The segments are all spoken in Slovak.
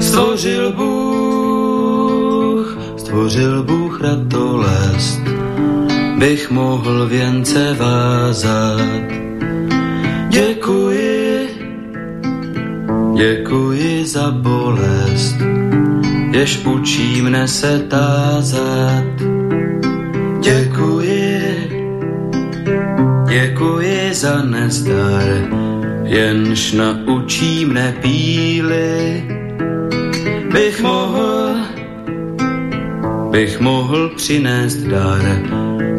Stvořil Bůh, stvořil Bůh ratolest, bych mohl věnce vázat. Děkuji, děkuji za bolest, jež učí mne se tázat. Děkuji, děkuji za nezdar, jenž naučí mne píly. Bych mohl, bych mohl přinést dar,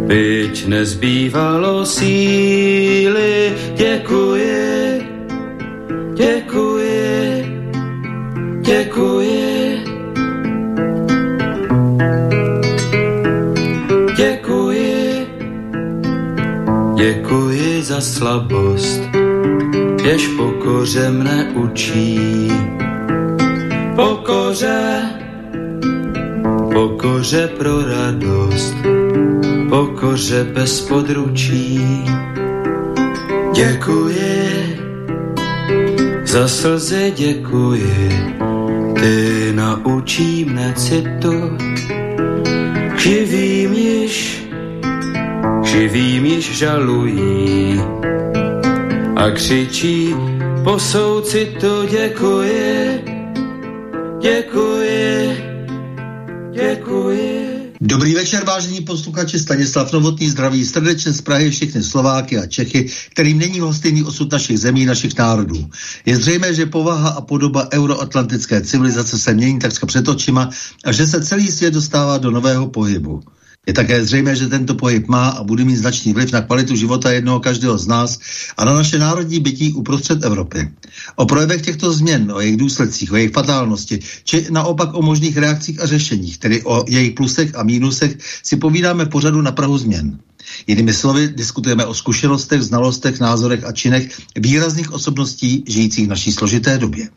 byť nezbývalo síly. Děkuji, slabost, jež pokoře mne učí. Pokoře, pokoře pro radost, pokoře bez područí. Děkuji, za slzy děkuji, ty naučí mne citu, živým již, živým již žalují a křičí po soucitu děkuji, děkuji, děkuji. Dobrý večer, vážení posluchači, Stanislav Novotný zdraví srdečně z Prahy všechny Slováky a Čechy, kterým není hostejný osud našich zemí, našich národů. Je zřejmé, že povaha a podoba euroatlantické civilizace se mění takřka před očima a že se celý svět dostává do nového pohybu. Je také zřejmé, že tento pohyb má a bude mít značný vliv na kvalitu života jednoho každého z nás a na naše národní bytí uprostřed Evropy. O projevech těchto změn, o jejich důsledcích, o jejich fatálnosti, či naopak o možných reakcích a řešeních, tedy o jejich plusech a mínusech, si povídáme pořadu na Prahu změn. Jinými slovy, diskutujeme o zkušenostech, znalostech, názorech a činech výrazných osobností žijících v naší složité době.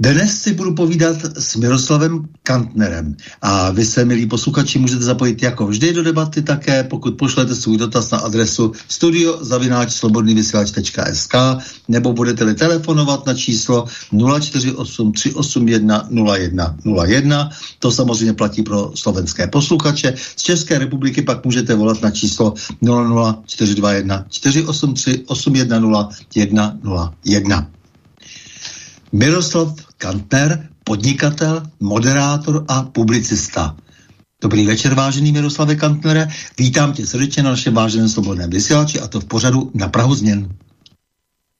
Dnes si budu povídat s Miroslavem Kantnerem a vy se, milí posluchači, můžete zapojit jako vždy do debaty také, pokud pošlete svůj dotaz na adresu studiozavináčslobodnývysílač.sk nebo budete-li telefonovat na číslo 048 381 0101. To samozřejmě platí pro slovenské posluchače. Z České republiky pak můžete volat na číslo 00421 483 810 101. Miroslav Kantner, podnikatel, moderátor a publicista. Dobrý večer, vážený Miroslave Kantnere. Vítám tě srdečně na našem váženém slobodném vysílači a to v pořadu na Prahu změn.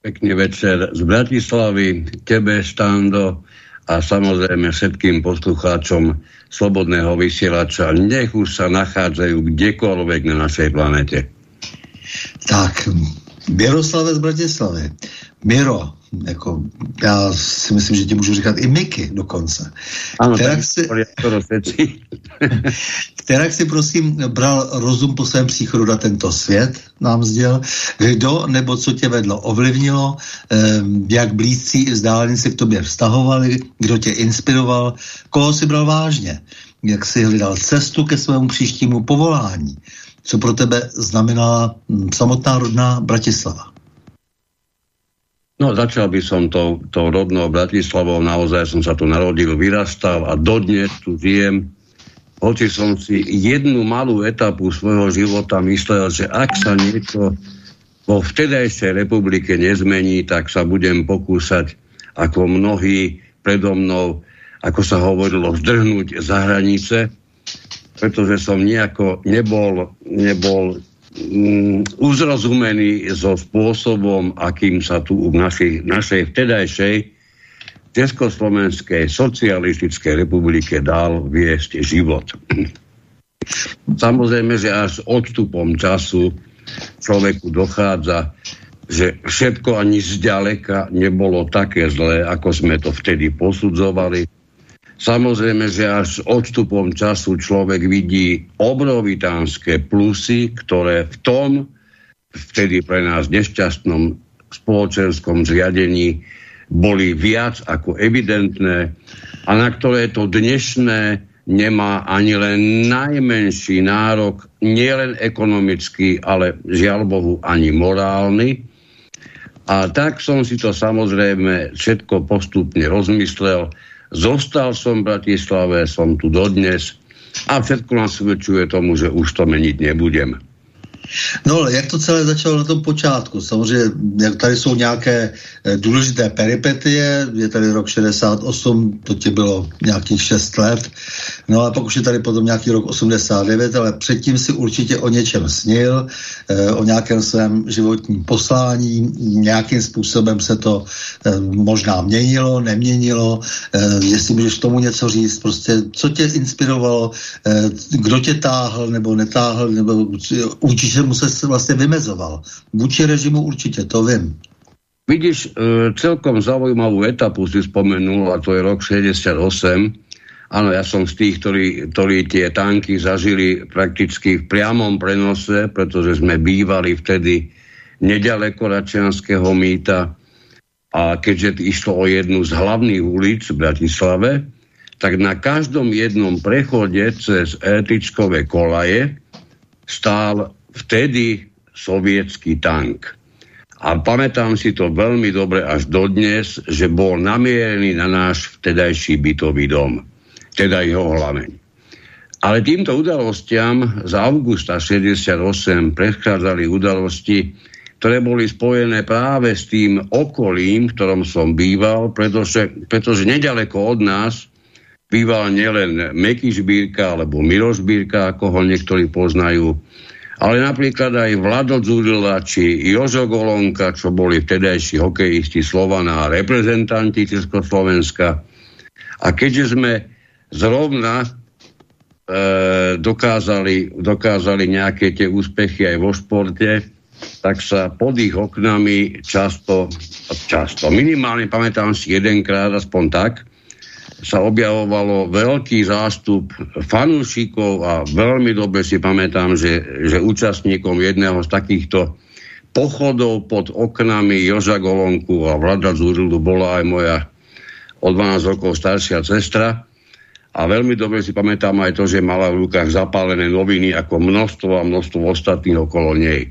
Pekný večer z Bratislavy, tebe, Stando a samozrejme všetkým poslucháčom Slobodného vysielača. Nech už sa nachádzajú kdekoľvek na našej planete. Tak, Miroslave z Bratislavy. Miro, jako, já si myslím, že ti můžu říkat i Miky dokonce. Ano, Kterak si, kterak si prosím bral rozum po svém příchodu na tento svět, nám sděl, kdo nebo co tě vedlo ovlivnilo, eh, jak blízcí i vzdálený si k tobě vztahovali, kdo tě inspiroval, koho si bral vážně, jak si hledal cestu ke svému příštímu povolání, co pro tebe znamenala hm, samotná rodná Bratislava. No, začal by som tou, tou rodnou Bratislavou, naozaj som sa tu narodil, vyrastal a dodnes tu žijem. Hoci som si jednu malú etapu svojho života myslel, že ak sa niečo vo vtedajšej republike nezmení, tak sa budem pokúsať, ako mnohí predo mnou, ako sa hovorilo, zdrhnúť za hranice, pretože som nejako nebol, nebol uzrozumený so spôsobom, akým sa tu v našej, našej vtedajšej Československej socialistickej republike dal viesť život. Samozrejme, že až odstupom času človeku dochádza, že všetko ani zďaleka nebolo také zlé, ako sme to vtedy posudzovali Samozrejme, že až odstupom času človek vidí obrovitánske plusy, ktoré v tom vtedy pre nás nešťastnom spoločenskom zriadení boli viac ako evidentné a na ktoré to dnešné nemá ani len najmenší nárok, nielen ekonomický, ale žiaľ Bohu ani morálny. A tak som si to samozrejme všetko postupne rozmyslel. Zostal som v Bratislave, som tu dodnes a všetko nasvedčuje tomu, že už to meniť nebudem. No ale jak to celé začalo na tom počátku? Samozřejmě tady jsou nějaké e, důležité peripetie, je tady rok 68, to ti bylo nějakých 6 let, no a pak už je tady potom nějaký rok 89, ale předtím si určitě o něčem snil, e, o nějakém svém životním poslání, nějakým způsobem se to e, možná měnilo, neměnilo, jestli můžeš tomu něco říct, prostě co tě inspirovalo, kdo tě táhl nebo netáhl, nebo určitě čemu se vlastně vymezoval. Vůči režimu určitě, to vím. Vidíš, e, celkom zaujímavú etapu si spomenul, a to je rok 68. Áno, ja som z tých, ktorí, ktorí tie tanky zažili prakticky v priamom prenose, pretože sme bývali vtedy nedaleko Račianského mýta a keďže išlo o jednu z hlavných ulic v Bratislave, tak na každom jednom prechode cez etičkové kolaje stál vtedy sovietský tank. A pamätám si to veľmi dobre až dodnes, že bol namierený na náš vtedajší bytový dom, teda jeho hlameň. Ale týmto udalostiam z augusta 68 predchádzali udalosti, ktoré boli spojené práve s tým okolím, v ktorom som býval, pretože, pretože nedaleko od nás býval nielen Meky Žbírka alebo Miroš Žbírka, ako ho niektorí poznajú, ale napríklad aj Vlado Dzurila či Jožo Golonka, čo boli vtedajší hokejisti Slovana a reprezentanti Československa. A keďže sme zrovna e, dokázali, dokázali nejaké tie úspechy aj vo športe, tak sa pod ich oknami často, často, minimálne pamätám si jedenkrát, aspoň tak, sa objavovalo veľký zástup fanúšikov a veľmi dobre si pamätám, že, že účastníkom jedného z takýchto pochodov pod oknami Joža Golonku a Vlada Zurilu bola aj moja o 12 rokov staršia sestra. A veľmi dobre si pamätám aj to, že mala v rukách zapálené noviny ako množstvo a množstvo ostatných okolo nej.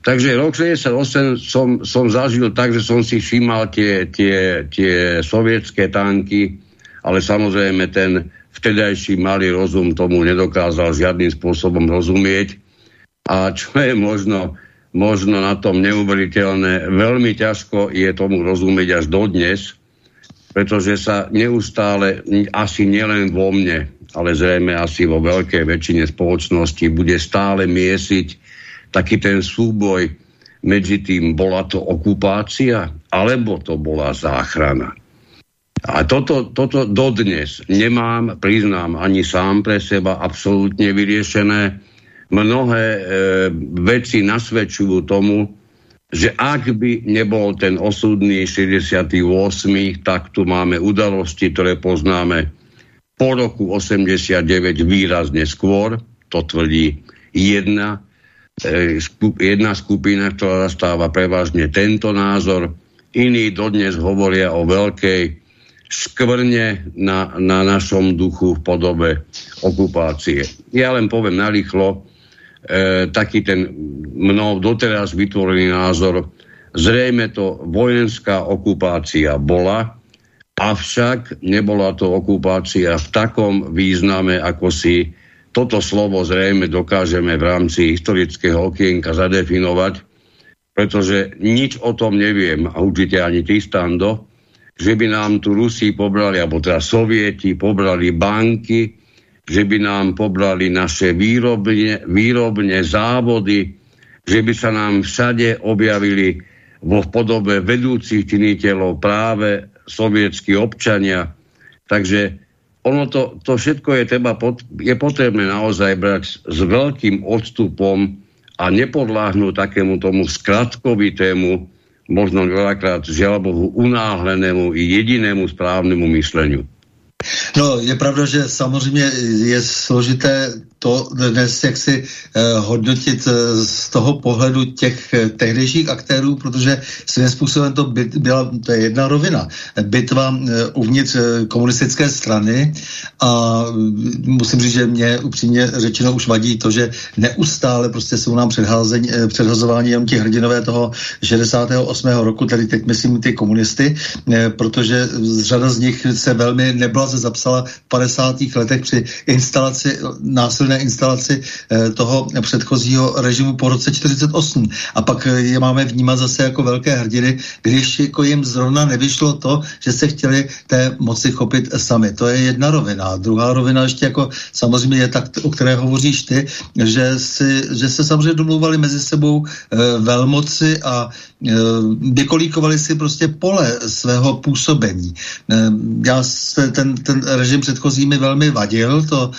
Takže rok 68 som, som zažil tak, že som si všímal tie, tie, tie sovietské tanky, ale samozrejme ten vtedajší malý rozum tomu nedokázal žiadnym spôsobom rozumieť. A čo je možno, možno na tom neuveriteľné, veľmi ťažko je tomu rozumieť až dodnes, pretože sa neustále, asi nielen vo mne, ale zrejme asi vo veľkej väčšine spoločnosti bude stále miesiť taký ten súboj medzi tým, bola to okupácia, alebo to bola záchrana. A toto, toto dodnes nemám, priznám, ani sám pre seba absolútne vyriešené. Mnohé e, veci nasvedčujú tomu, že ak by nebol ten osudný 68., tak tu máme udalosti, ktoré poznáme po roku 89 výrazne skôr, to tvrdí jedna, e, jedna skupina, ktorá zastáva prevažne tento názor. Iní dodnes hovoria o veľkej škvrne na, na našom duchu v podobe okupácie. Ja len poviem narýchlo, e, taký ten mnou doteraz vytvorený názor, zrejme to vojenská okupácia bola, avšak nebola to okupácia v takom význame, ako si toto slovo zrejme dokážeme v rámci historického okienka zadefinovať, pretože nič o tom neviem a určite ani ty, Stando, že by nám tu Rusi pobrali, alebo teda Sovieti pobrali banky, že by nám pobrali naše výrobne, výrobne závody, že by sa nám všade objavili vo podobe vedúcich činiteľov práve sovietskí občania. Takže ono to, to všetko je, treba, je potrebné naozaj brať s veľkým odstupom a nepodláhnuť takému tomu skratkovitému možno veľakrát žiaľ Bohu unáhlenému i jedinému správnemu mysleniu. No, je pravda, že samozřejmě je složité to dnes jak si eh, hodnotit eh, z toho pohledu těch eh, tehdejších aktérů, protože svým způsobem to byt, byla, to je jedna rovina, bitva uvnitř komunistické strany a musím říct, že mě upřímně řečeno už vadí to, že neustále prostě jsou nám předhazováni jenom ti hrdinové toho 68. roku, tedy teď myslím ty komunisty, protože řada z nich se velmi neblaze zapsala v 50. letech při instalaci, násilné instalaci eh, toho předchozího režimu po roce 48. A pak je máme vnímat zase jako velké hrdiny, když jako jim zrovna nevyšlo to, že se chtěli té moci chopit sami. To je jedna rovina. Druhá rovina ještě jako samozřejmě je tak, o které hovoříš ty, že, si, že se samozřejmě domlouvali mezi sebou e, velmoci a e, vykolíkovali si prostě pole svého působení. E, já se ten, ten režim předchozí mi velmi vadil, to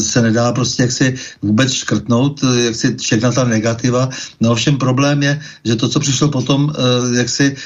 se nedá prostě jaksi vůbec škrtnout, jak si všechna ta negativa. No ovšem problém je, že to, co přišlo potom, jak si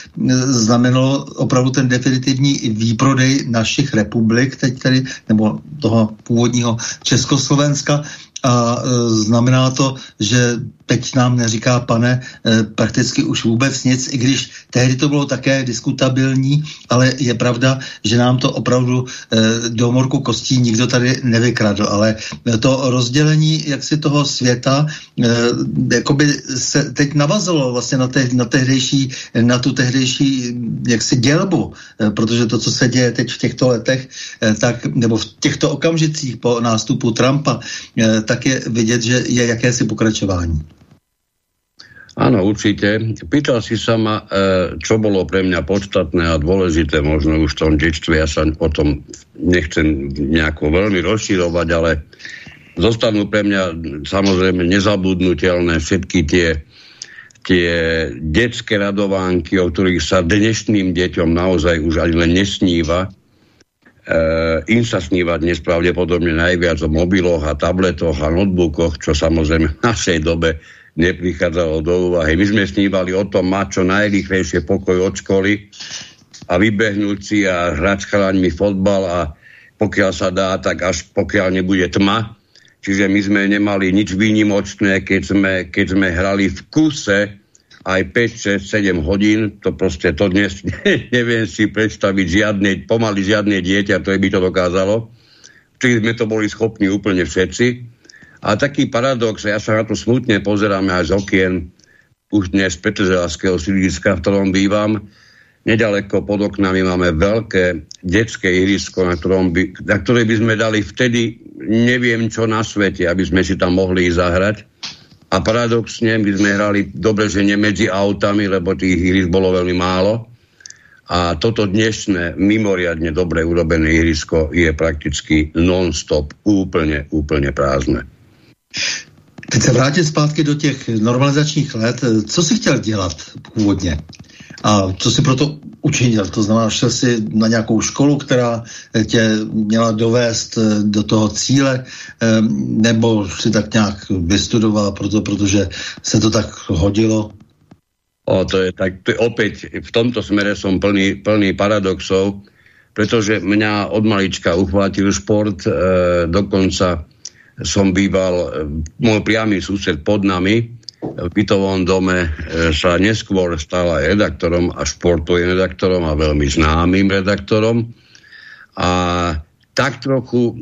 znamenalo opravdu ten definitivní výprodej našich republik, teď tady, nebo toho původního Československa, a e, znamená to, že teď nám neříká pane e, prakticky už vůbec nic, i když tehdy to bylo také diskutabilní, ale je pravda, že nám to opravdu e, do morku kostí nikdo tady nevykradl, ale to rozdělení jaksi toho světa e, jakoby se teď navazilo vlastně na, te, na, tehdejší, na tu tehdejší jaksi dělbu, protože to, co se děje teď v těchto letech, tak, nebo v těchto okamžicích po nástupu Trumpa, tak je vidět, že je jakési pokračování. Áno, určite. Pýtal si sa ma, e, čo bolo pre mňa podstatné a dôležité možno už v tom detstve. Ja sa o tom nechcem nejako veľmi rozširovať, ale zostanú pre mňa samozrejme nezabudnutelné všetky tie, tie detské radovánky, o ktorých sa dnešným deťom naozaj už ani len nesníva. Uh, im sa sníva dnes pravdepodobne najviac o mobiloch a tabletoch a notebookoch, čo samozrejme v našej dobe neprichádzalo do úvahy. My sme snívali o tom mať čo najrychlejšie pokoj od školy a vybehnúť si a hrať s chalaňmi fotbal a pokiaľ sa dá, tak až pokiaľ nebude tma. Čiže my sme nemali nič výnimočné, keď sme, keď sme hrali v kuse aj 5, 6, 7 hodín, to proste to dnes neviem si predstaviť žiadne, pomaly žiadne dieťa, to by to dokázalo. Čiže sme to boli schopní úplne všetci. A taký paradox, ja sa na to smutne pozerám aj z okien, už dnes Petrželského sídliska, v ktorom bývam, nedaleko pod oknami máme veľké detské ihrisko, na, ktorom by, na ktoré by sme dali vtedy neviem čo na svete, aby sme si tam mohli zahrať a paradoxne my sme hrali dobre, že nie medzi autami, lebo tých ihrisk bolo veľmi málo. A toto dnešné mimoriadne dobre urobené ihrisko je prakticky non-stop, úplne, úplne prázdne. Teď se vrátit zpátky do těch normalizačních let. Co si chtěl dělat původně? A co si proto učinil? To znamená, šel si na nějakou školu, která tě měla dovést eh, do toho cíle, eh, nebo si tak nějak vystudoval, proto, protože se to tak hodilo? O, to je tak, to je opäť, v tomto smere som plný, plný paradoxov, pretože mňa od malička uchvátil šport, e, dokonca som býval, e, môj priamy sused pod nami, v bytovom dome e, sa neskôr stal aj redaktorom a športovým redaktorom a veľmi známym redaktorom. A tak trochu e,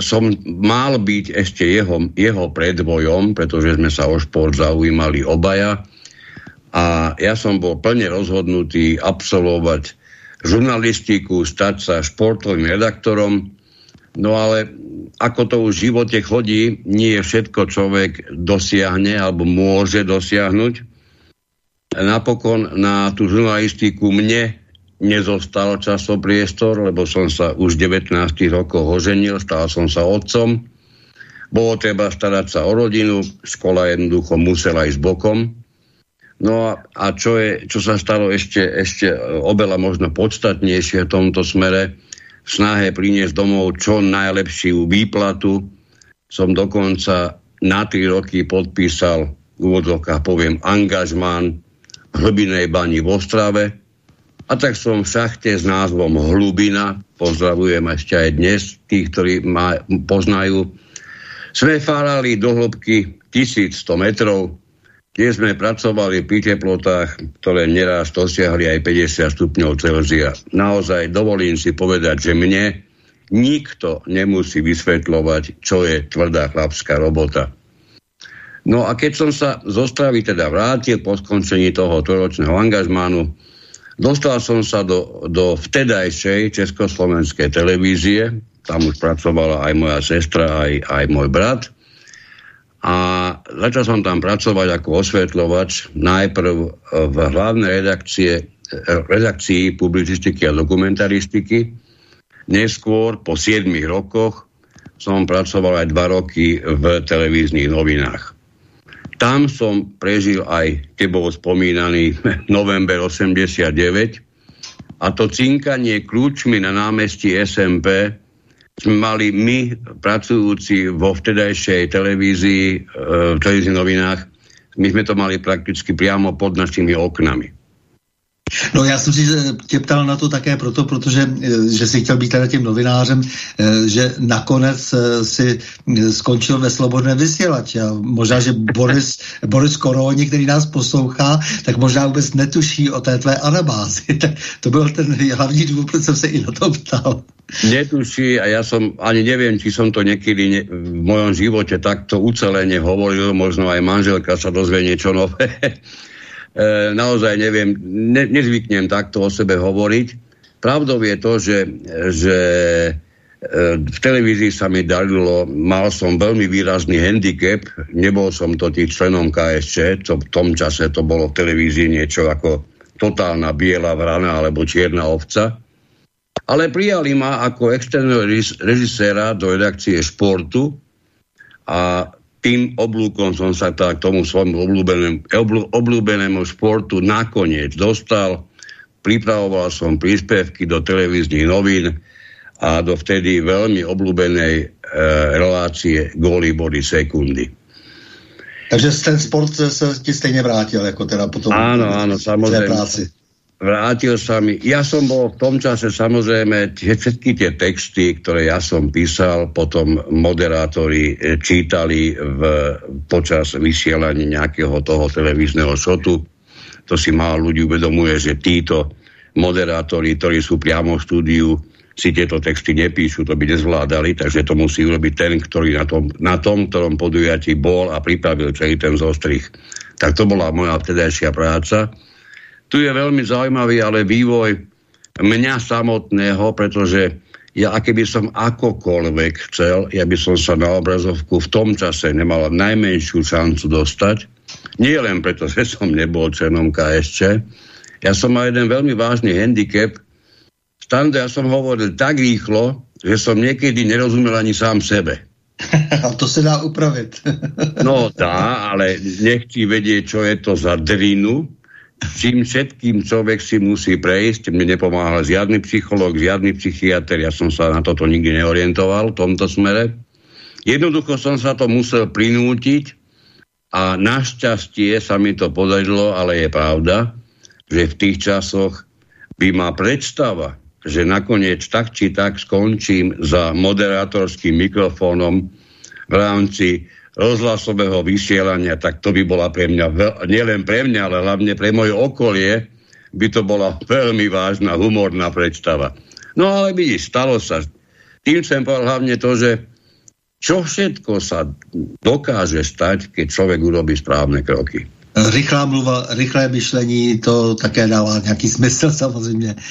som mal byť ešte jeho, jeho predvojom, pretože sme sa o šport zaujímali obaja. A ja som bol plne rozhodnutý absolvovať žurnalistiku, stať sa športovým redaktorom. No ale ako to v živote chodí, nie všetko človek dosiahne alebo môže dosiahnuť. Napokon na tú žurnalistiku mne nezostal časopriestor, lebo som sa už 19 rokov oženil, stal som sa otcom. Bolo treba starať sa o rodinu, škola jednoducho musela ísť bokom. No a, a čo, je, čo sa stalo ešte, ešte oveľa možno podstatnejšie v tomto smere, v snahe priniesť domov čo najlepšiu výplatu. Som dokonca na tri roky podpísal v úvodzovkách poviem angažmán hlbinej bani v Ostrave. A tak som v šachte s názvom Hlubina, pozdravujem ešte aj dnes tých, ktorí ma poznajú, sme fárali do hĺbky 1100 metrov, kde sme pracovali pri teplotách, ktoré neraz dosiahli aj 50 stupňov Celzia. Naozaj dovolím si povedať, že mne nikto nemusí vysvetľovať, čo je tvrdá chlapská robota. No a keď som sa z Ostravy teda vrátil po skončení toho trojročného angažmánu, dostal som sa do, do vtedajšej československej televízie, tam už pracovala aj moja sestra, aj, aj môj brat. A začal som tam pracovať ako osvetľovač najprv v hlavnej redakcie, redakcii publicistiky a dokumentaristiky. Neskôr, po 7 rokoch, som pracoval aj 2 roky v televíznych novinách. Tam som prežil aj tebou spomínaný november 89 a to cinkanie kľúčmi na námestí SMP mali my, pracujúci vo vtedajšej televízii, e, v televízii novinách, my sme to mali prakticky priamo pod našimi oknami. No já jsem si tě ptal na to také proto, protože e, že si chtěl být teda tím novinářem, e, že nakonec si skončil ve slobodné vysílači a možná, že Boris, Boris Koroni, který nás poslouchá, tak možná vůbec netuší o té tvé anabázi. To byl ten hlavní důvod, proč jsem se i na to ptal. Netuší a ja som, ani neviem, či som to niekedy ne, v mojom živote takto ucelene hovoril, možno aj manželka sa dozvie niečo nové. e, naozaj neviem, ne, nezvyknem takto o sebe hovoriť. Pravdou je to, že, že e, v televízii sa mi darilo, mal som veľmi výrazný handicap, nebol som totiž členom KSČ, čo v tom čase to bolo v televízii niečo ako totálna biela vrana alebo čierna ovca ale prijali ma ako externého režiséra do redakcie športu a tým oblúkom som sa k tomu svojmu obľúbenému, obľúbenému športu nakoniec dostal. Pripravoval som príspevky do televíznych novín a do vtedy veľmi obľúbenej e, relácie góly body sekundy. Takže ten sport sa ti stejne vrátil, ako teda potom áno, áno, samozrejme. Práci vrátil sa mi. Ja som bol v tom čase samozrejme všetky tie texty, ktoré ja som písal, potom moderátori e, čítali v, počas vysielania nejakého toho televízneho šotu. To si málo ľudí uvedomuje, že títo moderátori, ktorí sú priamo v štúdiu, si tieto texty nepíšu, to by nezvládali, takže to musí urobiť ten, ktorý na tom, na tom ktorom podujatí bol a pripravil celý ten zostrich. Tak to bola moja vtedajšia práca. Tu je veľmi zaujímavý ale vývoj mňa samotného, pretože ja aké by som akokoľvek chcel, ja by som sa na obrazovku v tom čase nemal najmenšiu šancu dostať. Nie len preto, že som nebol členom KSČ. Ja som mal jeden veľmi vážny handicap. Stando, ja som hovoril tak rýchlo, že som niekedy nerozumel ani sám sebe. A to sa dá upraviť. no dá, ale nechci vedieť, čo je to za drinu, čím všetkým človek si musí prejsť. Mne nepomáhal žiadny psychológ, žiadny psychiatr, ja som sa na toto nikdy neorientoval v tomto smere. Jednoducho som sa to musel prinútiť a našťastie sa mi to podarilo, ale je pravda, že v tých časoch by ma predstava, že nakoniec tak či tak skončím za moderátorským mikrofónom v rámci rozhlasového vysielania, tak to by bola pre mňa, nielen pre mňa, ale hlavne pre moje okolie, by to bola veľmi vážna, humorná predstava. No ale vidíš, stalo sa. Tým chcem povedal hlavne to, že čo všetko sa dokáže stať, keď človek urobí správne kroky. Rychlá mluva, rychlé myšlení, to také dává nějaký smysl samozřejmě.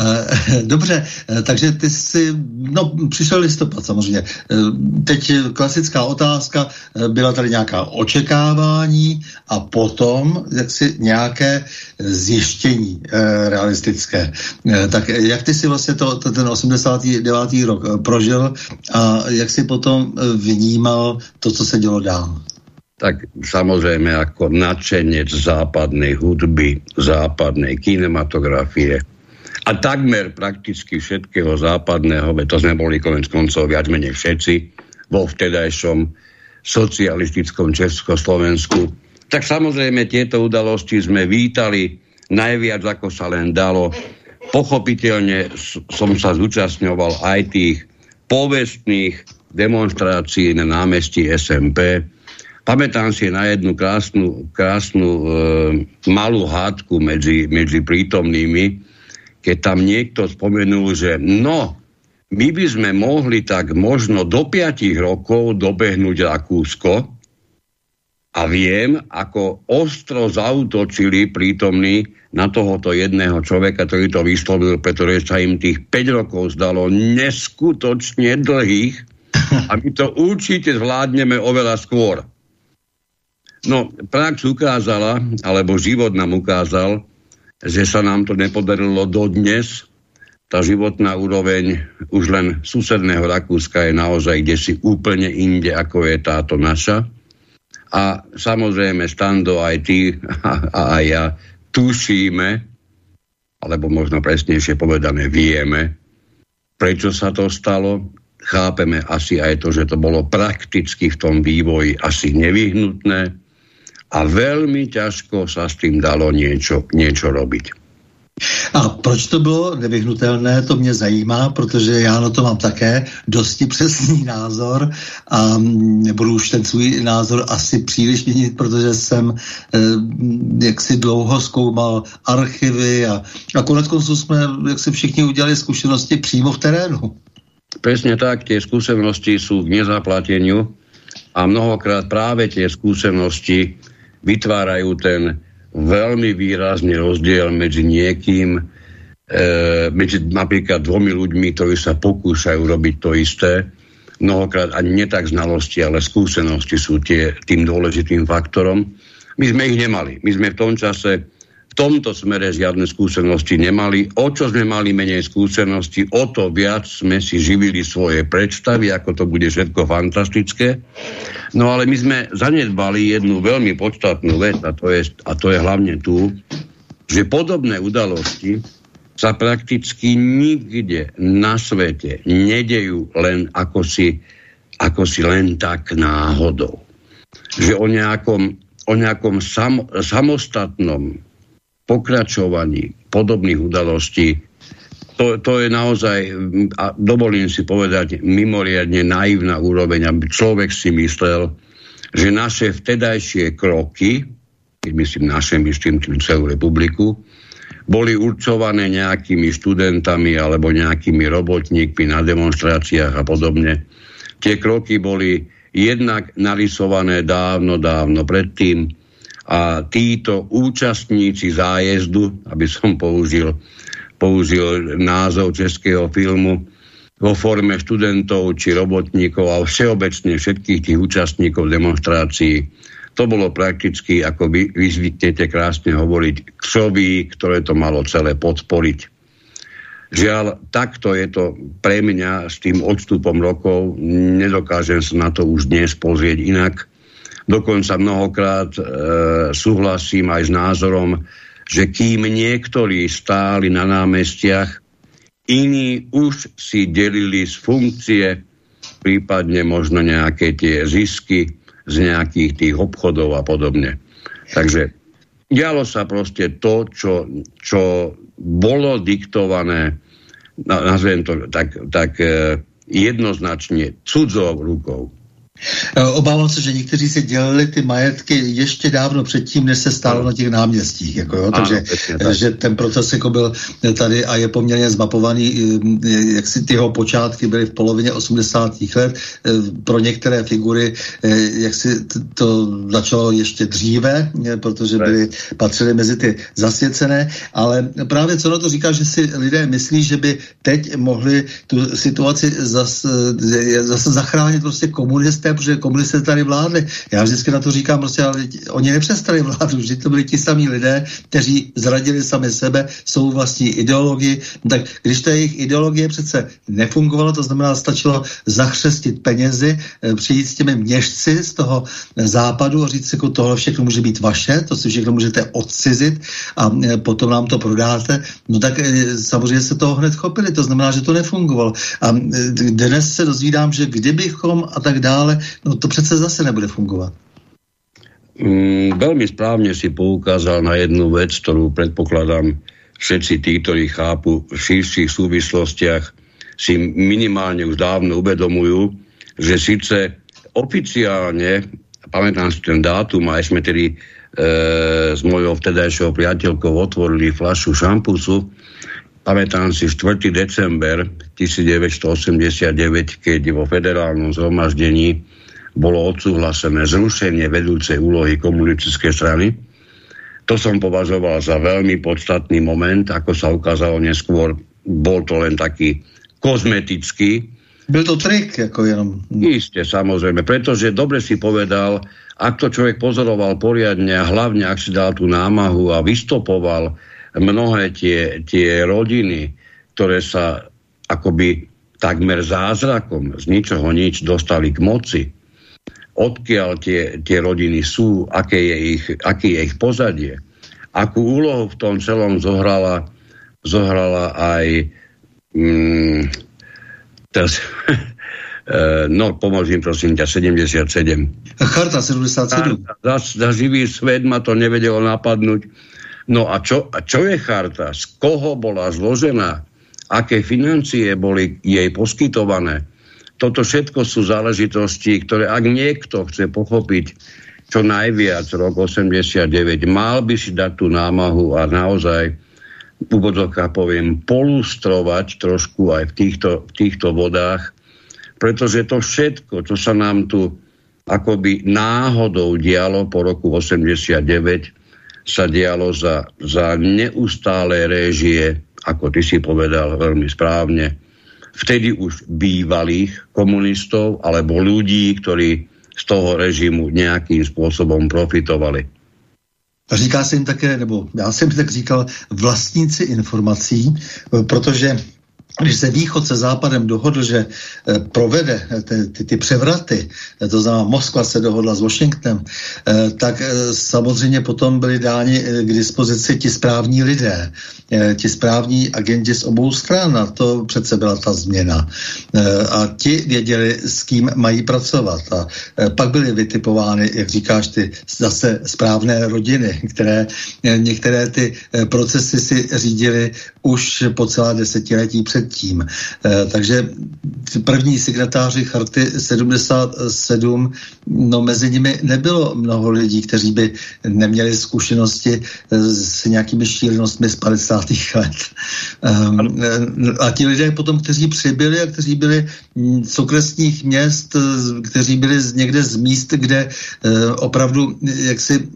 Eh, dobře, eh, takže ty jsi, no přišel listopad samozřejmě. Eh, teď klasická otázka, byla tady nějaká očekávání a potom jaksi nějaké zjištění realistické. Tak jak ty si vlastně to, ten 89. rok prožil a jak si potom vnímal to, co se dělo dál? Tak samozrejme ako nadšenec západnej hudby, západnej kinematografie a takmer prakticky všetkého západného, veď to sme boli konec koncov viac menej všetci vo vtedajšom socialistickom Československu. Tak samozrejme tieto udalosti sme vítali najviac ako sa len dalo. Pochopiteľne som sa zúčastňoval aj tých povestných demonstrácii na námestí SMP. Pamätám si na jednu krásnu, krásnu e, malú hádku medzi, medzi prítomnými, keď tam niekto spomenul, že no, my by sme mohli tak možno do 5 rokov dobehnúť Rakúsko a viem, ako ostro zautočili prítomní na tohoto jedného človeka, ktorý to vyslovil, pretože sa im tých 5 rokov zdalo neskutočne dlhých a my to určite zvládneme oveľa skôr. No, prax ukázala, alebo život nám ukázal, že sa nám to nepodarilo dodnes. Tá životná úroveň už len susedného Rakúska je naozaj kde si úplne inde, ako je táto naša. A samozrejme, Stando, aj ty a, a aj ja tušíme, alebo možno presnejšie povedané vieme, prečo sa to stalo. Chápeme asi aj to, že to bolo prakticky v tom vývoji asi nevyhnutné a veľmi ťažko sa s tým dalo niečo, niečo robiť. A proč to bylo nevyhnutelné, to mě zajímá, protože já na to mám také dosti přesný názor a nebudu už ten svůj názor asi příliš měnit, protože jsem eh, jaksi dlouho zkoumal archivy a, a konec konců jsme, jak si všichni udělali zkušenosti přímo v terénu. Presne tak, tie skúsenosti sú k nezaplateniu a mnohokrát práve tie skúsenosti vytvárajú ten veľmi výrazný rozdiel medzi niekým, e, medzi napríklad dvomi ľuďmi, ktorí sa pokúšajú robiť to isté. Mnohokrát ani nie tak znalosti, ale skúsenosti sú tie, tým dôležitým faktorom. My sme ich nemali. My sme v tom čase v tomto smere žiadne skúsenosti nemali. O čo sme mali menej skúsenosti, o to viac sme si živili svoje predstavy, ako to bude všetko fantastické. No ale my sme zanedbali jednu veľmi podstatnú vec a to je, a to je hlavne tu, že podobné udalosti sa prakticky nikde na svete nedejú len ako si, ako si len tak náhodou. Že o nejakom, o nejakom sam, samostatnom pokračovaní podobných udalostí, to, to je naozaj, a dovolím si povedať, mimoriadne naivná úroveň, aby človek si myslel, že naše vtedajšie kroky, keď myslím naše, myslím tým celú republiku, boli určované nejakými študentami alebo nejakými robotníkmi na demonstráciách a podobne. Tie kroky boli jednak narysované dávno, dávno predtým, a títo účastníci zájezdu, aby som použil, použil názov českého filmu, vo forme študentov či robotníkov a všeobecne všetkých tých účastníkov demonstrácií. To bolo prakticky, ako vy, vy zvyknete krásne hovoriť, křoví, ktoré to malo celé podporiť. Žiaľ, takto je to pre mňa s tým odstupom rokov. Nedokážem sa na to už dnes pozrieť inak. Dokonca mnohokrát e, súhlasím aj s názorom, že kým niektorí stáli na námestiach, iní už si delili z funkcie, prípadne možno nejaké tie zisky z nejakých tých obchodov a podobne. Takže dialo sa proste to, čo, čo bolo diktované, nazvem to tak, tak e, jednoznačne cudzou rukou. Eh, obávám se, že někteří si dělali ty majetky ještě dávno předtím, než se stálo na těch náměstích. Jako jo? Takže ano, že ten proces jako byl tady a je poměrně zmapovaný, eh, jak si ty jeho počátky byly v polovině 80. let. Eh, pro některé figury, jak si to začalo ještě dříve, protože byly, patřily mezi ty zasvěcené, ale právě co na to říká, že si lidé myslí, že by teď mohli tu situaci zase, zase zachránit prostě komunisté komunisté, protože komunisté tady vládli. Já vždycky na to říkám, prostě, ale oni nepřestali vládnout, vždy to byli ti samí lidé, kteří zradili sami sebe, jsou vlastní ideologii. Tak když ta jejich ideologie přece nefungovala, to znamená, stačilo zachřestit penězi, eh, přijít s těmi měšci z toho západu a říct, jako tohle všechno může být vaše, to si všechno můžete odcizit a eh, potom nám to prodáte, no tak samozřejmě se toho hned chopili, to znamená, že to nefungovalo. A dnes se dozvídám, že kdybychom a tak dále no to přece zase nebude fungovat. Mm, veľmi správne si poukázal na jednu vec, ktorú predpokladám všetci tí, ktorí chápu v širších súvislostiach, si minimálne už dávno uvedomujú, že síce oficiálne, pamätám si ten dátum, aj sme tedy e, s mojou vtedajšou priateľkou otvorili flašu šampusu, pamätám si 4. december 1989, keď vo federálnom zhromaždení bolo odsúhlasené zrušenie vedúcej úlohy komunistickej strany. To som považoval za veľmi podstatný moment, ako sa ukázalo neskôr, bol to len taký kozmetický. Byl to trik, ako jenom. Isté, samozrejme, pretože dobre si povedal, ak to človek pozoroval poriadne a hlavne ak si dal tú námahu a vystopoval mnohé tie, tie rodiny, ktoré sa akoby takmer zázrakom z ničoho nič dostali k moci, odkiaľ tie, tie rodiny sú, aké je ich, aký je ich pozadie, akú úlohu v tom celom zohrala, zohrala aj mm, teraz, e, no pomôžem prosím ťa, 77. Charta 77. Za, za, za živý svet ma to nevedelo napadnúť. No a čo, a čo je charta? Z koho bola zložená? Aké financie boli jej poskytované? toto všetko sú záležitosti, ktoré ak niekto chce pochopiť čo najviac rok 89, mal by si dať tú námahu a naozaj v poviem, polustrovať trošku aj v týchto, v týchto vodách, pretože to všetko, čo sa nám tu akoby náhodou dialo po roku 89, sa dialo za, za neustále réžie, ako ty si povedal veľmi správne, vtedy už bývalých komunistov alebo ľudí, ktorí z toho režimu nějakým způsobem profitovali. Říká se jim také, nebo já jsem tak říkal, vlastníci informací, protože když se východ se západem dohodl, že eh, provede eh, ty, ty, ty převraty, eh, to znamená Moskva se dohodla s Washingtonem, tak samozřejmě potom byli dáni k dispozici ti správní lidé, ti správní agenti z obou stran a to přece byla ta změna. A ti věděli, s kým mají pracovat. A pak byly vytipovány, jak říkáš ty, zase správné rodiny, které některé ty procesy si řídili už po celá desetiletí předtím. E, takže první signatáři charty 77, no mezi nimi nebylo mnoho lidí, kteří by neměli zkušenosti s nějakými šílenostmi z 50. let. E, a ti lidé potom, kteří přibyli a kteří byli z okresních měst, kteří byli někde z míst, kde e, opravdu jak si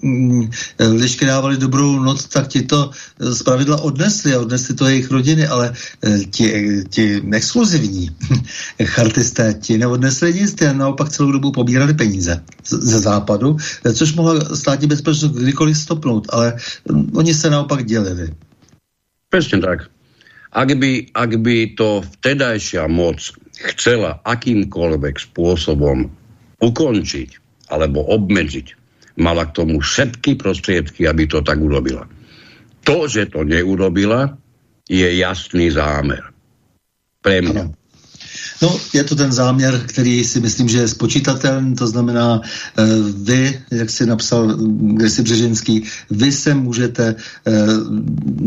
lišky dávali dobrou noc, tak ti to zpravidla odnesli a odnesli to jejich rodiny, ale eh, ti, ti exkluzivní chartisté ti neodnesli nic, ti naopak celou dobu pobírali peníze ze západu, eh, což mohla státní bezpečnost kdykoliv stopnout, ale oni se naopak dělili. Přesně tak. Ak by, ak by to vtedajšia moc chcela akýmkoľvek spôsobom ukončiť alebo obmedziť, mala k tomu všetky prostriedky, aby to tak urobila. To, že to neurobila, je jasný zámer. Pre mňa. Ano. No, je to ten záměr, který si myslím, že je spočítatelný, to znamená, eh, vy, jak si napsal Gresi Břežinský, vy se můžete eh,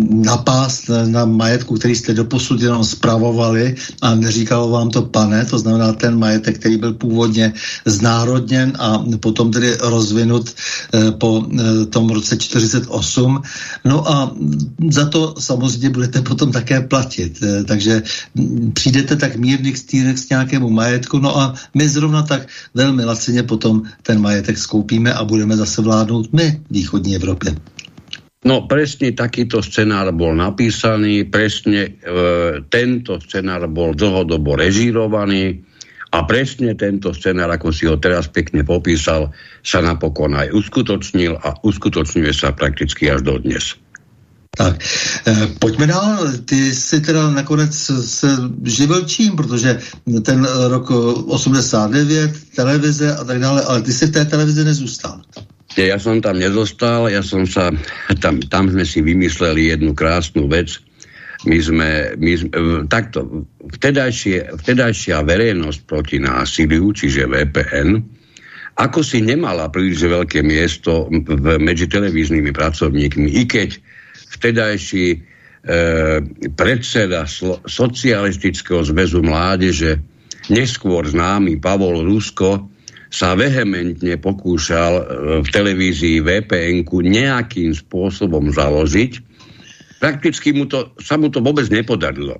napást na majetku, který jste doposud jenom spravovali a neříkalo vám to pane, to znamená ten majetek, který byl původně znárodněn a potom tedy rozvinut eh, po tom roce 48. No a za to samozřejmě budete potom také platit. Takže přijdete tak mírný k k nějakému majetku, no a my zrovna tak velmi lacině potom ten majetek skoupíme a budeme zase vládnout my v východní Evropě. No presne takýto scenár bol napísaný, presne e, tento scenár bol dlhodobo režírovaný a presne tento scenár, ako si ho teraz pekne popísal, sa napokon aj uskutočnil a uskutočňuje sa prakticky až do dnes. Tak, e, pojďme dál. Ty jsi teda nakonec se živil čím, protože ten rok 89, televize a tak dále, ale ty si v té televizi nezůstal. Ja som tam nezostal, ja som sa, tam, tam sme si vymysleli jednu krásnu vec. My sme, my sme takto, vtedajšie, vtedajšia verejnosť proti násiliu, čiže VPN, ako si nemala príliš veľké miesto medzi televíznymi pracovníkmi, i keď vtedajší e, predseda Slo- socialistického zväzu mládeže neskôr známy Pavol Rusko sa vehementne pokúšal e, v televízii vpn nejakým spôsobom založiť. Prakticky mu to, sa mu to vôbec nepodarilo.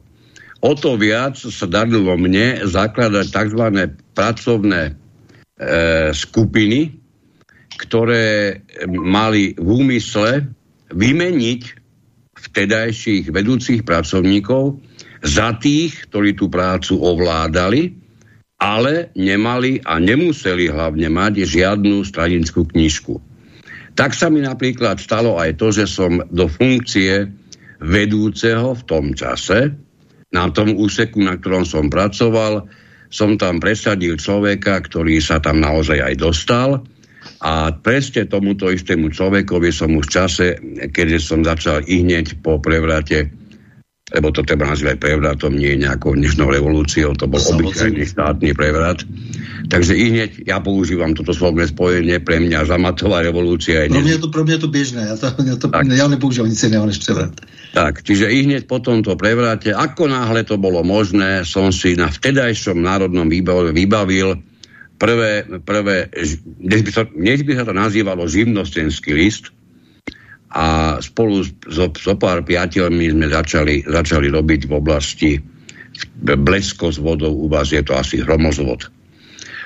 O to viac sa darilo mne zakladať tzv. pracovné e, skupiny, ktoré mali v úmysle vymeniť vtedajších vedúcich pracovníkov za tých, ktorí tú prácu ovládali ale nemali a nemuseli hlavne mať žiadnu stranickú knižku. Tak sa mi napríklad stalo aj to, že som do funkcie vedúceho v tom čase, na tom úseku, na ktorom som pracoval, som tam presadil človeka, ktorý sa tam naozaj aj dostal a presne tomuto istému človekovi som už v čase, keď som začal i hneď po prevrate lebo to treba nazývať prevratom, nie nejakou dnešnou revolúciou, to bol obyčajný štátny prevrat. Takže i hneď ja používam toto slovné spojenie, pre mňa zamatová revolúcia je... Pro mňa, to, pro mňa to bežné, ja, to, ja, to, ja nepoužívam nic iného než prevrat. Tak, čiže i hneď po tomto prevrate, ako náhle to bolo možné, som si na vtedajšom národnom výbave vybavil prvé, prvé dnes by, sa, dnes by sa to nazývalo živnostenský list, a spolu so, so pár priateľmi sme začali, začali robiť v oblasti blesko s vodou, u vás je to asi hromozvod.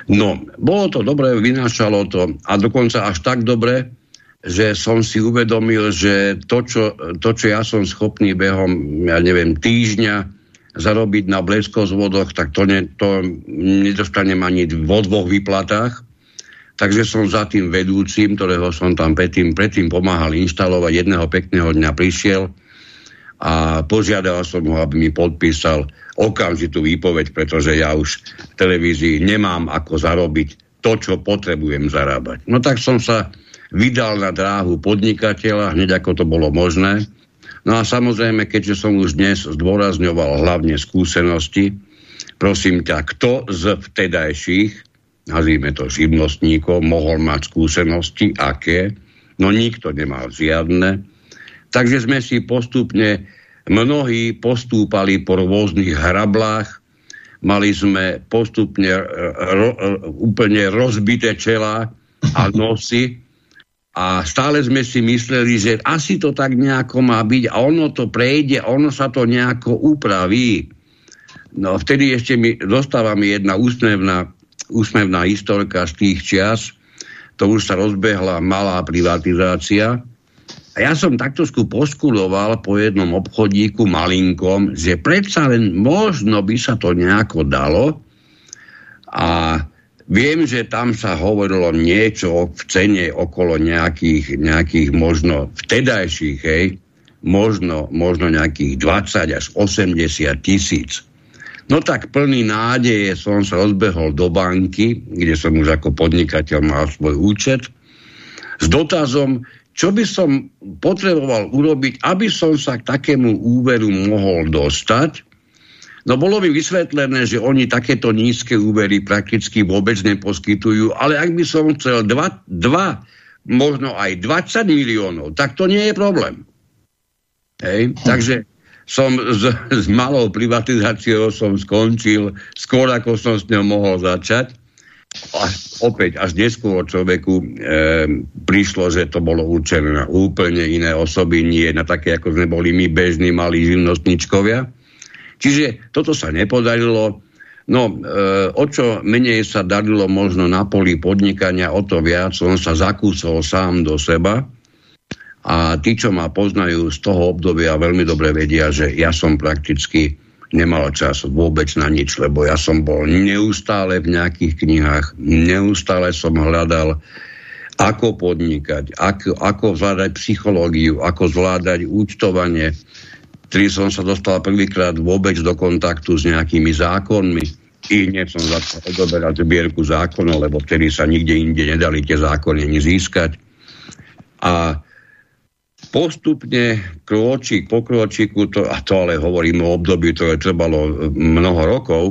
No, bolo to dobre, vynášalo to a dokonca až tak dobre, že som si uvedomil, že to čo, to, čo ja som schopný behom, ja neviem, týždňa zarobiť na vodoch, tak to, ne, to nedostanem ani vo dvoch výplatách. Takže som za tým vedúcim, ktorého som tam predtým, predtým pomáhal inštalovať, jedného pekného dňa prišiel a požiadal som ho, aby mi podpísal okamžitú výpoveď, pretože ja už v televízii nemám ako zarobiť to, čo potrebujem zarábať. No tak som sa vydal na dráhu podnikateľa, hneď ako to bolo možné. No a samozrejme, keďže som už dnes zdôrazňoval hlavne skúsenosti, prosím ťa, kto z vtedajších nazvime to živnostníkov, mohol mať skúsenosti, aké, no nikto nemal žiadne. Takže sme si postupne, mnohí postúpali po rôznych hrablách, mali sme postupne ro, úplne rozbité čela a nosy a stále sme si mysleli, že asi to tak nejako má byť a ono to prejde, ono sa to nejako upraví. No vtedy ešte mi dostáva mi jedna úsmevná úsmevná historka z tých čias, to už sa rozbehla malá privatizácia. A ja som takto poskuloval po jednom obchodíku malinkom, že predsa len možno by sa to nejako dalo. A viem, že tam sa hovorilo niečo v cene okolo nejakých, nejakých možno vtedajších, hej, možno, možno nejakých 20 až 80 tisíc. No tak plný nádeje som sa rozbehol do banky, kde som už ako podnikateľ mal svoj účet, s dotazom, čo by som potreboval urobiť, aby som sa k takému úveru mohol dostať. No bolo mi vysvetlené, že oni takéto nízke úvery prakticky vôbec neposkytujú, ale ak by som chcel 2, 2 možno aj 20 miliónov, tak to nie je problém. Hej? Takže som s, s malou privatizáciou som skončil skôr, ako som s ňou mohol začať. A opäť až neskôr človeku e, prišlo, že to bolo určené na úplne iné osoby, nie na také, ako sme boli my bežní malí živnostničkovia. Čiže toto sa nepodarilo. No, e, o čo menej sa darilo možno na poli podnikania, o to viac som sa zakúsol sám do seba a tí, čo ma poznajú z toho obdobia, veľmi dobre vedia, že ja som prakticky nemal čas vôbec na nič, lebo ja som bol neustále v nejakých knihách, neustále som hľadal, ako podnikať, ako, ako zvládať psychológiu, ako zvládať účtovanie. Vtedy som sa dostal prvýkrát vôbec do kontaktu s nejakými zákonmi. I hneď som začal odoberať zbierku zákonov, lebo vtedy sa nikde inde nedali tie zákony ani získať. A postupne krôčik po krôčiku, to, a to ale hovorím o období, ktoré trvalo e, mnoho rokov,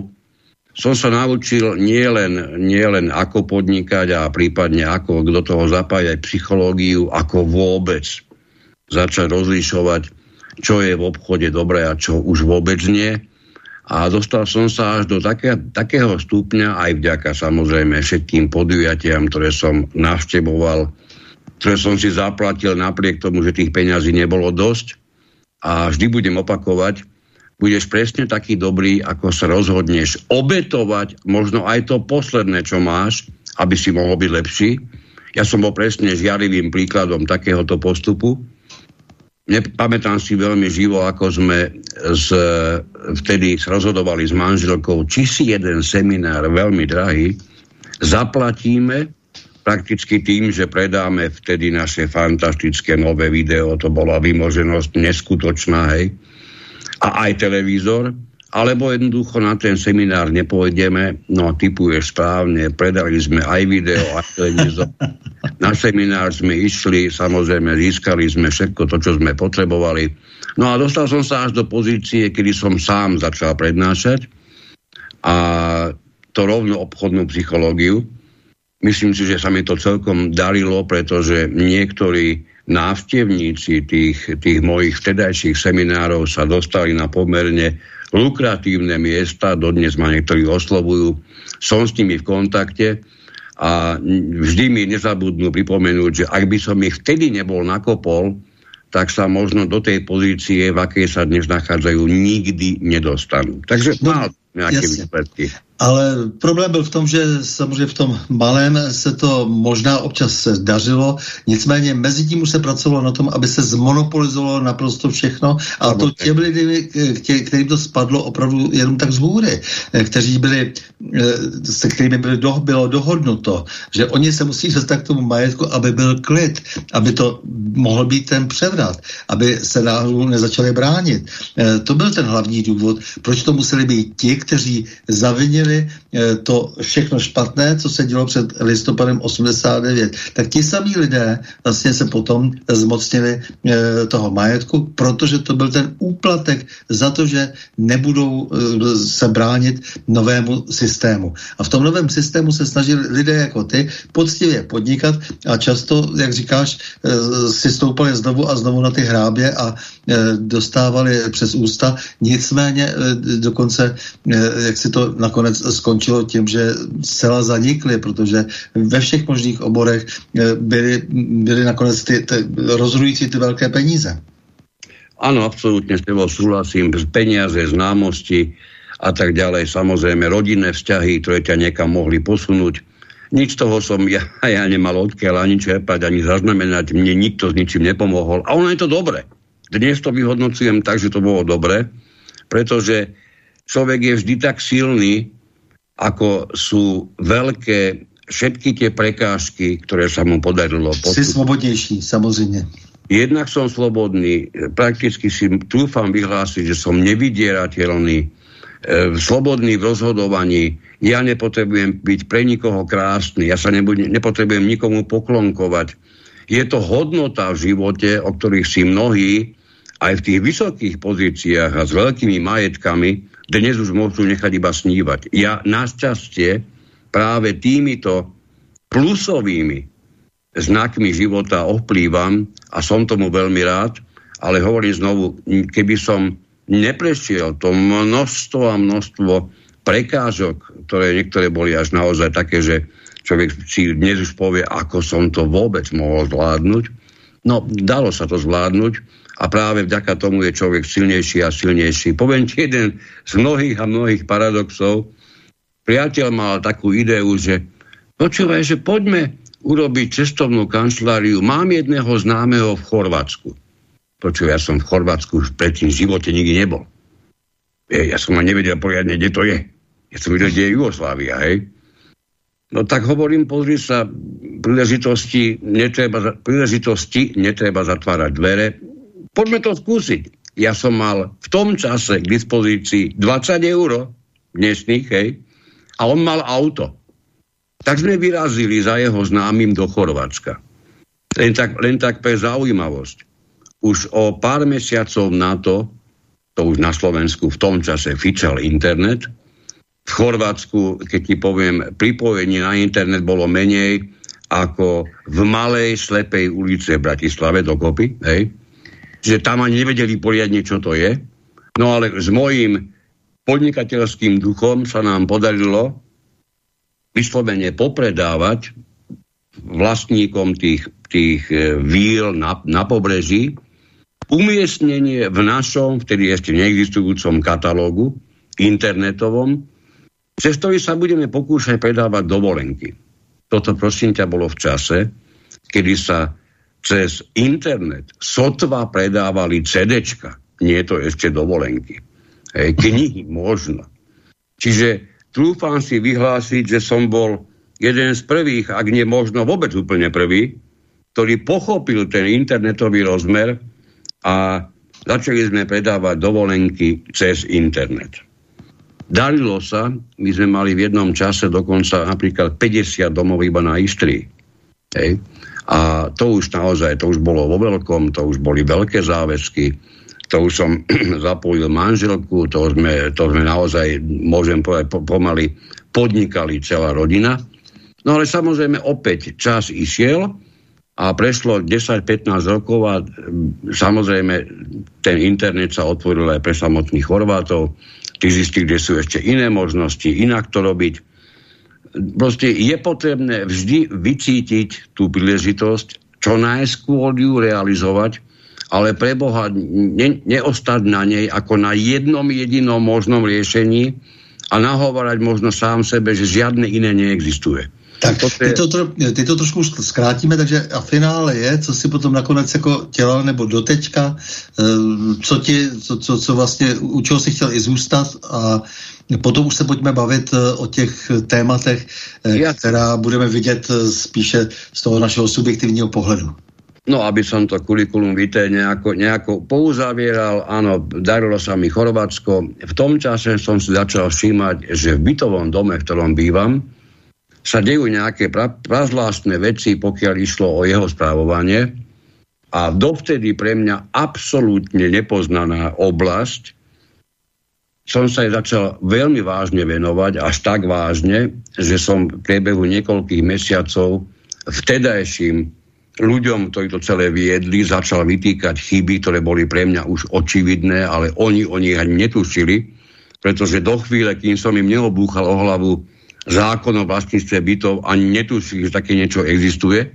som sa naučil nielen nie len ako podnikať a prípadne ako do toho zapájať psychológiu, ako vôbec začať rozlišovať, čo je v obchode dobré a čo už vôbec nie. a dostal som sa až do také, takého stupňa, aj vďaka samozrejme všetkým podujatiam, ktoré som navštevoval, ktoré som si zaplatil napriek tomu, že tých peňazí nebolo dosť. A vždy budem opakovať, budeš presne taký dobrý, ako sa rozhodneš obetovať možno aj to posledné, čo máš, aby si mohol byť lepší. Ja som bol presne žiarivým príkladom takéhoto postupu Nepamätám si veľmi živo, ako sme z, vtedy rozhodovali s manželkou, či si jeden seminár veľmi drahý zaplatíme prakticky tým, že predáme vtedy naše fantastické nové video, to bola vymoženosť neskutočná, hej, a aj televízor, alebo jednoducho na ten seminár nepôjdeme, no typuješ správne, predali sme aj video, aj televízor. Na seminár sme išli, samozrejme získali sme všetko to, čo sme potrebovali. No a dostal som sa až do pozície, kedy som sám začal prednášať a to rovno obchodnú psychológiu. Myslím si, že sa mi to celkom darilo, pretože niektorí návštevníci tých, tých mojich vtedajších seminárov sa dostali na pomerne lukratívne miesta, dodnes ma niektorí oslovujú, som s nimi v kontakte a vždy mi nezabudnú pripomenúť, že ak by som ich vtedy nebol nakopol, tak sa možno do tej pozície, v akej sa dnes nachádzajú, nikdy nedostanú. Takže no, mal nejaké výsledky. Ale problém byl v tom, že samozřejmě v tom malém se to možná občas dařilo, nicméně mezi tím už se pracovalo na tom, aby se zmonopolizovalo naprosto všechno a to těm lidem, kterým to spadlo opravdu jenom tak z hůry, kteří byli, se kterými byli do, bylo dohodnuto, že oni se musí dostat k tomu majetku, aby byl klid, aby to mohl být ten převrat, aby se náhodou nezačali bránit. Eh, to byl ten hlavní důvod, proč to museli být ti, kteří zavinili to všechno špatné, co se dělo před listopadem 89, tak ti samí lidé vlastně se potom zmocnili eh, toho majetku, protože to byl ten úplatek za to, že nebudou eh, se bránit novému systému. A v tom novém systému se snažili lidé jako ty poctivě podnikat a často, jak říkáš, si stoupali znovu a znovu na ty hrábě a dostávali přes ústa. Nicméně dokonce, jak si to nakonec skončilo tím, že zcela zanikly, protože ve všech možných oborech eh, byly, byly nakonec ty, ty, rozhodující ty velké peníze. Áno, absolútne s tebou súhlasím. Peniaze, známosti a tak ďalej. Samozrejme, rodinné vzťahy, ktoré ťa niekam mohli posunúť. Nič toho som ja, ja nemal odkiaľ ani čerpať, ani zaznamenať. Mne nikto s ničím nepomohol. A ono je to dobre. Dnes to vyhodnocujem tak, že to bolo dobre, pretože človek je vždy tak silný, ako sú veľké všetky tie prekážky, ktoré sa mu podarilo. Si slobodnejší, samozrejme. Jednak som slobodný, prakticky si trúfam vyhlásiť, že som nevydierateľný, e, slobodný v rozhodovaní. Ja nepotrebujem byť pre nikoho krásny, ja sa nebudem, nepotrebujem nikomu poklonkovať. Je to hodnota v živote, o ktorých si mnohí aj v tých vysokých pozíciách a s veľkými majetkami dnes už môžu nechať iba snívať. Ja našťastie práve týmito plusovými znakmi života ovplývam a som tomu veľmi rád, ale hovorím znovu, keby som neprešiel to množstvo a množstvo prekážok, ktoré niektoré boli až naozaj také, že človek si dnes už povie, ako som to vôbec mohol zvládnuť. No, dalo sa to zvládnuť a práve vďaka tomu je človek silnejší a silnejší. Poviem ti jeden z mnohých a mnohých paradoxov. Priateľ mal takú ideu, že počúvaj, že poďme urobiť cestovnú kanceláriu. Mám jedného známeho v Chorvátsku. Počúvaj, ja som v Chorvátsku už predtým v živote nikdy nebol. Ja som ma nevedel poriadne, kde to je. Ja som videl, kde je Jugoslávia, hej. No tak hovorím, pozri sa, príležitosti netreba, príležitosti netreba zatvárať dvere, Poďme to skúsiť. Ja som mal v tom čase k dispozícii 20 eur dnešných, hej, a on mal auto. Tak sme vyrazili za jeho známym do Chorvátska. Len tak, len tak pre zaujímavosť. Už o pár mesiacov na to, to už na Slovensku v tom čase fičal internet, v Chorvátsku, keď ti poviem, pripojenie na internet bolo menej ako v malej slepej ulice v Bratislave dokopy, hej, že tam ani nevedeli poriadne, čo to je. No ale s mojím podnikateľským duchom sa nám podarilo vyslovene popredávať vlastníkom tých, tých e, víl na, na pobreží umiestnenie v našom, vtedy ešte neexistujúcom katalógu internetovom, cez ktorý sa budeme pokúšať predávať dovolenky. Toto prosím ťa bolo v čase, kedy sa cez internet sotva predávali CDčka, nie to ešte dovolenky. Hej, knihy možno. Čiže trúfam si vyhlásiť, že som bol jeden z prvých, ak nie možno vôbec úplne prvý, ktorý pochopil ten internetový rozmer a začali sme predávať dovolenky cez internet. Darilo sa, my sme mali v jednom čase dokonca napríklad 50 domov iba na Istrii. Hej. A to už naozaj, to už bolo vo veľkom, to už boli veľké záväzky, to už som zapojil manželku, to sme, to sme naozaj, môžem povedať, pomaly podnikali celá rodina. No ale samozrejme opäť čas išiel a prešlo 10-15 rokov a samozrejme ten internet sa otvoril aj pre samotných Chorvátov. Tí zistili, kde sú ešte iné možnosti, inak to robiť. Proste je potrebné vždy vycítiť tú príležitosť, čo najskôr ju realizovať ale pre Boha ne, neostať na nej ako na jednom jedinom možnom riešení a nahovárať možno sám sebe, že žiadne iné neexistuje. Tak, ty to, tro, ty to trošku zkrátíme, takže a finále je, co si potom nakonec jako dělal, nebo dotečka, eh, co ti, co, co, co vlastně, u čeho si chtěl i zůstat a potom už se pojďme bavit eh, o těch tématech, eh, která budeme vidět spíše z toho našeho subjektivního pohledu. No, aby som to kurikulum vitae nejako, nejako pouzavieral, áno, darilo sa mi Chorvátsko. V tom čase som si začal všímať, že v bytovom dome, v ktorom bývam, sa dejú nejaké pra, prazvláštne veci, pokiaľ išlo o jeho správovanie. A dovtedy pre mňa absolútne nepoznaná oblasť som sa jej začal veľmi vážne venovať, až tak vážne, že som v priebehu niekoľkých mesiacov vtedajším ľuďom, ktorí to celé viedli, začal vytýkať chyby, ktoré boli pre mňa už očividné, ale oni o nich ani netušili, pretože do chvíle, kým som im neobúchal o hlavu zákon o vlastníctve bytov, ani netušili, že také niečo existuje.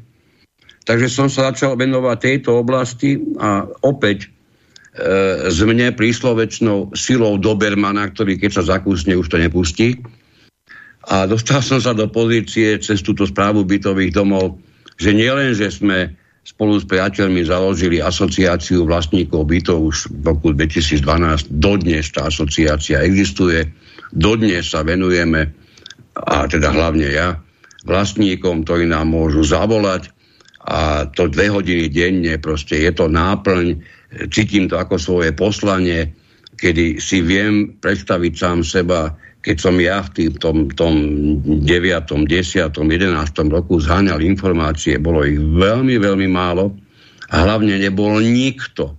Takže som sa začal venovať tejto oblasti a opäť e, z mne príslovečnou silou Dobermana, ktorý keď sa zakúsne, už to nepustí. A dostal som sa do pozície cez túto správu bytových domov že nielen, že sme spolu s priateľmi založili asociáciu vlastníkov bytov už v roku 2012. Dodnes tá asociácia existuje. Dodnes sa venujeme, a teda hlavne ja, vlastníkom, ktorí nám môžu zavolať a to dve hodiny denne, proste je to náplň, cítim to ako svoje poslanie, kedy si viem predstaviť sám seba keď som ja v tom, tom 9., 10., 11. roku zháňal informácie, bolo ich veľmi, veľmi málo a hlavne nebol nikto,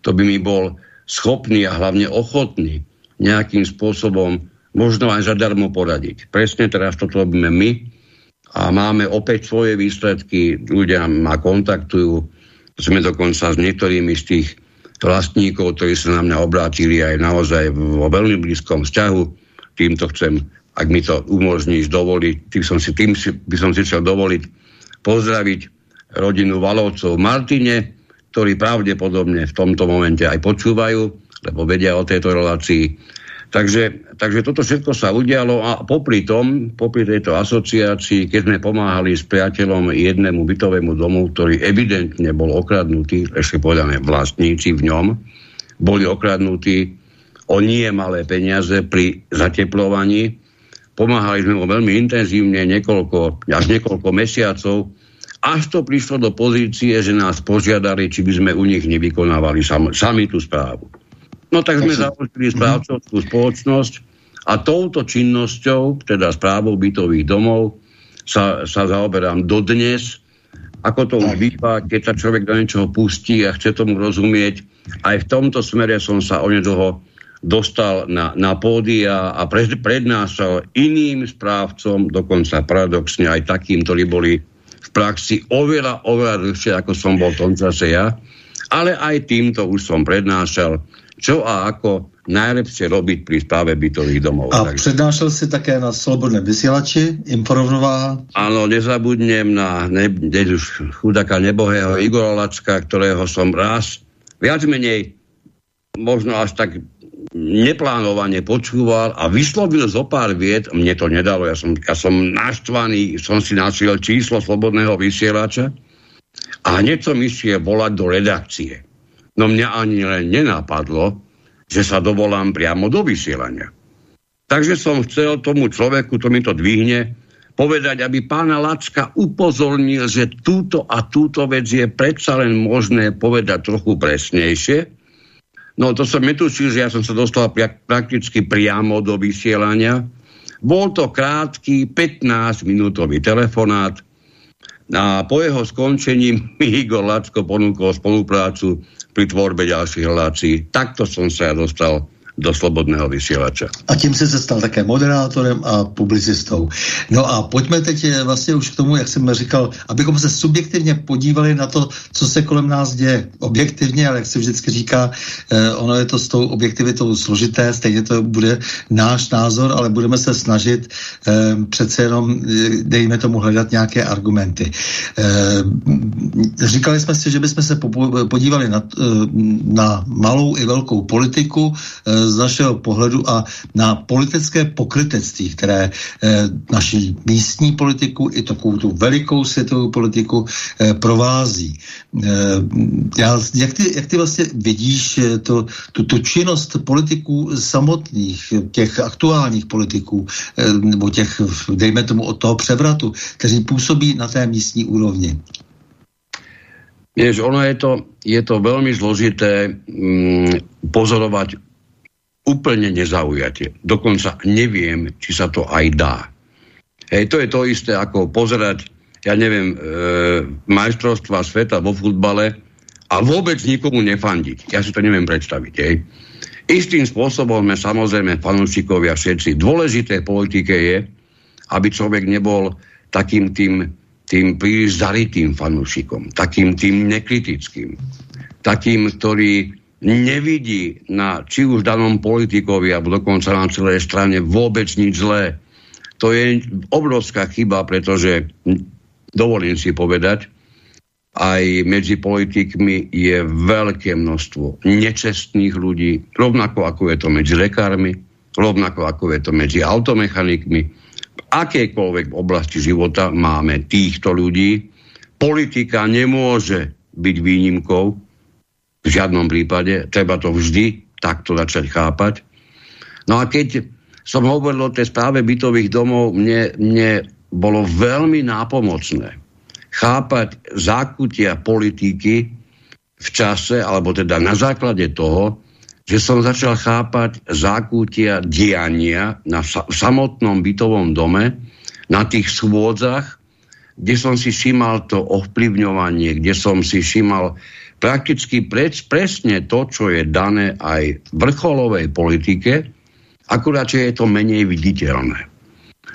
to by mi bol schopný a hlavne ochotný nejakým spôsobom možno aj zadarmo poradiť. Presne teraz toto robíme my a máme opäť svoje výsledky, ľudia ma kontaktujú, sme dokonca s niektorými z tých vlastníkov, ktorí sa na mňa obrátili aj naozaj vo veľmi blízkom vzťahu, týmto chcem, ak mi to umožníš dovoliť, tým, som si, tým si, by som si chcel dovoliť pozdraviť rodinu Valovcov Martine, ktorí pravdepodobne v tomto momente aj počúvajú, lebo vedia o tejto relácii. Takže, takže toto všetko sa udialo a popri tom, popri tejto asociácii, keď sme pomáhali s priateľom jednému bytovému domu, ktorý evidentne bol okradnutý, ešte povedané vlastníci v ňom, boli okradnutí o nie malé peniaze pri zateplovaní. Pomáhali sme mu veľmi intenzívne niekoľko, až niekoľko mesiacov, až to prišlo do pozície, že nás požiadali, či by sme u nich nevykonávali sam, sami tú správu. No tak sme založili správcovskú spoločnosť a touto činnosťou, teda správou bytových domov, sa, sa zaoberám dodnes, ako to už býva, keď sa človek do niečoho pustí a chce tomu rozumieť. Aj v tomto smere som sa onedlho dostal na, na pódia a pred, prednášal iným správcom, dokonca paradoxne aj takým, ktorí boli v praxi oveľa, oveľa dlhšie, ako som bol v tom čase ja. Ale aj týmto už som prednášal čo a ako najlepšie robiť pri správe bytových domov. A Takže... přednášel si také na Slobodné vysielači, informováha? Áno, nezabudnem na ne, ne, už chudáka nebohého Igora Lacka, ktorého som raz viac menej možno až tak neplánovane počúval a vyslovil zo pár viet, mne to nedalo, ja som, ja som naštvaný, som si našiel číslo Slobodného vysielača a hneď som išiel volať do redakcie. No mňa ani len nenapadlo, že sa dovolám priamo do vysielania. Takže som chcel tomu človeku, to mi to dvihne, povedať, aby pána Lacka upozornil, že túto a túto vec je predsa len možné povedať trochu presnejšie. No to som netušil, že ja som sa dostal prakticky priamo do vysielania. Bol to krátky 15-minútový telefonát a po jeho skončení mi Igor Lacko ponúkol spoluprácu pri tvorbe ďalších relácií. Takto som sa ja dostal do slobodného vysielača. A tím si se stal také moderátorem a publicistou. No a pojďme teď eh, vlastně už k tomu, jak jsem říkal, abychom se subjektivně podívali na to, co se kolem nás děje. Objektivně, ale jak se vždycky říká, eh, ono je to s tou objektivitou složité, stejně to bude náš názor, ale budeme se snažit eh, přece jenom, dejme tomu, hledat nějaké argumenty. Říkali jsme si, že bychom se podívali na, na malou i velkou politiku, z našeho pohledu a na politické pokrytectví, které eh, naší místní politiku i takovou tu velikou světovou politiku eh, provází. Eh, já, jak, ty, jak ty vlastně vidíš to, tu, tu činnost politiků samotných, těch aktuálních politiků, nebo těch, dejme tomu, od toho převratu, kteří působí na té místní úrovni? Vieš, ono je to, je to veľmi zložité mm, pozorovať úplne nezaujate. Dokonca neviem, či sa to aj dá. Hej, to je to isté, ako pozerať, ja neviem, e, majstrovstva sveta vo futbale a vôbec nikomu nefandiť. Ja si to neviem predstaviť. Hej. Istým spôsobom sme samozrejme fanúšikovia všetci. Dôležité v politike je, aby človek nebol takým tým, tým príliš zaritým fanúšikom, takým tým nekritickým, takým, ktorý nevidí na či už danom politikovi, alebo dokonca na celej strane vôbec nič zlé. To je obrovská chyba, pretože dovolím si povedať, aj medzi politikmi je veľké množstvo nečestných ľudí, rovnako ako je to medzi lekármi, rovnako ako je to medzi automechanikmi. V akejkoľvek oblasti života máme týchto ľudí. Politika nemôže byť výnimkou, v žiadnom prípade. Treba to vždy takto začať chápať. No a keď som hovoril o tej správe bytových domov, mne, mne bolo veľmi nápomocné chápať zákutia politiky v čase, alebo teda na základe toho, že som začal chápať zákutia diania na sa- samotnom bytovom dome, na tých schôdzach, kde som si všímal to ovplyvňovanie, kde som si všímal prakticky preč, presne to, čo je dané aj v vrcholovej politike, akurát, je to menej viditeľné.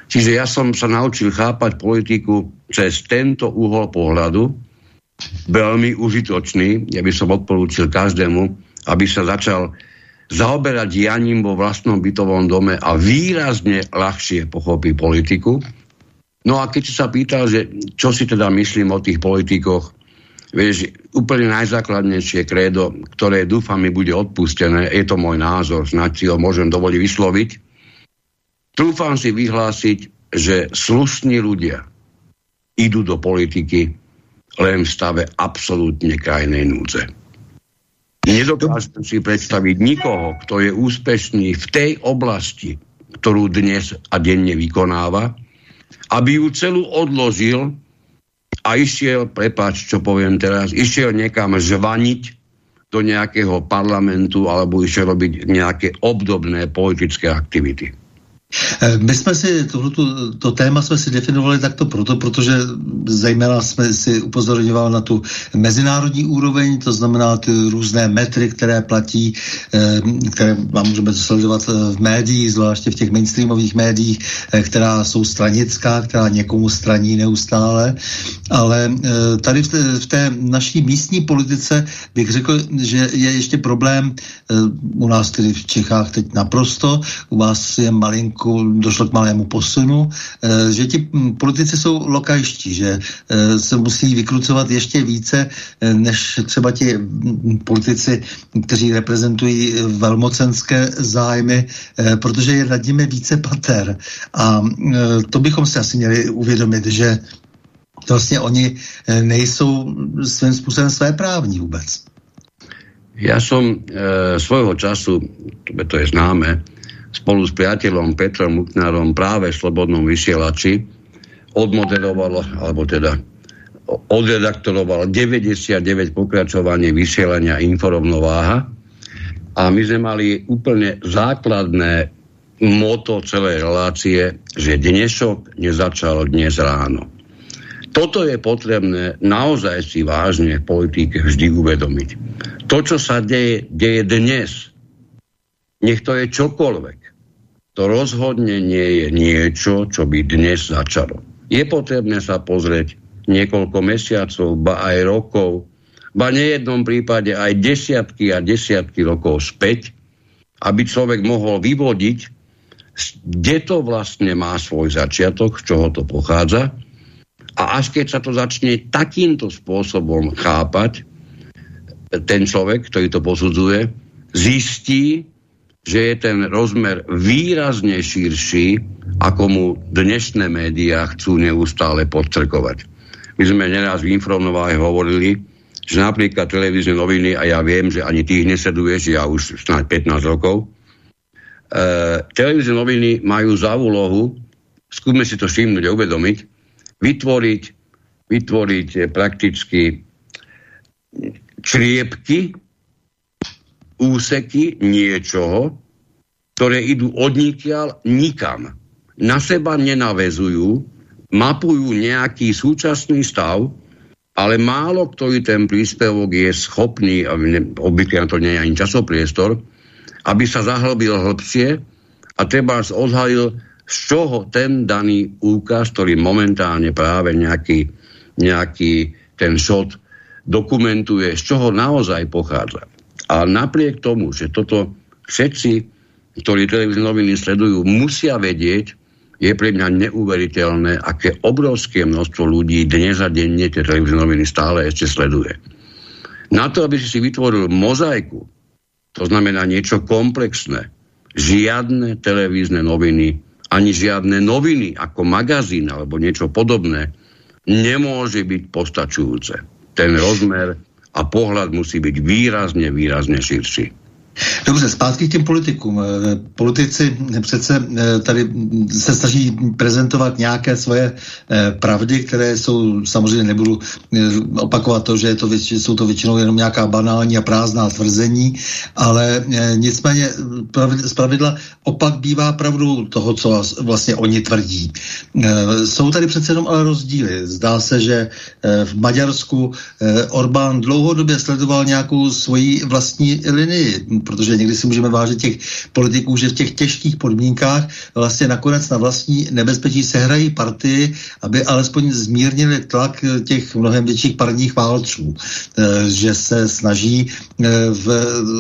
Čiže ja som sa naučil chápať politiku cez tento uhol pohľadu, veľmi užitočný. Ja by som odporúčil každému, aby sa začal zaoberať dianím vo vlastnom bytovom dome a výrazne ľahšie pochopí politiku. No a keď sa pýtal, že čo si teda myslím o tých politikoch, Vieš, úplne najzákladnejšie krédo, ktoré dúfam mi bude odpustené, je to môj názor, snáď si ho môžem dovoliť vysloviť. Dúfam si vyhlásiť, že slušní ľudia idú do politiky len v stave absolútne krajnej núdze. Nedokážem si predstaviť nikoho, kto je úspešný v tej oblasti, ktorú dnes a denne vykonáva, aby ju celú odložil a išiel, prepáč, čo poviem teraz, išiel niekam žvaniť do nejakého parlamentu alebo išiel robiť nejaké obdobné politické aktivity. Eh, my jsme si tohleto, to téma jsme si definovali takto proto, protože zejména jsme si upozorňovali na tu mezinárodní úroveň, to znamená ty různé metry, které platí, eh, které vám můžeme sledovat eh, v médiích, zvláště v těch mainstreamových médiích, která jsou stranická, která někomu straní neustále, ale tady v té, v té naší místní politice bych řekl, že je ještě problém u nás tedy v Čechách teď naprosto, u vás je malinko trošku došlo k malému posunu, eh, že ti politici jsou lokajští, že eh, se musí vykrucovat ještě více, eh, než třeba ti politici, kteří reprezentují velmocenské zájmy, protože je nad nimi více pater. A to bychom si asi měli uvědomit, že vlastně oni nejsou svým způsobem své právní vůbec. Ja som e, svojho času, to je známe, spolu s priateľom Petrom Muknárom práve v Slobodnom vysielači odmoderoval, alebo teda odredaktoroval 99 pokračovanie vysielania Inforovnováha a my sme mali úplne základné moto celej relácie, že dnešok nezačal dnes ráno. Toto je potrebné naozaj si vážne v politike vždy uvedomiť. To, čo sa deje, deje dnes, nech to je čokoľvek. To rozhodne nie je niečo, čo by dnes začalo. Je potrebné sa pozrieť niekoľko mesiacov, ba aj rokov, ba nejednom prípade aj desiatky a desiatky rokov späť, aby človek mohol vyvodiť, kde to vlastne má svoj začiatok, z čoho to pochádza. A až keď sa to začne takýmto spôsobom chápať, ten človek, ktorý to posudzuje, zistí, že je ten rozmer výrazne širší, ako mu dnešné médiá chcú neustále podtrkovať. My sme neraz v Infrovnováhe hovorili, že napríklad televízne noviny, a ja viem, že ani tých nesleduješ, ja už snáď 15 rokov, e, televízne noviny majú za úlohu, skúsme si to všimnúť a uvedomiť, vytvoriť, vytvoriť prakticky čriepky úseky niečoho, ktoré idú odnikiaľ nikam. Na seba nenavezujú, mapujú nejaký súčasný stav, ale málo ktorý ten príspevok je schopný, obvykle na to nie je ani časopriestor, aby sa zahlbil hlbšie a treba odhalil, z čoho ten daný úkaz, ktorý momentálne práve nejaký, nejaký ten šot dokumentuje, z čoho naozaj pochádza. A napriek tomu, že toto všetci, ktorí televízne noviny sledujú, musia vedieť, je pre mňa neuveriteľné, aké obrovské množstvo ľudí dnes a denne tie televízne noviny stále ešte sleduje. Na to, aby si vytvoril mozaiku, to znamená niečo komplexné, žiadne televízne noviny, ani žiadne noviny ako magazín alebo niečo podobné nemôže byť postačujúce. Ten rozmer a pohľad musí byť výrazne, výrazne širší. Dobře, zpátky k těm politikům. Eh, politici přece eh, tady se snaží prezentovat nějaké svoje eh, pravdy, které jsou, samozřejmě nebudu opakovat to, že, je to větši, jsou to většinou jenom nějaká banální a prázdná tvrzení, ale nicméně z pravidla opak bývá pravdou toho, co vlastně oni tvrdí. Jsou tady přece jenom ale rozdíly. Zdá se, že v Maďarsku Orbán dlouhodobě sledoval nějakou svoji vlastní linii, protože někdy si můžeme vážit těch politiků, že v těch těžkých podmínkách vlastně nakonec na vlastní nebezpečí sehrají partii, aby alespoň zmírnili tlak těch mnohem větších parních válců, eh, že se snaží eh, v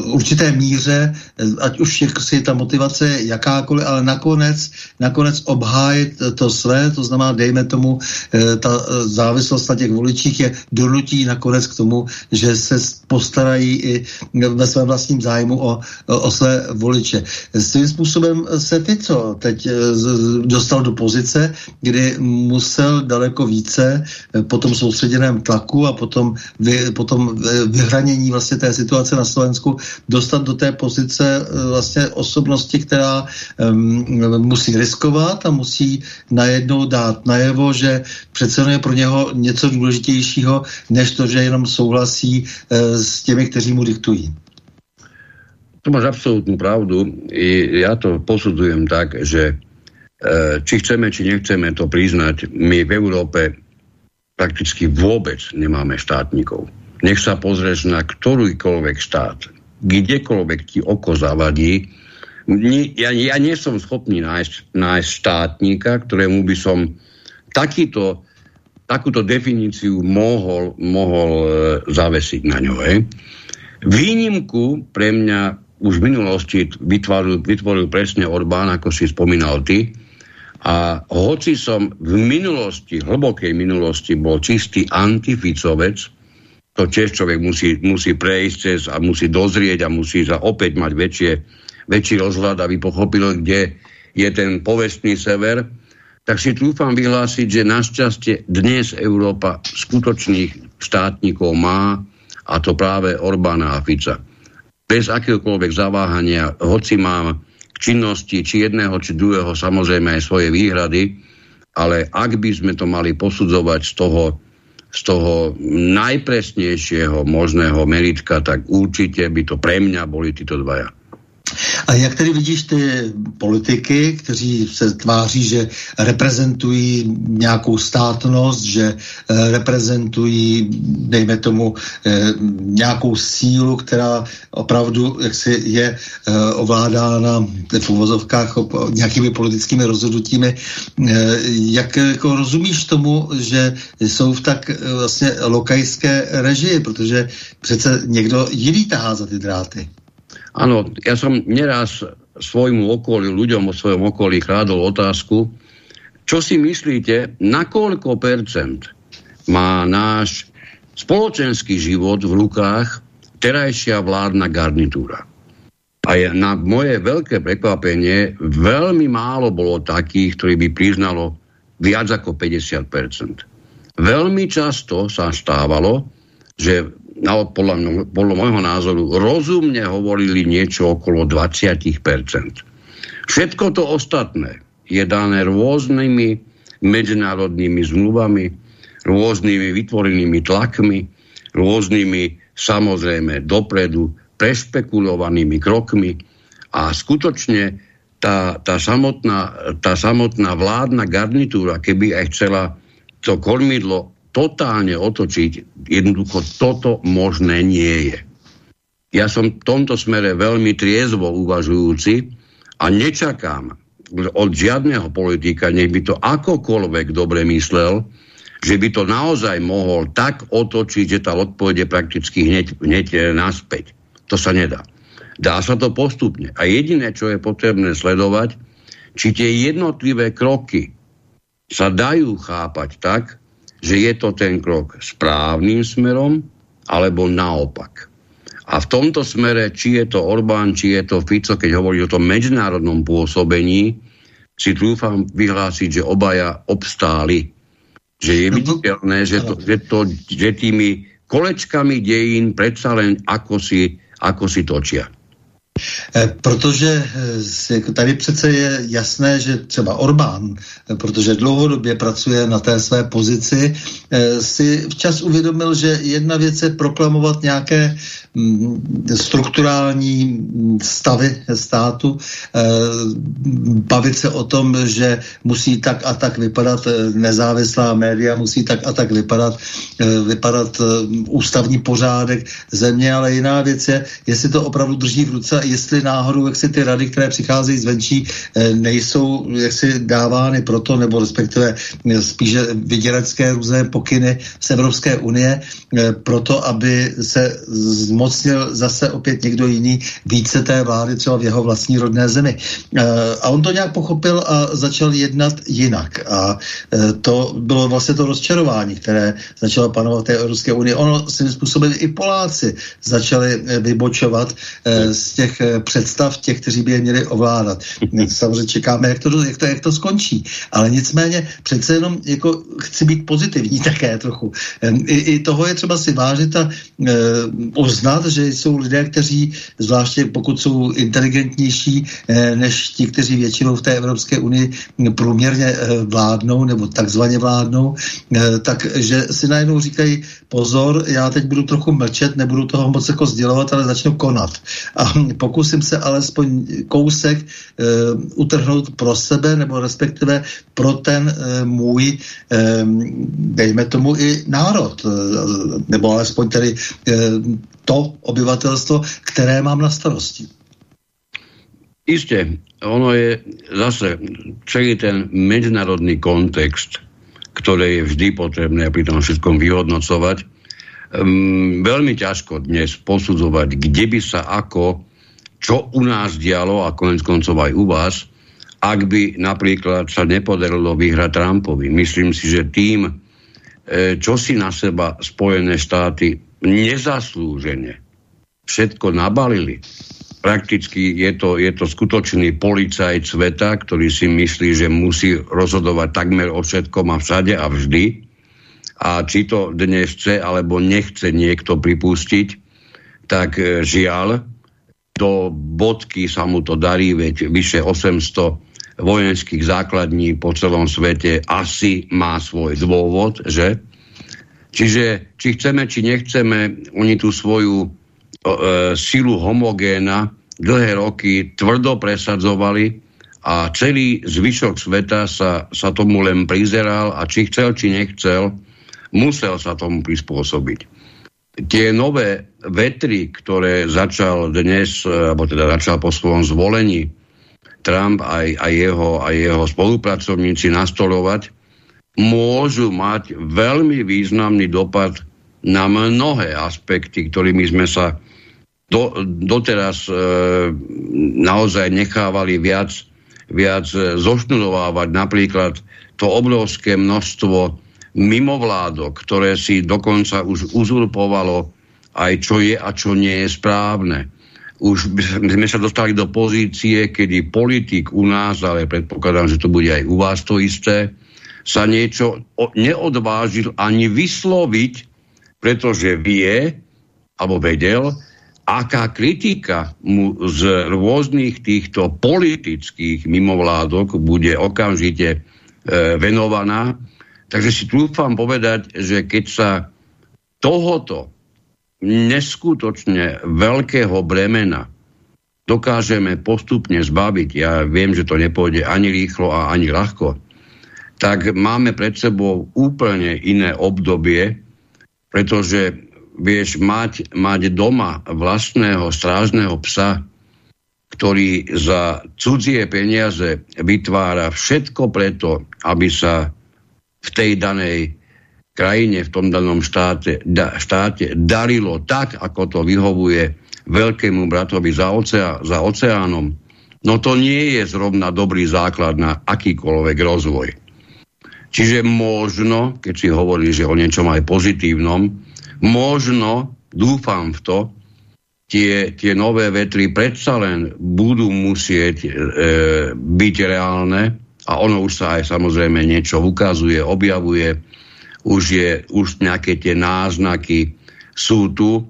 určité míře, eh, ať už je ta motivace jakákoliv, ale nakonec, nakonec obhájit to své, to znamená, dejme tomu, ta závislost na těch voličích je donutí nakonec k tomu, že se postarají i ve svém vlastním zájmu o, o své voliče. Svým způsobem se ty, co teď eh, dostal do pozice, kdy musel daleko více eh, po tom soustředěném tlaku a potom, vy, potom vyhranění vlastně té situace na Slovensku dostat do té pozice eh, vlastně osobnosti, která um, musí riskovat a musí najednou dát najevo, že přece je pro něho něco důležitějšího, než to, že jenom souhlasí uh, s těmi, kteří mu diktují. To máš absolútnu pravdu. I ja to posudzujem tak, že či chceme, či nechceme to priznať, my v Európe prakticky vôbec nemáme štátnikov. Nech sa pozrieš na ktorýkoľvek štát, kdekoľvek ti oko zavadí, ja, ja nie som schopný nájsť, nájsť štátnika, ktorému by som takýto, takúto definíciu mohol, mohol e, zavesiť na ňo. Výnimku pre mňa už v minulosti vytvoril, vytvoril presne Orbán, ako si spomínal ty. A hoci som v minulosti, hlbokej minulosti bol čistý antificovec, to tiež človek musí, musí prejsť cez a musí dozrieť a musí sa opäť mať väčšie, väčší rozhľad, aby pochopil, kde je ten povestný sever, tak si trúfam vyhlásiť, že našťastie dnes Európa skutočných štátnikov má a to práve Orbána a Fica bez akéhokoľvek zaváhania, hoci mám k činnosti či jedného, či druhého samozrejme aj svoje výhrady, ale ak by sme to mali posudzovať z toho, z toho najpresnejšieho možného meritka, tak určite by to pre mňa boli títo dvaja. A jak tedy vidíš ty politiky, kteří se tváří, že reprezentují nějakou státnost, že eh, reprezentují, dejme tomu, eh, nějakou sílu, která opravdu jaksi je eh, ovládána v uvozovkách nějakými politickými rozhodnutími. Jak jako rozumíš tomu, že jsou v tak vlastně lokajské režii, protože přece někdo jiný tahá za ty dráty? Áno, ja som neraz svojmu okolí, ľuďom o svojom okolí krádol otázku, čo si myslíte, na koľko percent má náš spoločenský život v rukách terajšia vládna garnitúra. A je, na moje veľké prekvapenie veľmi málo bolo takých, ktorí by priznalo viac ako 50%. Veľmi často sa stávalo, že no, podľa, podľa môjho názoru rozumne hovorili niečo okolo 20%. Všetko to ostatné je dané rôznymi medzinárodnými zmluvami, rôznymi vytvorenými tlakmi, rôznymi samozrejme dopredu prešpekulovanými krokmi a skutočne tá, tá, samotná, tá samotná vládna garnitúra, keby aj chcela to kormidlo totálne otočiť, jednoducho toto možné nie je. Ja som v tomto smere veľmi triezvo uvažujúci a nečakám od žiadneho politika, nech by to akokoľvek dobre myslel, že by to naozaj mohol tak otočiť, že tá odpoveď je prakticky hneď, hneď e, naspäť. To sa nedá. Dá sa to postupne. A jediné, čo je potrebné sledovať, či tie jednotlivé kroky sa dajú chápať tak, že je to ten krok správnym smerom, alebo naopak. A v tomto smere, či je to Orbán, či je to Fico, keď hovorí o tom medzinárodnom pôsobení, si trúfam vyhlásiť, že obaja obstáli. Že je viditeľné, že, to, že, to, že tými kolečkami dejín predsa len ako si, ako si točia. Eh, protože eh, tady přece je jasné, že třeba Orbán, eh, protože dlouhodobě pracuje na té své pozici, si včas uvědomil, že jedna věc je proklamovat nějaké mm, strukturální mm, stavy státu, bavit se o tom, že musí tak a tak vypadat nezávislá média, musí tak a tak vypadat, vypadat ústavní pořádek země, ale jiná věc je, jestli to opravdu drží v ruce jestli náhodou jak si ty rady, které přicházejí zvenčí, eh, nejsou jaksi dávány proto, nebo respektive eh, spíše vyděračské různé pokyny z Evropské unie, eh, proto, aby se zmocnil zase opět někdo jiný více té vlády, třeba v jeho vlastní rodné zemi. A on to nějak pochopil a začal jednat jinak. A to bylo vlastně to rozčarování, které začalo panovat té Evropské unii. Ono svým způsobem i Poláci začali vybočovat z těch Eh, představ těch, kteří by je měli ovládat. Samozřejmě čekáme, jak to, jak to, jak to skončí. Ale nicméně přece jenom jako chci být pozitivní také trochu. I, i toho je třeba si vážit a e, uznat, že jsou lidé, kteří, zvláště pokud jsou inteligentnější e, než ti, kteří většinou v té Evropské unii průměrně e, vládnou nebo takzvaně vládnou, e, takže si najednou říkají, pozor, já teď budu trochu mlčet, nebudu toho moc jako sdělovat, ale začnu konat. A pokusím se alespoň kousek e, utrhnout pro sebe, nebo respektive pro ten e, můj, e, dejme tomu i národ, e, nebo alespoň tedy e, to obyvatelstvo, které mám na starosti. Isté, ono je zase celý ten medzinárodný kontext, ktoré je vždy potrebné pri tom všetkom vyhodnocovať. Um, veľmi ťažko dnes posudzovať, kde by sa ako, čo u nás dialo a konec koncov aj u vás, ak by napríklad sa nepodarilo vyhrať Trumpovi. Myslím si, že tým, e, čo si na seba Spojené štáty nezaslúžene všetko nabalili, prakticky je to, je to skutočný policajt sveta, ktorý si myslí, že musí rozhodovať takmer o všetkom a všade a vždy. A či to dnes chce alebo nechce niekto pripustiť, tak e, žiaľ, do bodky sa mu to darí, veď vyše 800 vojenských základní po celom svete asi má svoj dôvod, že? Čiže či chceme, či nechceme, oni tú svoju e, silu homogéna dlhé roky tvrdo presadzovali a celý zvyšok sveta sa, sa tomu len prizeral a či chcel, či nechcel, musel sa tomu prispôsobiť. Tie nové vetry, ktoré začal dnes, alebo teda začal po svojom zvolení Trump aj, aj, jeho, aj jeho spolupracovníci nastolovať, môžu mať veľmi významný dopad na mnohé aspekty, ktorými sme sa do, doteraz e, naozaj nechávali viac, viac e, zošnudovávať napríklad to obrovské množstvo mimovládok, ktoré si dokonca už uzurpovalo aj čo je a čo nie je správne. Už sme sa dostali do pozície, kedy politik u nás, ale predpokladám, že to bude aj u vás to isté, sa niečo neodvážil ani vysloviť, pretože vie, alebo vedel, aká kritika mu z rôznych týchto politických mimovládok bude okamžite e, venovaná. Takže si trúfam povedať, že keď sa tohoto neskutočne veľkého bremena dokážeme postupne zbaviť, ja viem, že to nepôjde ani rýchlo a ani ľahko, tak máme pred sebou úplne iné obdobie, pretože vieš mať, mať doma vlastného strážneho psa, ktorý za cudzie peniaze vytvára všetko preto, aby sa v tej danej krajine, v tom danom štáte, da, štáte darilo tak, ako to vyhovuje veľkému bratovi za, oceá, za oceánom, no to nie je zrovna dobrý základ na akýkoľvek rozvoj. Čiže možno, keď si hovorí, že o niečom aj pozitívnom, možno, dúfam v to, tie, tie nové vetry predsa len budú musieť e, byť reálne a ono už sa aj samozrejme niečo ukazuje, objavuje, už, je, už nejaké tie náznaky sú tu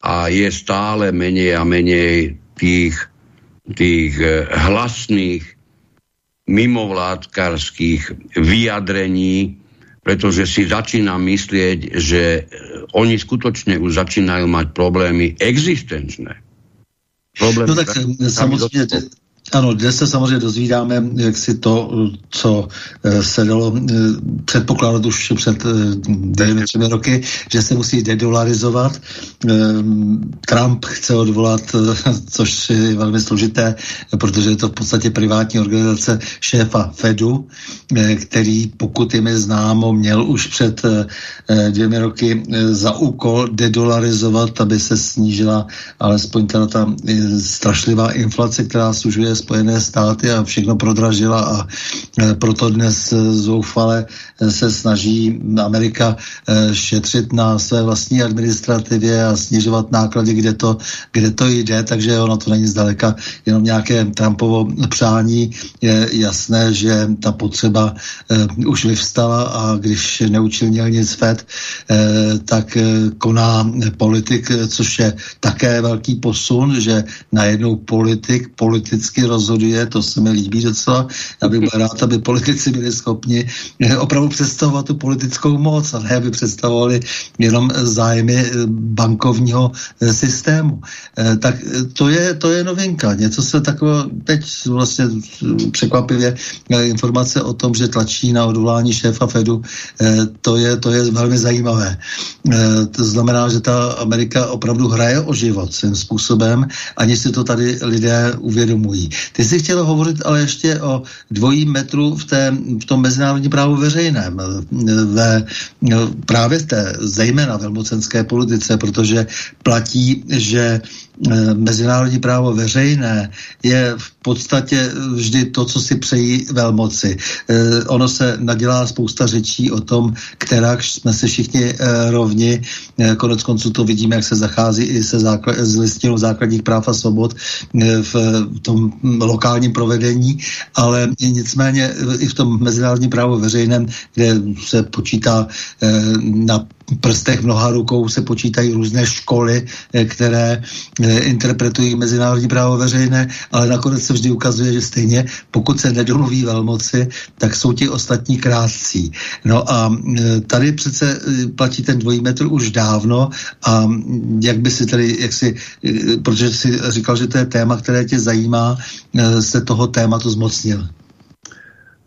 a je stále menej a menej tých, tých e, hlasných mimovládkarských vyjadrení, pretože si začínam myslieť, že oni skutočne už začínajú mať problémy existenčné. Problémy, no tak samozřejmě, ano, dnes se samozřejmě dozvídáme, jak si to, co eh, se dalo eh, předpokládat už před eh, dvěmi, třemi roky, že se musí dedolarizovat. Trump chce odvolat, což je velmi složité, protože je to v podstatě privátní organizace šéfa Fedu, který, pokud je mi známo, měl už před dvěmi roky za úkol dedolarizovat, aby se snížila alespoň teda ta strašlivá inflace, která služuje Spojené státy a všechno prodražila a e, proto dnes e, zoufale e, se snaží Amerika šetřit na své vlastní administrativě a snižovat náklady, kde to, kde to jde, takže ono to není zdaleka jenom nějaké Trumpovo přání. Je jasné, že ta potřeba už vyvstala a když neučinil nic FED, tak koná politik, což je také velký posun, že najednou politik politicky rozhoduje, to se mi líbí docela. Já bych byl rád, aby politici byli schopni eh, opravdu představovat tu politickou moc a ne aby představovali jenom zájmy eh, bankovního systému. Tak to je, to je novinka. Něco se takového, teď vlastně překvapivě informace o tom, že tlačí na odvolání šéfa Fedu, to je, to je velmi zajímavé. To znamená, že ta Amerika opravdu hraje o život svým způsobem, ani si to tady lidé uvědomují. Ty jsi chtěl hovořit ale ještě o dvojím metru v, té, v tom mezinárodním právu veřejném, ve, právě v té zejména velmocenské politice, protože platí, že mezinárodní právo veřejné je v podstatě vždy to, co si přejí velmoci. Eh, ono se nadělá spousta řečí o tom, která jsme se všichni eh, rovni. Konec konců to vidíme, jak se zachází i se základ, s listinou základních práv a svobod v tom lokálním provedení, ale nicméně i v tom mezinárodním právu veřejném, kde se počítá na prstech mnoha rukou se počítají různé školy, které interpretují mezinárodní právo veřejné, ale nakonec se vždy ukazuje, že stejně, pokud se nedomluví velmoci, tak jsou ti ostatní krátcí. No a tady přece e, platí ten dvojí metr už dávno a jak by si tady, jak si, protože si říkal, že to je téma, které tě zajímá, se toho tématu zmocnil.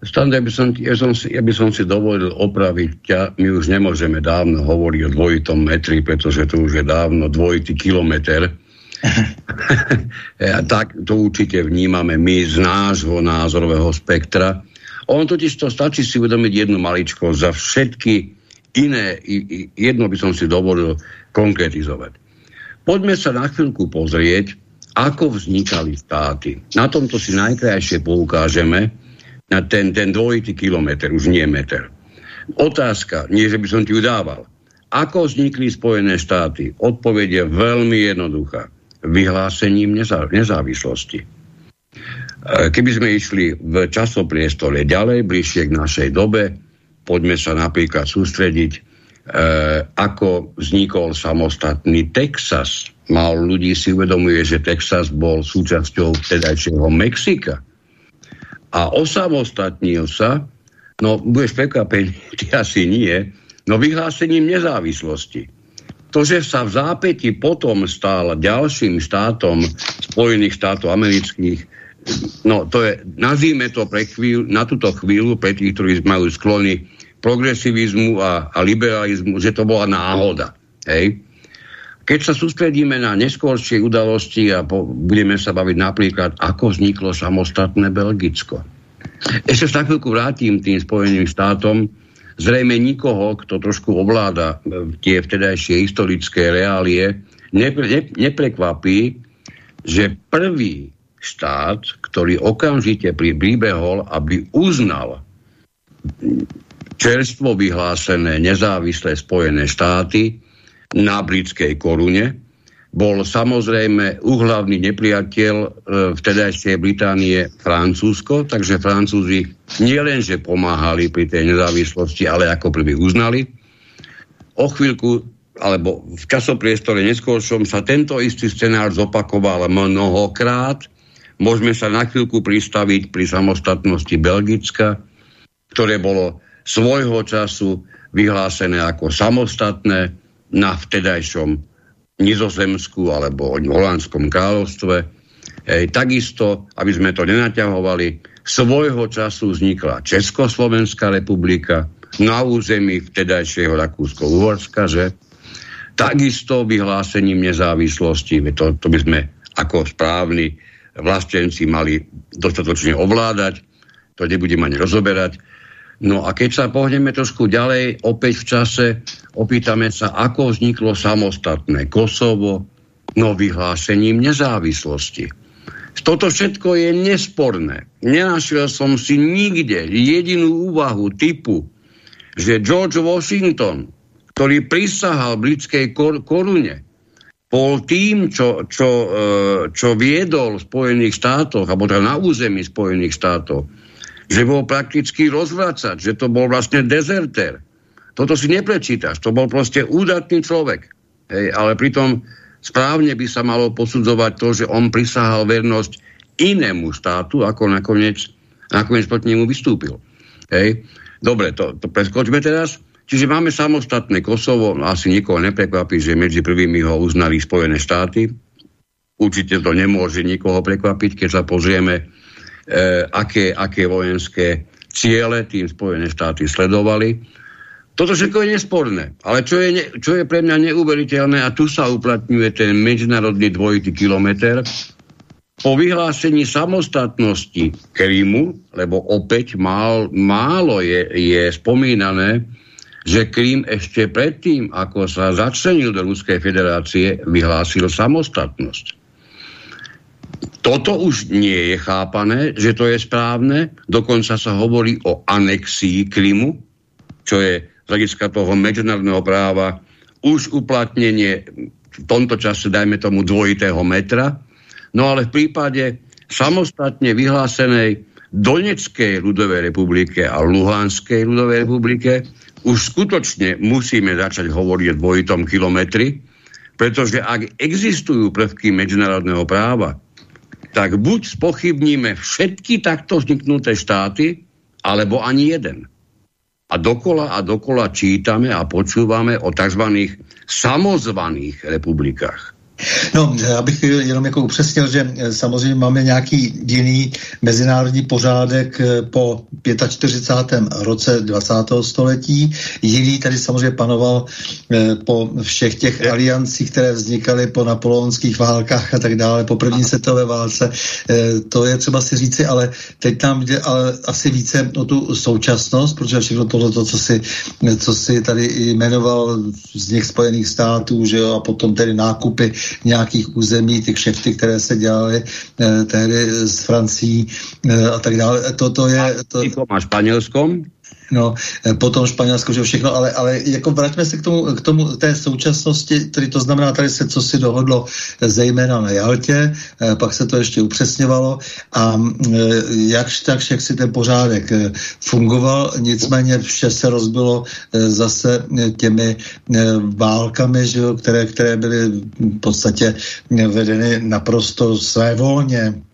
Standa, ja by, som, ja, som ja by som si dovolil opraviť ťa. My už nemôžeme dávno hovoriť o dvojitom metri, pretože to už je dávno dvojitý kilometr. a tak to určite vnímame my z nášho názorového spektra. On totiž to stačí si uvedomiť jednu maličko za všetky iné, jedno by som si dovolil konkretizovať. Poďme sa na chvíľku pozrieť, ako vznikali štáty. Na tomto si najkrajšie poukážeme na ten, ten dvojitý kilometr, už nie meter. Otázka, nie že by som ti udával. Ako vznikli Spojené štáty? Odpoveď je veľmi jednoduchá vyhlásením nezá, nezávislosti. E, keby sme išli v časopriestore ďalej, bližšie k našej dobe, poďme sa napríklad sústrediť, e, ako vznikol samostatný Texas. Mal ľudí si uvedomuje, že Texas bol súčasťou vtedajšieho Mexika. A osamostatnil sa, no budeš prekvapený, ty asi nie, no vyhlásením nezávislosti to, že sa v zápäti potom stal ďalším štátom Spojených štátov amerických, no to je, nazvíme to pre chvíľu, na túto chvíľu, pre tých, ktorí majú sklony progresivizmu a, a liberalizmu, že to bola náhoda. Hej? Keď sa sústredíme na neskôršie udalosti a po, budeme sa baviť napríklad, ako vzniklo samostatné Belgicko. Ešte sa chvíľku vrátim tým Spojeným štátom, zrejme nikoho, kto trošku ovláda e, tie vtedajšie historické reálie, nepre, ne, neprekvapí, že prvý štát, ktorý okamžite pribehol, aby uznal čerstvo vyhlásené nezávislé Spojené štáty na britskej korune, bol samozrejme uhlavný nepriateľ e, vtedajšej Británie Francúzsko, takže Francúzi nielenže pomáhali pri tej nezávislosti, ale ako prvý uznali. O chvíľku, alebo v časopriestore neskôršom sa tento istý scenár zopakoval mnohokrát. Môžeme sa na chvíľku pristaviť pri samostatnosti Belgicka, ktoré bolo svojho času vyhlásené ako samostatné na vtedajšom Nizozemsku alebo Holandskom kráľovstve. Ej, takisto, aby sme to nenaťahovali, svojho času vznikla Československá republika na území vtedajšieho Rakúsko-Uhorska, že takisto vyhlásením nezávislosti, to, to by sme ako správni vlastenci mali dostatočne ovládať, to nebudem ani rozoberať. No a keď sa pohneme trošku ďalej, opäť v čase, opýtame sa, ako vzniklo samostatné Kosovo, no vyhlásením nezávislosti. Toto všetko je nesporné. Nenašiel som si nikde jedinú úvahu typu, že George Washington, ktorý prisahal britskej kor- korune, bol tým, čo, čo, e, čo viedol v Spojených štátoch, alebo teda na území Spojených štátov, že bol prakticky rozvracať, že to bol vlastne dezertér. Toto si neprečítaš, to bol proste údatný človek. Hej, ale pritom správne by sa malo posudzovať to, že on prisahal vernosť inému štátu, ako nakoniec, nakoniec proti nemu vystúpil. Hej. Dobre, to, to preskočme teraz. Čiže máme samostatné Kosovo, asi nikoho neprekvapí, že medzi prvými ho uznali Spojené štáty. Určite to nemôže nikoho prekvapiť, keď sa pozrieme, aké, aké vojenské ciele tým Spojené štáty sledovali. Toto všetko je nesporné, ale čo je, ne, čo je pre mňa neuveriteľné, a tu sa uplatňuje ten medzinárodný dvojitý kilometr, po vyhlásení samostatnosti Krímu, lebo opäť mal, málo je, je spomínané, že Krím ešte predtým, ako sa začlenil do Ruskej federácie, vyhlásil samostatnosť. Toto už nie je chápané, že to je správne. Dokonca sa hovorí o anexii Krymu, čo je z hľadiska toho medzinárodného práva už uplatnenie v tomto čase, dajme tomu, dvojitého metra. No ale v prípade samostatne vyhlásenej Doneckej ľudovej republike a Luhanskej ľudovej republike už skutočne musíme začať hovoriť o dvojitom kilometri, pretože ak existujú prvky medzinárodného práva, tak buď spochybníme všetky takto vzniknuté štáty, alebo ani jeden. A dokola a dokola čítame a počúvame o tzv. samozvaných republikách. No, já bych jenom jako upřesnil, že eh, samozřejmě máme nějaký jiný mezinárodní pořádek eh, po 45. roce 20. století. Jiný tady samozřejmě panoval eh, po všech těch aliancích, které vznikaly po napoleonských válkách a tak dále, po první světové válce. To je třeba si říci, ale teď nám jde ale asi více o tu současnost, protože všechno tohle, to, co si, co si tady jmenoval z nich Spojených států, že jo, a potom tedy nákupy nějakých území, ty kšefty, které se dělaly eh, tehdy s Francií eh, a tak dále. Toto je... To... A Španělskom? No, eh, potom Španělsko, že všechno, ale, ale jako vraťme se k tomu, k tomu té současnosti, tedy to znamená, tady se co si dohodlo zejména na Jaltě, eh, pak se to ještě upřesňovalo a eh, jakž tak, jak si ten pořádek fungoval, nicméně vše se rozbilo zase těmi válkami, že jo, které, které byly v podstatě vedeny naprosto svévolně. Eh,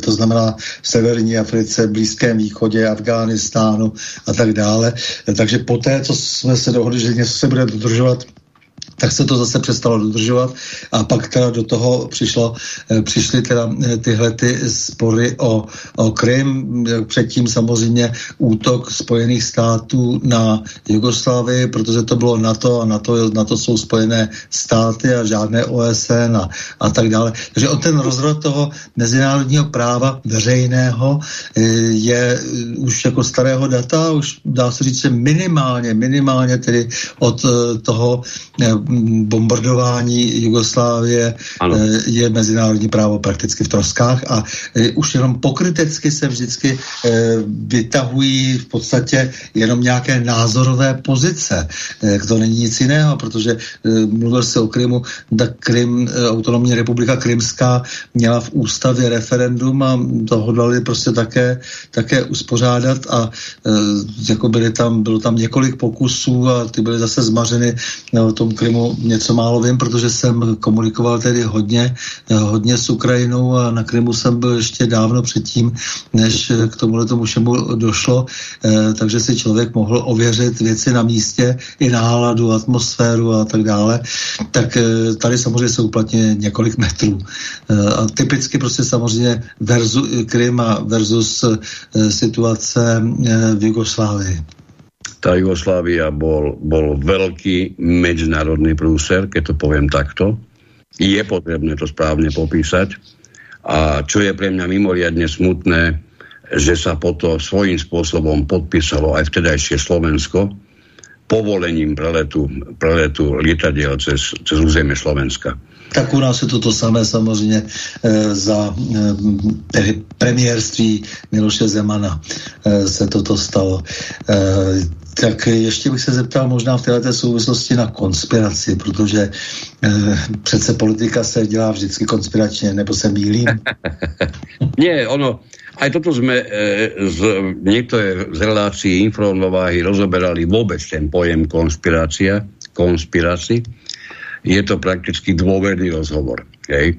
to znamená v severní Africe, Blízkém východě, Afghánistánu a tak dále. Eh, takže poté, co jsme se dohodli, že něco se bude dodržovat tak se to zase přestalo dodržovat a pak teda do toho přišlo, eh, přišly teda eh, tyhle ty spory o, o Krym, předtím samozřejmě útok Spojených států na Jugoslávii, protože to bylo NATO a NATO, NATO jsou Spojené státy a žádné OSN a, a tak dále. Takže o ten rozrod toho mezinárodního práva veřejného eh, je už jako starého data, už dá se říct, že minimálně, minimálně tedy od toho bombardování Jugoslávie ano. Eh, je mezinárodní právo prakticky v troskách a eh, už jenom pokrytecky se vždycky eh, vytahují v podstatě jenom nějaké názorové pozice. To není nic jiného, protože mluvil se o Krymu, tak Krym, autonomní republika Krymská měla v ústavě referendum a to hodlali prostě také, také uspořádat a jako byly tam, bylo tam několik pokusů a ty byly zase zmařeny o tom Krymu něco málo vím, protože jsem komunikoval tedy hodně, eh, hodně s Ukrajinou a na Krymu jsem byl ještě dávno předtím, než k tomuhle tomu všemu došlo, eh, takže si člověk mohl ověřit věci na místě, i náladu, atmosféru a tak dále. Tak eh, tady samozřejmě se uplatňuje několik metrů. A typicky prostě samozřejmě verzu, Krym a versus situace v Jugoslávii tá Jugoslávia bol, bol veľký medzinárodný prúser, keď to poviem takto. Je potrebné to správne popísať. A čo je pre mňa mimoriadne smutné, že sa to svojím spôsobom podpísalo aj vtedajšie Slovensko povolením preletu, preletu lietadiel cez, cez územie Slovenska. Tak u nás je to to samé samozřejmě e, za e, premiérství Miloše Zemana e, se toto stalo. E, tak ještě bych se zeptal možná v této souvislosti na konspiraci, protože eh, přece politika se dělá vždycky konspiračně, nebo se mýlím? Nie, ono, aj toto sme e, z niektoré z relácií informováhy rozoberali vôbec ten pojem konspirácia, konspiráci. Je to prakticky dôverný rozhovor. Okay?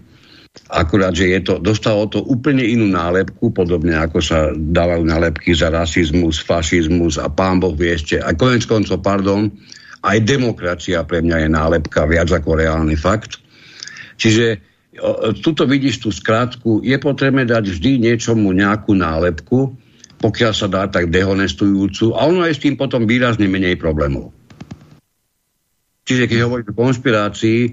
Akurát, že je to, dostalo to úplne inú nálepku, podobne ako sa dávajú nálepky za rasizmus, fašizmus a pán Boh vie ešte, a konec koncov, pardon, aj demokracia pre mňa je nálepka viac ako reálny fakt. Čiže tuto vidíš tú skrátku, je potrebné dať vždy niečomu nejakú nálepku, pokiaľ sa dá tak dehonestujúcu a ono je s tým potom výrazne menej problémov. Čiže keď hovorím o konšpirácii, e,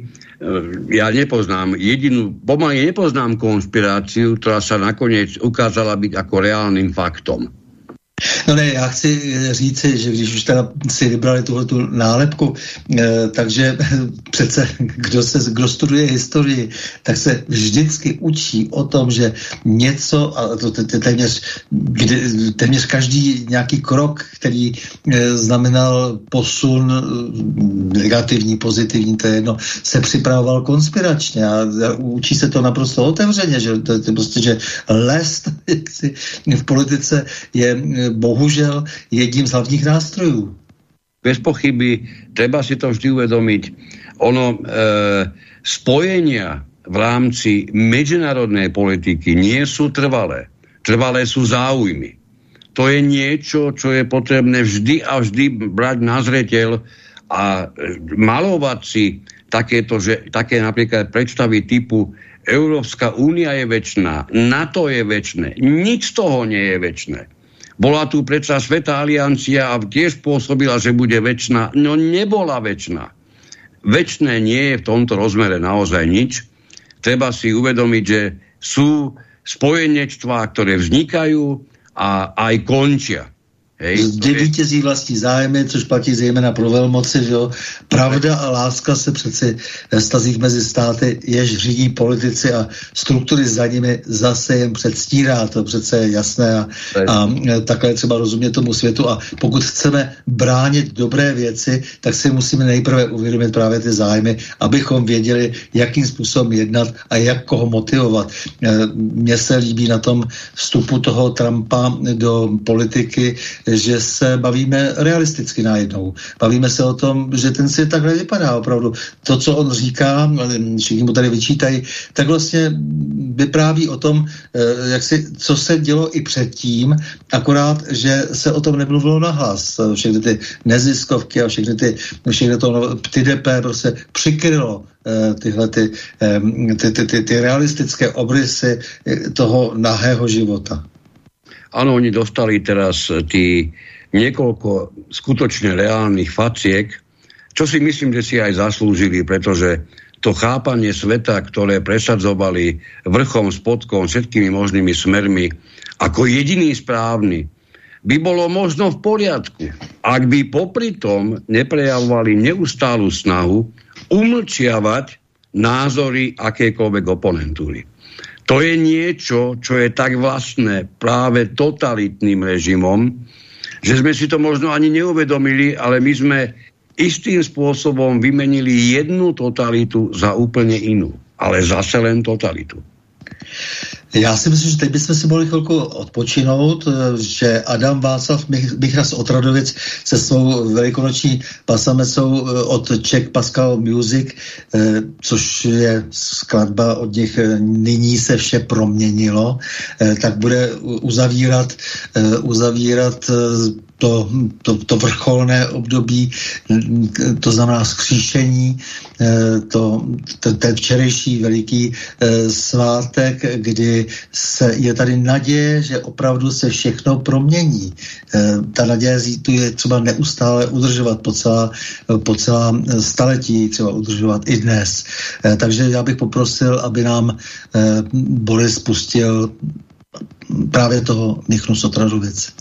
ja nepoznám jedinú, pomaly nepoznám konšpiráciu, ktorá sa nakoniec ukázala byť ako reálnym faktom. No ne, já chci říci, že když už teda si vybrali tuhle tu nálepku, eh, takže přece kdo, se, kdo studuje historii, tak se vždycky učí o tom, že něco, a to téměř, téměř každý nějaký krok, který eh, znamenal posun eh, negativní, pozitivní, to je jedno, se připravoval konspiračně a, a učí se to naprosto otevřeně, že to, to prostě, že lest v politice je bohužel jedním z hlavních nástrojů. Bez pochyby, treba si to vždy uvedomiť. Ono, e, spojenia v rámci medzinárodnej politiky nie sú trvalé. Trvalé sú záujmy. To je niečo, čo je potrebné vždy a vždy brať na zreteľ a e, malovať si takéto, že, také napríklad predstavy typu Európska únia je väčšiná, NATO je väčšie, nič z toho nie je väčšie. Bola tu predsa Sveta aliancia a tiež pôsobila, že bude väčšina. No nebola väčšina. Väčšné nie je v tomto rozmere naozaj nič. Treba si uvedomiť, že sú spojenečtvá, ktoré vznikajú a aj končia. Hej, Kdy vítězí vlastní zájmy, což platí zejména pro velmoci, že jo? Pravda a láska se přeci ve stazích mezi státy, jež řídí politici a struktury za nimi zase jen předstírá, to přece je jasné a, a takhle je třeba rozumět tomu světu a pokud chceme bránit dobré věci, tak si musíme nejprve uvědomit právě ty zájmy, abychom věděli, jakým způsobem jednat a jak koho motivovat. E, mně se líbí na tom vstupu toho Trumpa do politiky, že se bavíme realisticky najednou. Bavíme se o tom, že ten svět takhle vypadá opravdu. To, co on říká, všichni mu tady vyčítají, tak vlastně vypráví o tom, eh, jak si, co se dělo i předtím, akorát, že se o tom nemluvilo nahlas. Všechny ty neziskovky a všechny ty, všechny to PTDP prostě přikrylo eh, tyhle ty, eh, ty, ty, ty, ty realistické obrysy toho nahého života. Áno, oni dostali teraz eh, tí niekoľko skutočne reálnych faciek, čo si myslím, že si aj zaslúžili, pretože to chápanie sveta, ktoré presadzovali vrchom, spodkom, všetkými možnými smermi, ako jediný správny, by bolo možno v poriadku, ak by popri tom neprejavovali neustálu snahu umlčiavať názory akékoľvek oponentúry. To je niečo, čo je tak vlastné práve totalitným režimom, že sme si to možno ani neuvedomili, ale my sme istým spôsobom vymenili jednu totalitu za úplne inú. Ale zase len totalitu. Já si myslím, že teď bychom si mohli chvilku odpočinout, že Adam Václav Michras Otradovic se svou velikonoční pasamecou eh, od Czech Pascal Music, eh, což je skladba od nich eh, Nyní se vše proměnilo, tak bude uzavírat, uzavírat to, to, to vrcholné období, to znamená skříšení, eh, to, ten, ten včerejší veliký eh, svátek, kdy se, je tady naděje, že opravdu se všechno promění. Eh, ta naděje tu je třeba neustále udržovat po celá, po celá staletí, třeba udržovat i dnes. Takže já bych poprosil, aby nám Boris pustil právě toho Michnu Sotražovic.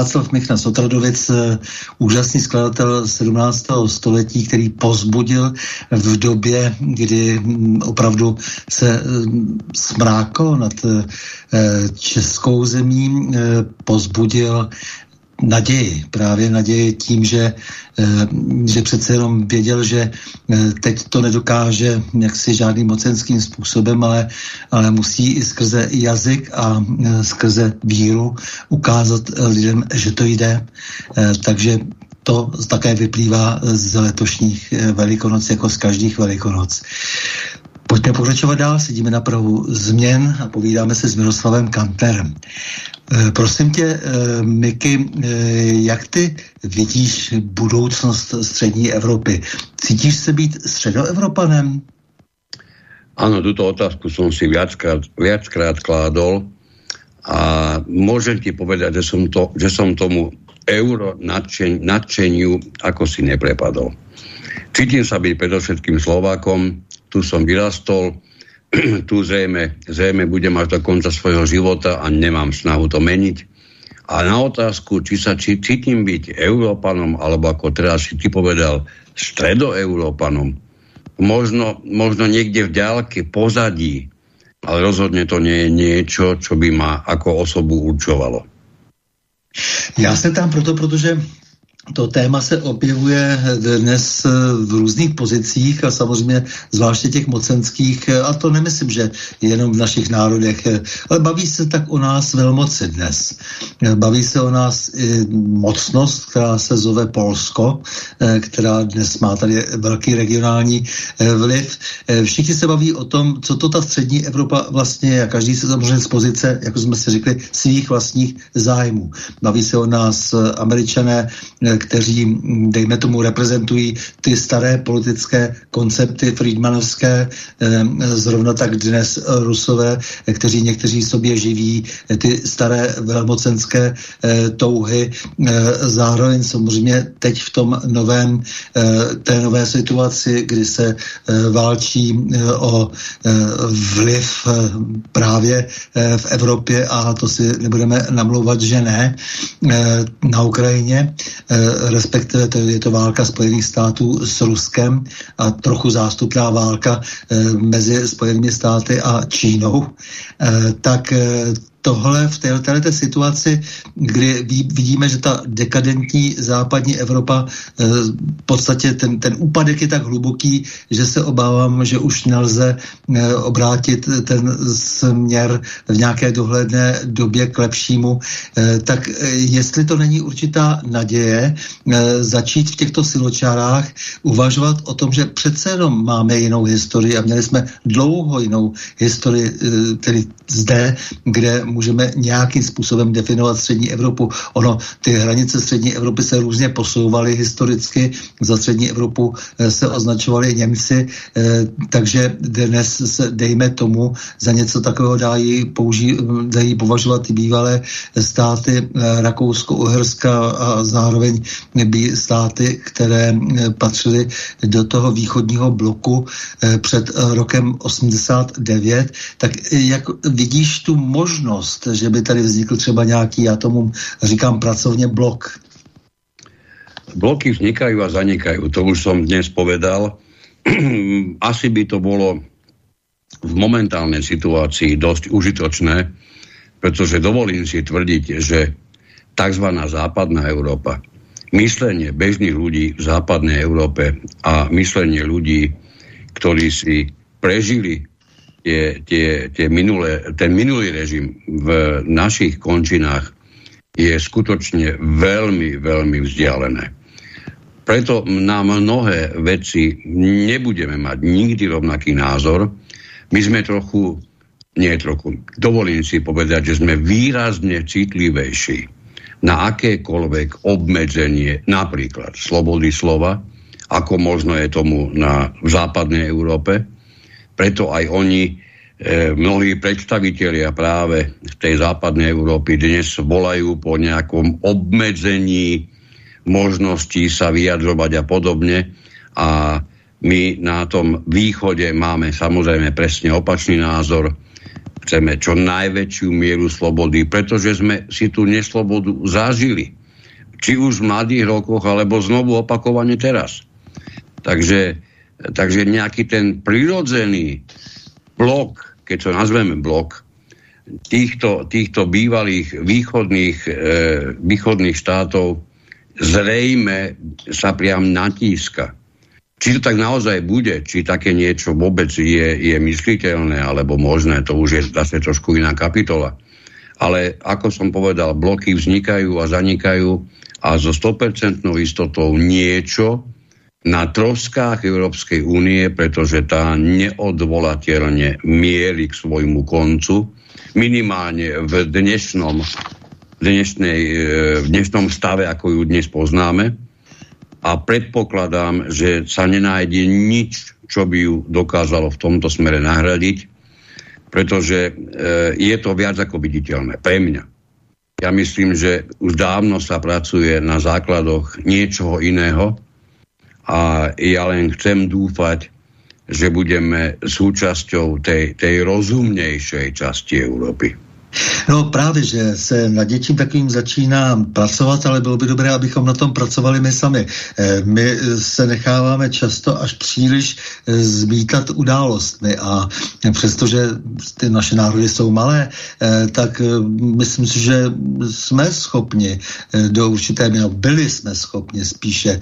Václav Michna Sotradovic, eh, úžasný skladatel 17. století, který pozbudil v době, kdy hm, opravdu se hm, smráklo nad eh, českou zemí, eh, pozbudil naději, právě naději tím, že, eh, že přece jenom věděl, že eh, teď to nedokáže jaksi žádným mocenským způsobem, ale, ale musí i skrze jazyk a eh, skrze víru ukázat lidem, že to jde. Takže to také vyplývá z letošních velikonoc, jako z každých velikonoc. Pojďme pokračovat dál, sedíme na prahu změn a povídáme se s Miroslavem Kanterem. E, prosím tě, e, Miky, e, jak ty vidíš budoucnost střední Evropy? Cítíš se být středoevropanem? Áno, túto otázku som si viackrát, viackrát kládol a môžem ti povedať, že som, to, že som tomu euro nadšen, nadšeniu ako si neprepadol. Cítim sa byť predovšetkým Slovákom, tu som vyrastol, tu zrejme, zrejme budem až do konca svojho života a nemám snahu to meniť. A na otázku, či sa či, cítim byť Európanom, alebo ako teraz si ty povedal, stredoeurópanom, možno, možno niekde v ďalke pozadí, ale rozhodne to nie je niečo, čo by ma ako osobu určovalo. Já se tam proto, protože to téma se objevuje dnes v různých pozicích a samozřejmě zvláště těch mocenských, a to nemyslím, že jenom v našich národech, ale baví se tak o nás velmoci dnes. Baví se o nás i mocnost, která se zove Polsko, která dnes má tady velký regionální vliv. Všichni se baví o tom, co to ta střední Evropa vlastně je každý se samozřejmě z pozice, jako jsme si řekli, svých vlastních zájmů. Baví se o nás američané, kteří, dejme tomu, reprezentují ty staré politické koncepty friedmanovské, eh, zrovna tak dnes rusové, kteří někteří sobě živí ty staré velmocenské eh, touhy. Eh, zároveň samozřejmě teď v tom novém, té nové situaci, kdy se válčí o vliv právě v Evropě a to si nebudeme namlouvat, že ne, na Ukrajině, respektive to je to válka Spojených států s Ruskem a trochu zástupná válka e, mezi Spojenými státy a Čínou, e, tak e, tohle v této, situaci, kdy vidíme, že ta dekadentní západní Evropa eh, v podstatě ten, ten úpadek je tak hluboký, že se obávám, že už nelze eh, obrátit ten směr v nějaké dohledné době k lepšímu. Eh, tak jestli to není určitá naděje začít v těchto siločárách uvažovat o tom, že přece jenom máme jinou historii a měli jsme dlouho jinou historii, tedy zde, kde můžeme nějakým způsobem definovat střední Evropu. Ono, ty hranice střední Evropy se různě posouvaly historicky, za střední Evropu eh, se označovali Němci, eh, takže dnes se, dejme tomu, za něco takového dají, použí, dají považovat ty bývalé státy Rakousko, Uherska a zároveň státy, které patřily do toho východního bloku před rokem 89, tak jak vidíš tu možnost, že by tady vznikl třeba nějaký, já tomu říkám pracovně blok? Bloky vznikajú a zanikajú, to už som dnes povedal. Asi by to bolo v momentálnej situácii dosť užitočné, pretože dovolím si tvrdiť, že tzv. západná Európa, myslenie bežných ľudí v západnej Európe a myslenie ľudí, ktorí si prežili tie, tie, tie minulé, ten minulý režim v našich končinách je skutočne veľmi, veľmi vzdialené. Preto na mnohé veci nebudeme mať nikdy rovnaký názor. My sme trochu, nie trochu, dovolím si povedať, že sme výrazne citlivejší na akékoľvek obmedzenie napríklad slobody slova, ako možno je tomu na, v západnej Európe, preto aj oni, e, mnohí predstavitelia práve v tej západnej Európy dnes volajú po nejakom obmedzení možností sa vyjadrovať a podobne. A my na tom východe máme samozrejme presne opačný názor. Chceme čo najväčšiu mieru slobody, pretože sme si tú neslobodu zažili. Či už v mladých rokoch, alebo znovu opakovane teraz. Takže Takže nejaký ten prirodzený blok, keď to nazveme blok, týchto, týchto bývalých východných, e, východných štátov zrejme sa priam natíska. Či to tak naozaj bude, či také niečo vôbec je, je mysliteľné alebo možné, to už je zase trošku iná kapitola. Ale ako som povedal, bloky vznikajú a zanikajú a so 100% istotou niečo na troskách Európskej únie, pretože tá neodvolateľne mierí k svojmu koncu, minimálne v dnešnom, dnešnej, e, v dnešnom stave, ako ju dnes poznáme. A predpokladám, že sa nenájde nič, čo by ju dokázalo v tomto smere nahradiť, pretože e, je to viac ako viditeľné. Pre mňa. Ja myslím, že už dávno sa pracuje na základoch niečoho iného, a ja len chcem dúfať, že budeme súčasťou tej, tej rozumnejšej časti Európy. No právě, že se nad něčím takovým začíná pracovat, ale bylo by dobré, abychom na tom pracovali my sami. Eh, my se necháváme často až příliš eh, zmítat událostmi a přestože ty naše národy jsou malé, eh, tak myslím si, že jsme schopni do určité míry, byli jsme schopni spíše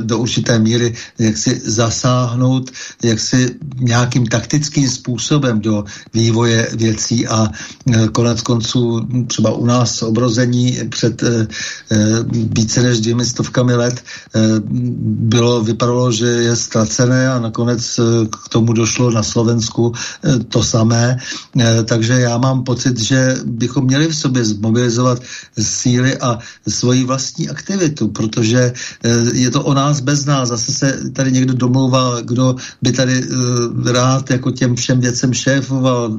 do určité míry jak si zasáhnout jak si nějakým taktickým způsobem do vývoje věcí a konec konců třeba u nás obrození před eh, eh, více než dvěmi stovkami let bylo, vypadalo, že je ztracené a nakonec k tomu došlo na Slovensku to samé. Takže já mám pocit, že bychom měli v sobě zmobilizovat síly a svoji vlastní aktivitu, protože je to o nás bez nás. Zase se tady někdo domlouvá, kdo by tady rád jako těm všem věcem šéfoval.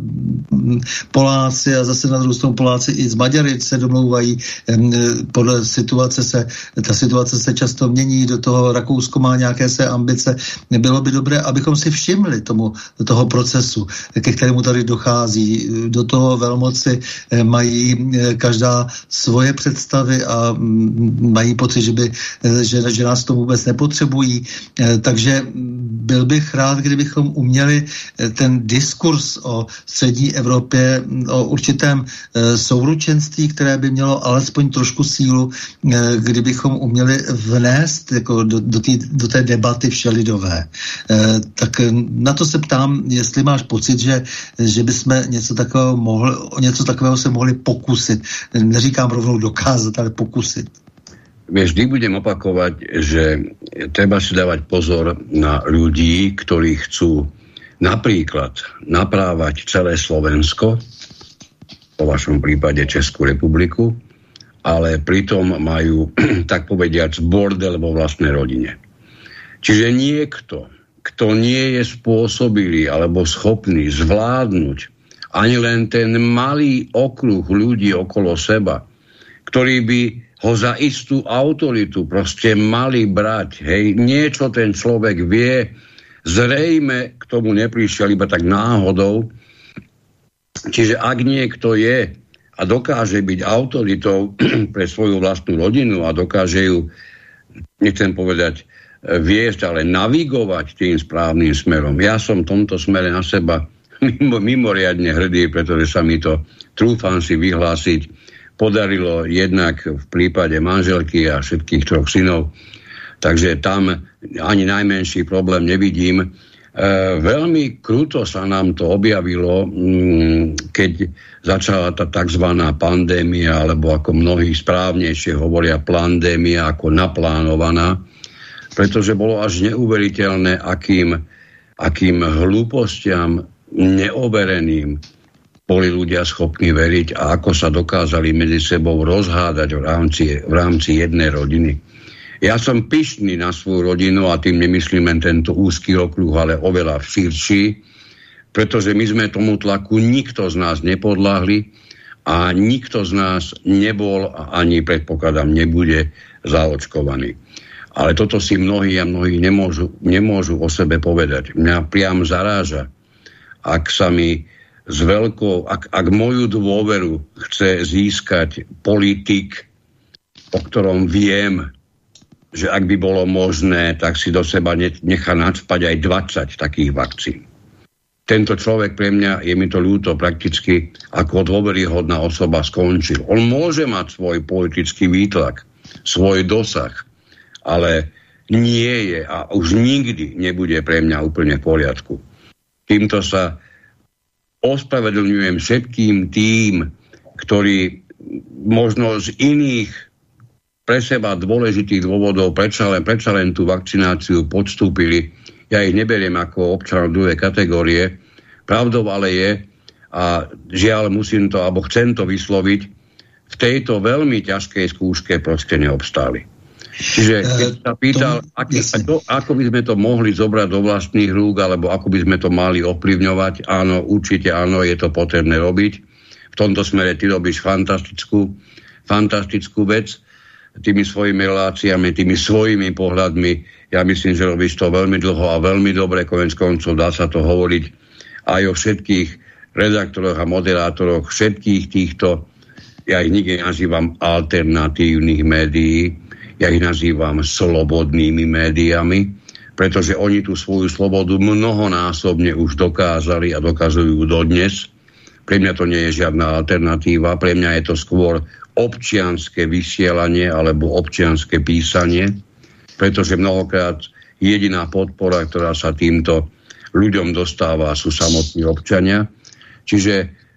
Poláci a zase na druhou stranu Poláci i z Maďary se domlouvají. Podle situace se, ta situace se často mění, do toho Rakousko má nějaké své ambice. Bylo by dobré, abychom si všimli tomu, toho procesu, ke kterému tady dochází. Do toho velmoci eh, mají eh, každá svoje představy a mm, mají pocit, že, by, že, že nás to vůbec nepotřebují. Takže byl bych rád, kdybychom uměli ten diskurs o střední Evropě, o určitém e, souručenství, které by mělo alespoň trošku sílu, e, kdybychom uměli vnést jako do, do, tý, do té debaty všelidové. E, tak na to se ptám, jestli máš pocit, že, že bychom něco takového, mohli, něco takového se mohli pokusit. Neříkám rovnou dokázat, ale pokusit. Vieš, vždy budem opakovať, že treba si dávať pozor na ľudí, ktorí chcú napríklad naprávať celé Slovensko po vašom prípade Českú republiku, ale pritom majú, tak povediac, bordel vo vlastnej rodine. Čiže niekto, kto nie je spôsobilý alebo schopný zvládnuť ani len ten malý okruh ľudí okolo seba, ktorí by ho za istú autoritu proste mali brať. Hej, niečo ten človek vie, zrejme k tomu neprišiel iba tak náhodou. Čiže ak niekto je a dokáže byť autoritou pre svoju vlastnú rodinu a dokáže ju, nechcem povedať, viesť, ale navigovať tým správnym smerom. Ja som v tomto smere na seba mimo, mimoriadne hrdý, pretože sa mi to, trúfam si vyhlásiť, podarilo jednak v prípade manželky a všetkých troch synov. Takže tam ani najmenší problém nevidím. E, veľmi kruto sa nám to objavilo, mm, keď začala tá tzv. pandémia, alebo ako mnohí správnejšie hovoria pandémia ako naplánovaná, pretože bolo až neuveriteľné, akým, akým hlúpostiam neovereným boli ľudia schopní veriť a ako sa dokázali medzi sebou rozhádať v rámci, v rámci jednej rodiny. Ja som pyšný na svoju rodinu a tým nemyslím len tento úzky okruh, ale oveľa širší, pretože my sme tomu tlaku nikto z nás nepodláhli a nikto z nás nebol a ani predpokladám nebude zaočkovaný. Ale toto si mnohí a mnohí nemôžu, nemôžu o sebe povedať. Mňa priam zaráža, ak sa mi s veľkou, ak, ak moju dôveru chce získať politik, o ktorom viem, že ak by bolo možné, tak si do seba nechá nadspať aj 20 takých vakcín. Tento človek pre mňa, je mi to ľúto, prakticky ako dôveryhodná osoba skončil. On môže mať svoj politický výtlak, svoj dosah, ale nie je a už nikdy nebude pre mňa úplne v poriadku Týmto sa ospravedlňujem všetkým tým, ktorí možno z iných pre seba dôležitých dôvodov predsa len, predsa len tú vakcináciu podstúpili. Ja ich neberiem ako občanov druhej kategórie. Pravdou ale je, a žiaľ musím to, alebo chcem to vysloviť, v tejto veľmi ťažkej skúške proste neobstáli. Čiže eh, keď sa pýtal, aký, to, ako by sme to mohli zobrať do vlastných rúk, alebo ako by sme to mali ovplyvňovať, áno, určite áno, je to potrebné robiť. V tomto smere ty robíš fantastickú, fantastickú vec tými svojimi reláciami, tými svojimi pohľadmi. Ja myslím, že robíš to veľmi dlho a veľmi dobre, konec koncov dá sa to hovoriť aj o všetkých redaktoroch a moderátoroch všetkých týchto, ja ich nikdy nazývam alternatívnych médií, ja ich nazývam slobodnými médiami, pretože oni tú svoju slobodu mnohonásobne už dokázali a dokazujú dodnes. Pre mňa to nie je žiadna alternatíva, pre mňa je to skôr občianské vysielanie alebo občianské písanie, pretože mnohokrát jediná podpora, ktorá sa týmto ľuďom dostáva, sú samotní občania. Čiže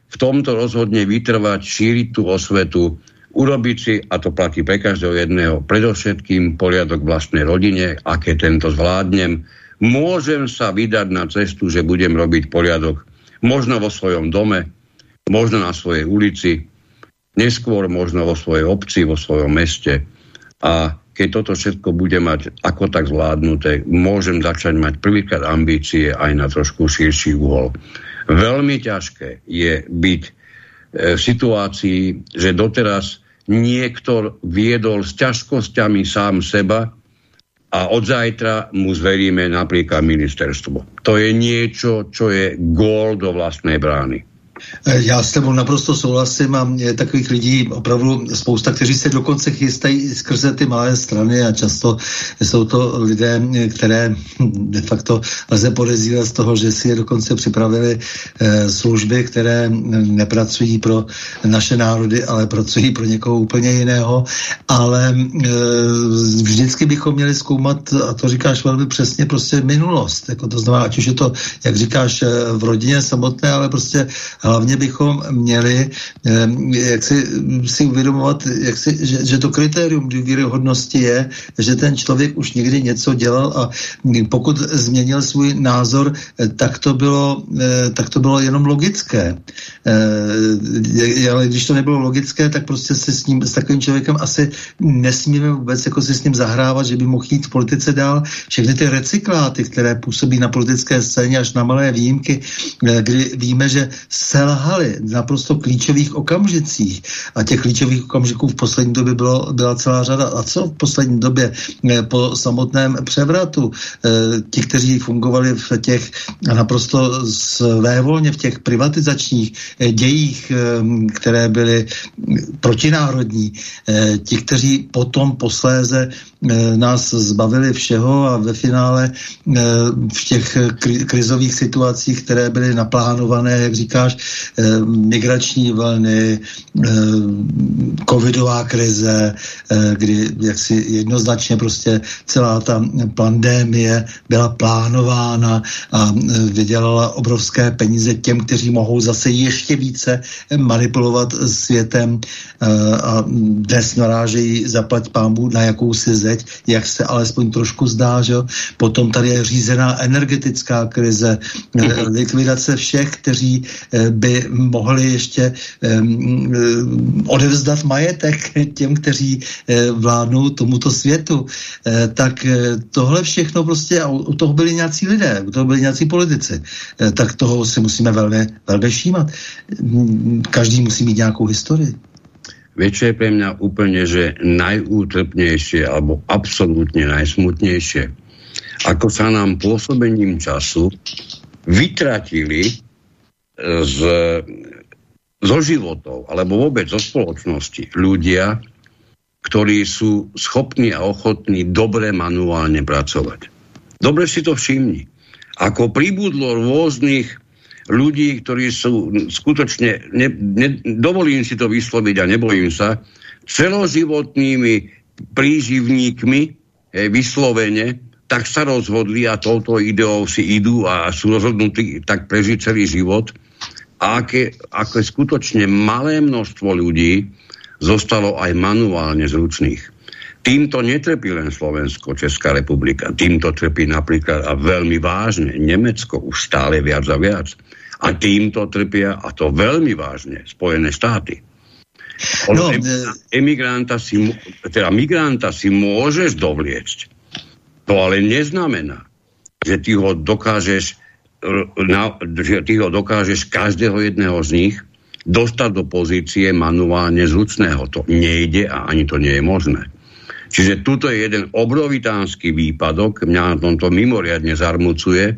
v tomto rozhodne vytrvať, šíriť tú osvetu, urobiť si, a to platí pre každého jedného, predovšetkým poriadok vlastnej rodine, aké tento zvládnem, môžem sa vydať na cestu, že budem robiť poriadok možno vo svojom dome, možno na svojej ulici, neskôr možno vo svojej obci, vo svojom meste. A keď toto všetko bude mať ako tak zvládnuté, môžem začať mať prvýkrát ambície aj na trošku širší úhol. Veľmi ťažké je byť E, v situácii, že doteraz niekto viedol s ťažkosťami sám seba a od zajtra mu zveríme napríklad ministerstvo. To je niečo, čo je gól do vlastnej brány. Eh, já s tebou naprosto souhlasím a je takových lidí opravdu spousta, kteří se dokonce chystají skrze ty malé strany a často jsou to lidé, které de facto lze podezírat z toho, že si je dokonce připravili eh, služby, které nepracují pro naše národy, ale pracují pro někoho úplně jiného. Ale eh, vždycky bychom měli zkoumat, a to říkáš velmi přesně, prostě minulost. Jako to znamená, ať už je to, jak říkáš, v rodině samotné, ale prostě hlavně bychom měli jak si, si uvědomovat, jak si, že, že to kritérium důvěryhodnosti je, že ten člověk už někdy něco dělal a pokud změnil svůj názor, tak to bylo, tak to bylo jenom logické. Ale když to nebylo logické, tak prostě se s ním, s takovým člověkem asi nesmíme vůbec jako si s ním zahrávat, že by mohl jít v politice dál. Všechny ty recykláty, které působí na politické scéně až na malé výjimky, eh, kdy víme, že selhali v naprosto klíčových okamžicích a těch klíčových okamžiků v poslední době bylo, byla celá řada. A co v poslední době eh, po samotném převratu? Eh, ti, kteří fungovali v těch naprosto svévolně v těch privatizačních dějích, které byly protinárodní, ti, kteří potom posléze Eh, nás zbavili všeho a ve finále eh, v těch krizových situacích, které byly naplánované, jak říkáš, eh, migrační vlny, covidová krize, kdy jaksi jednoznačně prostě celá ta pandémie byla plánována a vydělala obrovské peníze těm, kteří mohou zase ještě více manipulovat světem a dnes narážejí zaplať pámbu na jakousi zeď, jak se alespoň trošku zdá, že? Potom tady je řízená energetická krize, mm-hmm. likvidace všech, kteří eh, by mohli ještě um, odevzdat majetek těm, kteří vládnou tomuto světu. Tak tohle všechno prostě, a u toho byli nějací lidé, u toho byli nějací politici, tak toho si musíme velmi, velmi všímat. Každý musí mít nějakou historii. Vieš, je pre mňa úplne, že najútrpnejšie alebo absolútne najsmutnejšie, ako sa nám pôsobením času vytratili e, z, zo životov alebo vôbec zo spoločnosti ľudia, ktorí sú schopní a ochotní dobre manuálne pracovať. Dobre si to všimni. Ako pribudlo rôznych ľudí, ktorí sú skutočne, ne, ne, dovolím si to vysloviť a nebojím sa, celoživotnými príživníkmi e, vyslovene, tak sa rozhodli a touto ideou si idú a sú rozhodnutí tak prežiť celý život. A aké, aké skutočne malé množstvo ľudí zostalo aj manuálne zručných. Týmto netrpí len Slovensko, Česká republika. Týmto trpí napríklad a veľmi vážne Nemecko už stále viac a viac. A týmto trpia, a to veľmi vážne, Spojené štáty. No, emigranta si, teda migranta si môžeš dovliecť. To ale neznamená, že ty ho dokážeš na, že ty ho dokážeš každého jedného z nich dostať do pozície manuálne zručného. To nejde a ani to nie je možné. Čiže tuto je jeden obrovitánsky výpadok, mňa na tomto mimoriadne zarmucuje,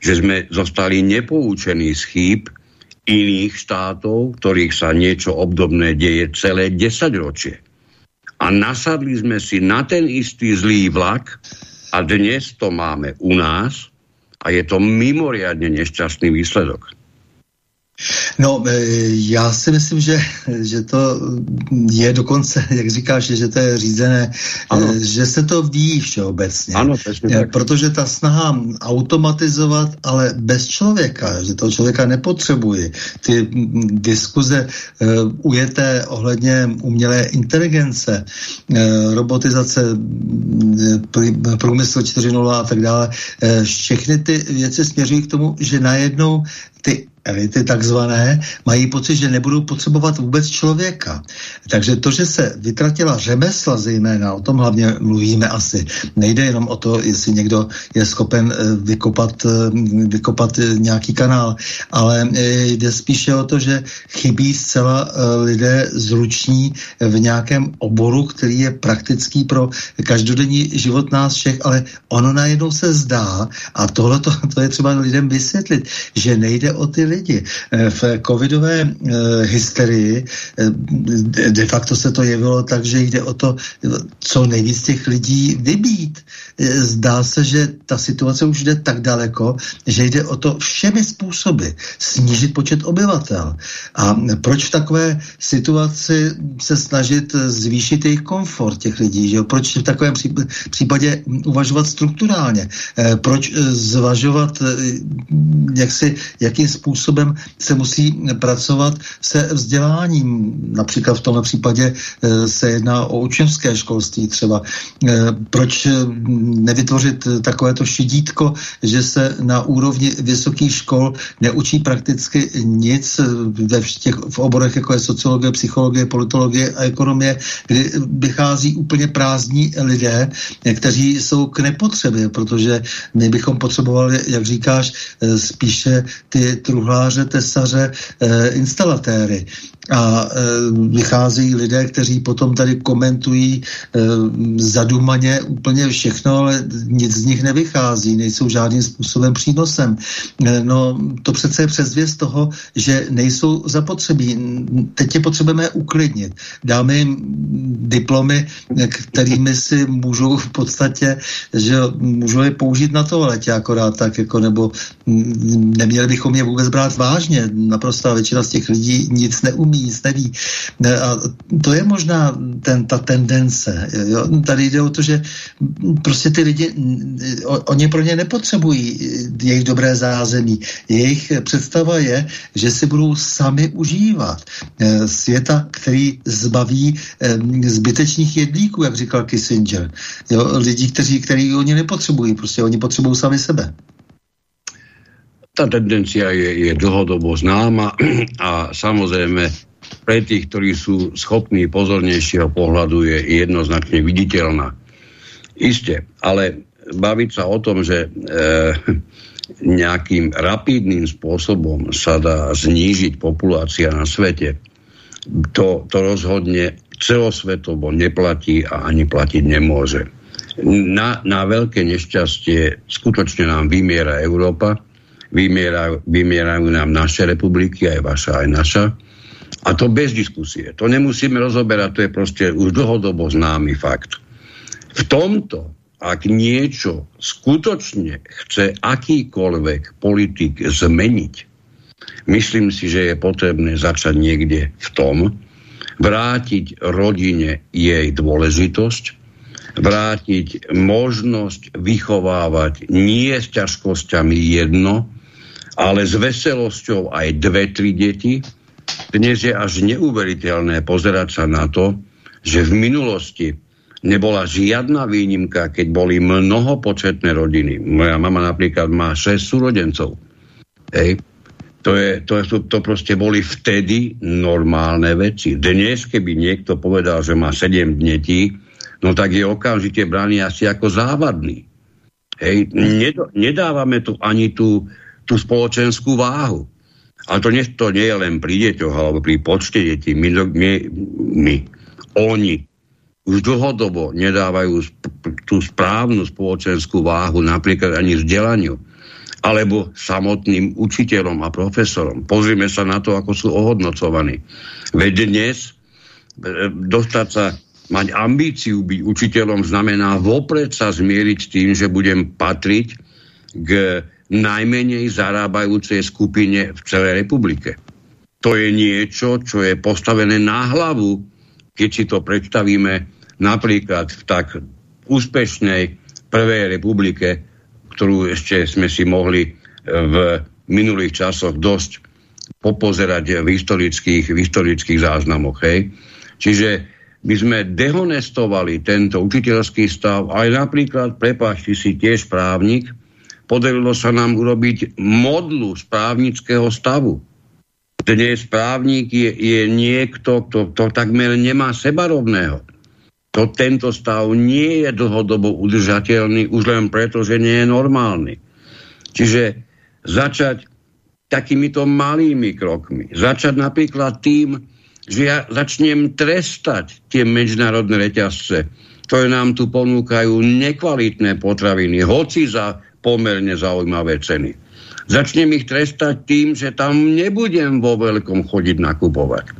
že sme zostali nepoučení z chýb iných štátov, ktorých sa niečo obdobné deje celé 10 ročie. A nasadli sme si na ten istý zlý vlak a dnes to máme u nás a je to mimoriadne nešťastný výsledok. No, e, já si myslím, že, že to je dokonce, jak říkáš, že to je řízené, ano. E, že se to ví všeobecně. Ano, e, Protože ta snaha automatizovat, ale bez člověka, že toho člověka nepotřebuje. Ty diskuze uh, ujeté ohledně umělé inteligence, uh, robotizace, průmysl 4.0 a tak dále, uh, všechny ty věci směřují k tomu, že najednou ty elity takzvané, mají pocit, že nebudou potřebovat vůbec člověka. Takže to, že se vytratila řemesla zejména, o tom hlavně mluvíme asi. Nejde jenom o to, jestli někdo je schopen eh, vykopat, eh, vykopat eh, nějaký kanál, ale jde spíše o to, že chybí zcela lidé zruční v nějakém oboru, který je praktický pro každodenní život nás všech, ale ono najednou se zdá, a tohle to je třeba lidem vysvětlit, že nejde o ty lidi. Eh, v covidové eh, hysterii eh, de facto se to jevilo tak, že jde o to, co nejvíc těch lidí vybít. Zdá se, že ta situace už jde tak daleko, že jde o to všemi způsoby snížit počet obyvatel. A proč v takové situaci se snažit zvýšit jejich komfort těch lidí? Že? Proč v takovém případě uvažovat strukturálně? Proč zvažovat, jak jakým způsobem způsobem se musí pracovat se vzděláním. Například v tomto případě se jedná o učňovské školství třeba. Proč nevytvořit takovéto šidítko, že se na úrovni vysokých škol neučí prakticky nic ve těch, v oborech, jako je sociologie, psychologie, politologie a ekonomie, kdy vychází úplně prázdní lidé, kteří jsou k nepotřebě, protože my bychom potřebovali, jak říkáš, spíše ty truhláře, tesaře, eh, instalatéry a e, vycházejí lidé, kteří potom tady komentují e, zadumaně úplně všechno, ale nic z nich nevychází, nejsou žádným způsobem přínosem. E, no, to přece je předzvěst toho, že nejsou zapotřebí. Teď je potřebujeme uklidnit. Dáme jim diplomy, kterými si můžou v podstatě, že můžou je použít na toaletě akorát tak, jako, nebo neměli bychom je vůbec brát vážně. Naprostá většina z těch lidí nic neumí nic neví. A to je možná ten, ta tendence. Jo? Tady jde o to, že prostě ty lidi, oni pro ně nepotřebují jejich dobré zázemí. Jejich představa je, že si budou sami užívat eh, světa, který zbaví eh, zbytečných jedlíků, jak říkal Kissinger. Jo? Lidí, kteří, který oni nepotřebují, prostě oni potřebují sami sebe. Ta tendencia je, je dlhodobo známa a samozrejme pre tých, ktorí sú schopní pozornejšieho pohľadu, je jednoznačne viditeľná. Isté, ale baviť sa o tom, že e, nejakým rapidným spôsobom sa dá znížiť populácia na svete, to, to rozhodne celosvetovo neplatí a ani platiť nemôže. Na, na veľké nešťastie skutočne nám vymiera Európa, vymierajú, vymierajú nám naše republiky, aj vaša, aj naša a to bez diskusie. To nemusíme rozoberať, to je proste už dlhodobo známy fakt. V tomto, ak niečo skutočne chce akýkoľvek politik zmeniť, myslím si, že je potrebné začať niekde v tom, vrátiť rodine jej dôležitosť, vrátiť možnosť vychovávať nie s ťažkosťami jedno, ale s veselosťou aj dve, tri deti, dnes je až neuveriteľné pozerať sa na to, že v minulosti nebola žiadna výnimka, keď boli mnohopočetné rodiny. Moja mama napríklad má 6 súrodencov. Hej. To, je, to, to, to proste boli vtedy normálne veci. Dnes, keby niekto povedal, že má 7 detí, no tak je okamžite braný asi ako závadný. Hej. Nedávame tu ani tú, tú spoločenskú váhu. Ale to nie, to nie je len pri deťoch alebo pri počte detí. My, my, my oni už dlhodobo nedávajú tú správnu spoločenskú váhu napríklad ani vzdelaniu alebo samotným učiteľom a profesorom. Pozrime sa na to, ako sú ohodnocovaní. Veď dnes e, dostať sa, mať ambíciu byť učiteľom znamená vopred sa zmieriť s tým, že budem patriť k najmenej zarábajúcej skupine v celej republike. To je niečo, čo je postavené na hlavu, keď si to predstavíme napríklad v tak úspešnej prvej republike, ktorú ešte sme si mohli e, v minulých časoch dosť popozerať v historických, v historických záznamoch. Hej. Čiže my sme dehonestovali tento učiteľský stav, aj napríklad, prepáčte si tiež právnik, podarilo sa nám urobiť modlu správnického stavu. Dnes správnik je, je niekto, kto to takmer nemá sebarovného. To tento stav nie je dlhodobo udržateľný už len preto, že nie je normálny. Čiže začať takýmito malými krokmi. Začať napríklad tým, že ja začnem trestať tie medzinárodné reťazce, ktoré nám tu ponúkajú nekvalitné potraviny, hoci za pomerne zaujímavé ceny. Začnem ich trestať tým, že tam nebudem vo veľkom chodiť nakupovať.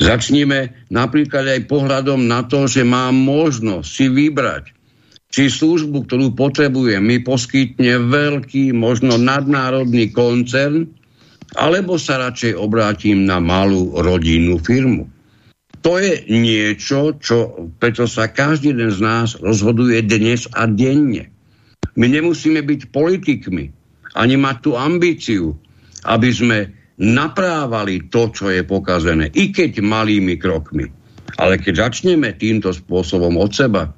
Začneme napríklad aj pohľadom na to, že mám možnosť si vybrať, či službu, ktorú potrebujem, mi poskytne veľký, možno nadnárodný koncern, alebo sa radšej obrátim na malú rodinnú firmu. To je niečo, čo, prečo sa každý jeden z nás rozhoduje dnes a denne. My nemusíme byť politikmi, ani mať tú ambíciu, aby sme naprávali to, čo je pokazené, i keď malými krokmi. Ale keď začneme týmto spôsobom od seba,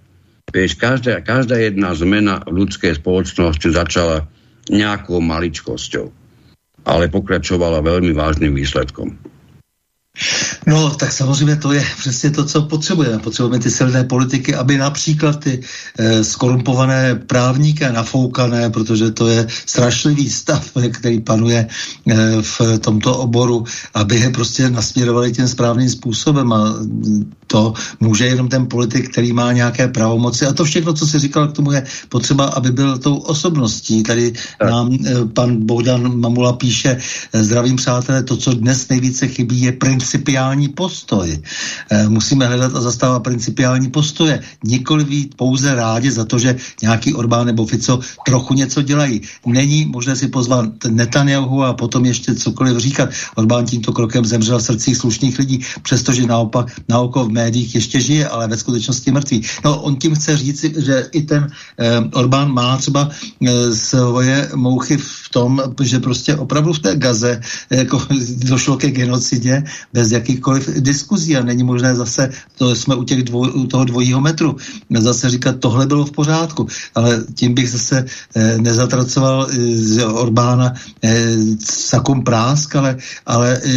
vieš, každá, každá jedna zmena ľudskej spoločnosti začala nejakou maličkosťou, ale pokračovala veľmi vážnym výsledkom. No, tak samozřejmě to je přesně to, co potřebujeme. Potřebujeme ty silné politiky, aby například ty e, skorumpované právníky nafoukané, protože to je strašlivý stav, který panuje e, v tomto oboru, aby je prostě nasměrovali tím správným způsobem a to může jenom ten politik, který má nějaké pravomoci. A to všechno, co si říkal k tomu, je potřeba, aby byl tou osobností. Tady tak. nám e, pan Bohdan Mamula píše, zdravím přátelé, to, co dnes nejvíce chybí, je principiální postoj. E, musíme hledat a zastávat principiální postoje. Nikoli být pouze rádi za to, že nějaký Orbán nebo Fico trochu něco dělají. Není možné si pozvat Netanyahu a potom ještě cokoliv říkat. Orbán tímto krokem zemřel v srdcích slušných lidí, přestože naopak na oko v médiích ještě žije, ale ve skutečnosti mrtvý. No, on tím chce říct, že i ten eh, Orbán má třeba eh, svoje mouchy v tom, že prostě opravdu v té Gaze eh, jako došlo ke genocidě bez jakýchkoliv diskuzí a není možné zase, to jsme u, těch dvoj, u toho dvojího metru, zase říkat, tohle bylo v pořádku, ale tím bych zase eh, nezatracoval eh, Orbána eh, sakum prásk, ale, ale eh,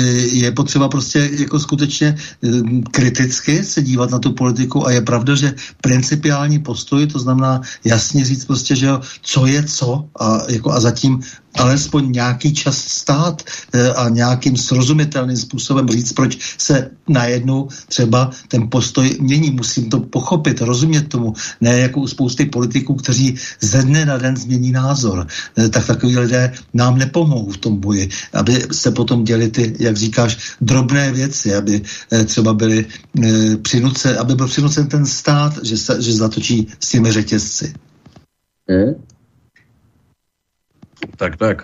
je potřeba prostě jako skutečně eh, kriticky se dívat na tu politiku a je pravda, že principiální postoj, to znamená jasně říct prostě, že jo, co je co a, jako, a zatím alespoň nějaký čas stát e, a nějakým srozumitelným způsobem říct, proč se najednou třeba ten postoj mění. Musím to pochopit, rozumět tomu. Ne jako u spousty politiků, kteří ze dne na den změní názor. E, tak takový lidé nám nepomohou v tom boji, aby se potom děli ty, jak říkáš, drobné věci, aby e, třeba byly přinucen, aby byl přinucen ten stát, že, se, že zatočí s těmi řetězci. Hmm? Tak, tak.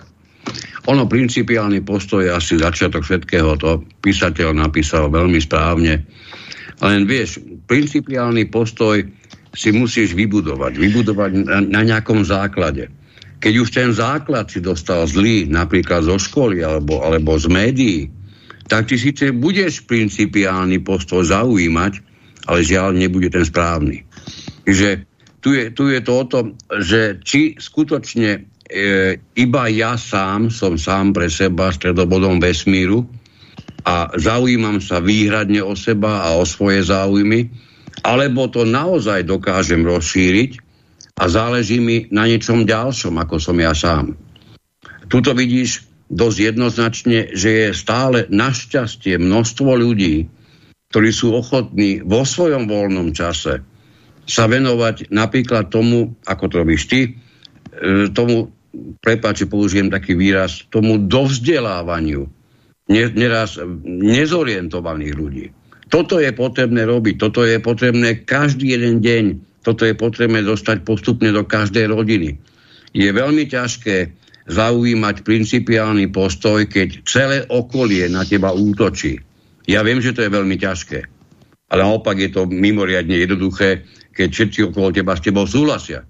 Ono, principiálny postoj je asi začiatok všetkého. To písateľ napísal veľmi správne. Len vieš, principiálny postoj si musíš vybudovať. Vybudovať na, na nejakom základe. Keď už ten základ si dostal zlý, napríklad zo školy alebo, alebo z médií, tak ty síce budeš principiálny postoj zaujímať, ale žiaľ nebude ten správny. Čiže tu je, tu je to o tom, že či skutočne e, iba ja sám som sám pre seba stredobodom vesmíru a zaujímam sa výhradne o seba a o svoje záujmy, alebo to naozaj dokážem rozšíriť a záleží mi na niečom ďalšom, ako som ja sám. Tuto vidíš dosť jednoznačne, že je stále našťastie množstvo ľudí, ktorí sú ochotní vo svojom voľnom čase sa venovať napríklad tomu, ako to robíš ty, tomu, prepáč, použijem taký výraz, tomu dovzdelávaniu neraz nezorientovaných ľudí. Toto je potrebné robiť, toto je potrebné každý jeden deň, toto je potrebné dostať postupne do každej rodiny. Je veľmi ťažké zaujímať principiálny postoj, keď celé okolie na teba útočí. Ja viem, že to je veľmi ťažké, ale naopak je to mimoriadne jednoduché, keď všetci okolo teba s tebou súhlasia.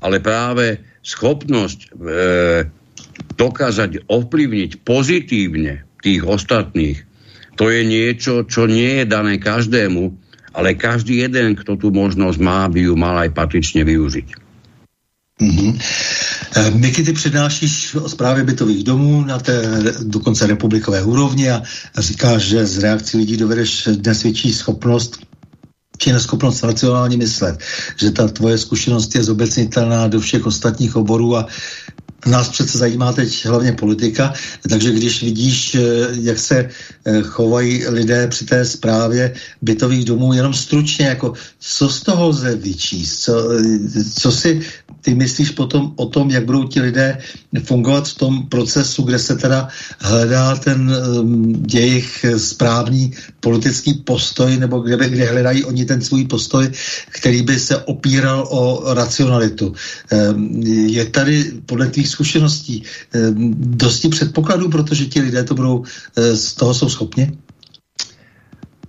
Ale práve schopnosť e, dokázať ovplyvniť pozitívne tých ostatných, to je niečo, čo nie je dané každému, ale každý jeden, kto tu možnosť má, by ju mal aj patrične využiť. Mm-hmm. Miky, ty přednášíš o zprávě bytových domů na té dokonce republikové úrovni a říkáš, že z reakcí lidí dovedeš dnes větší schopnost či neschopnost racionálně myslet, že ta tvoje zkušenost je zobecnitelná do všech ostatních oborů a nás přece zajímá teď hlavně politika, takže když vidíš, eh, jak se eh, chovají lidé při té zprávě bytových domů, jenom stručně, jako co z toho lze vyčíst, co, eh, co si ty myslíš potom o tom, jak budou ti lidé fungovat v tom procesu, kde se teda hledá ten um, jejich správný politický postoj, nebo kde, kde hledají oni ten svůj postoj, který by se opíral o racionalitu. Um, je tady podle tvých zkušeností um, dosti předpokladů, protože ti lidé to budou, uh, z toho jsou schopni?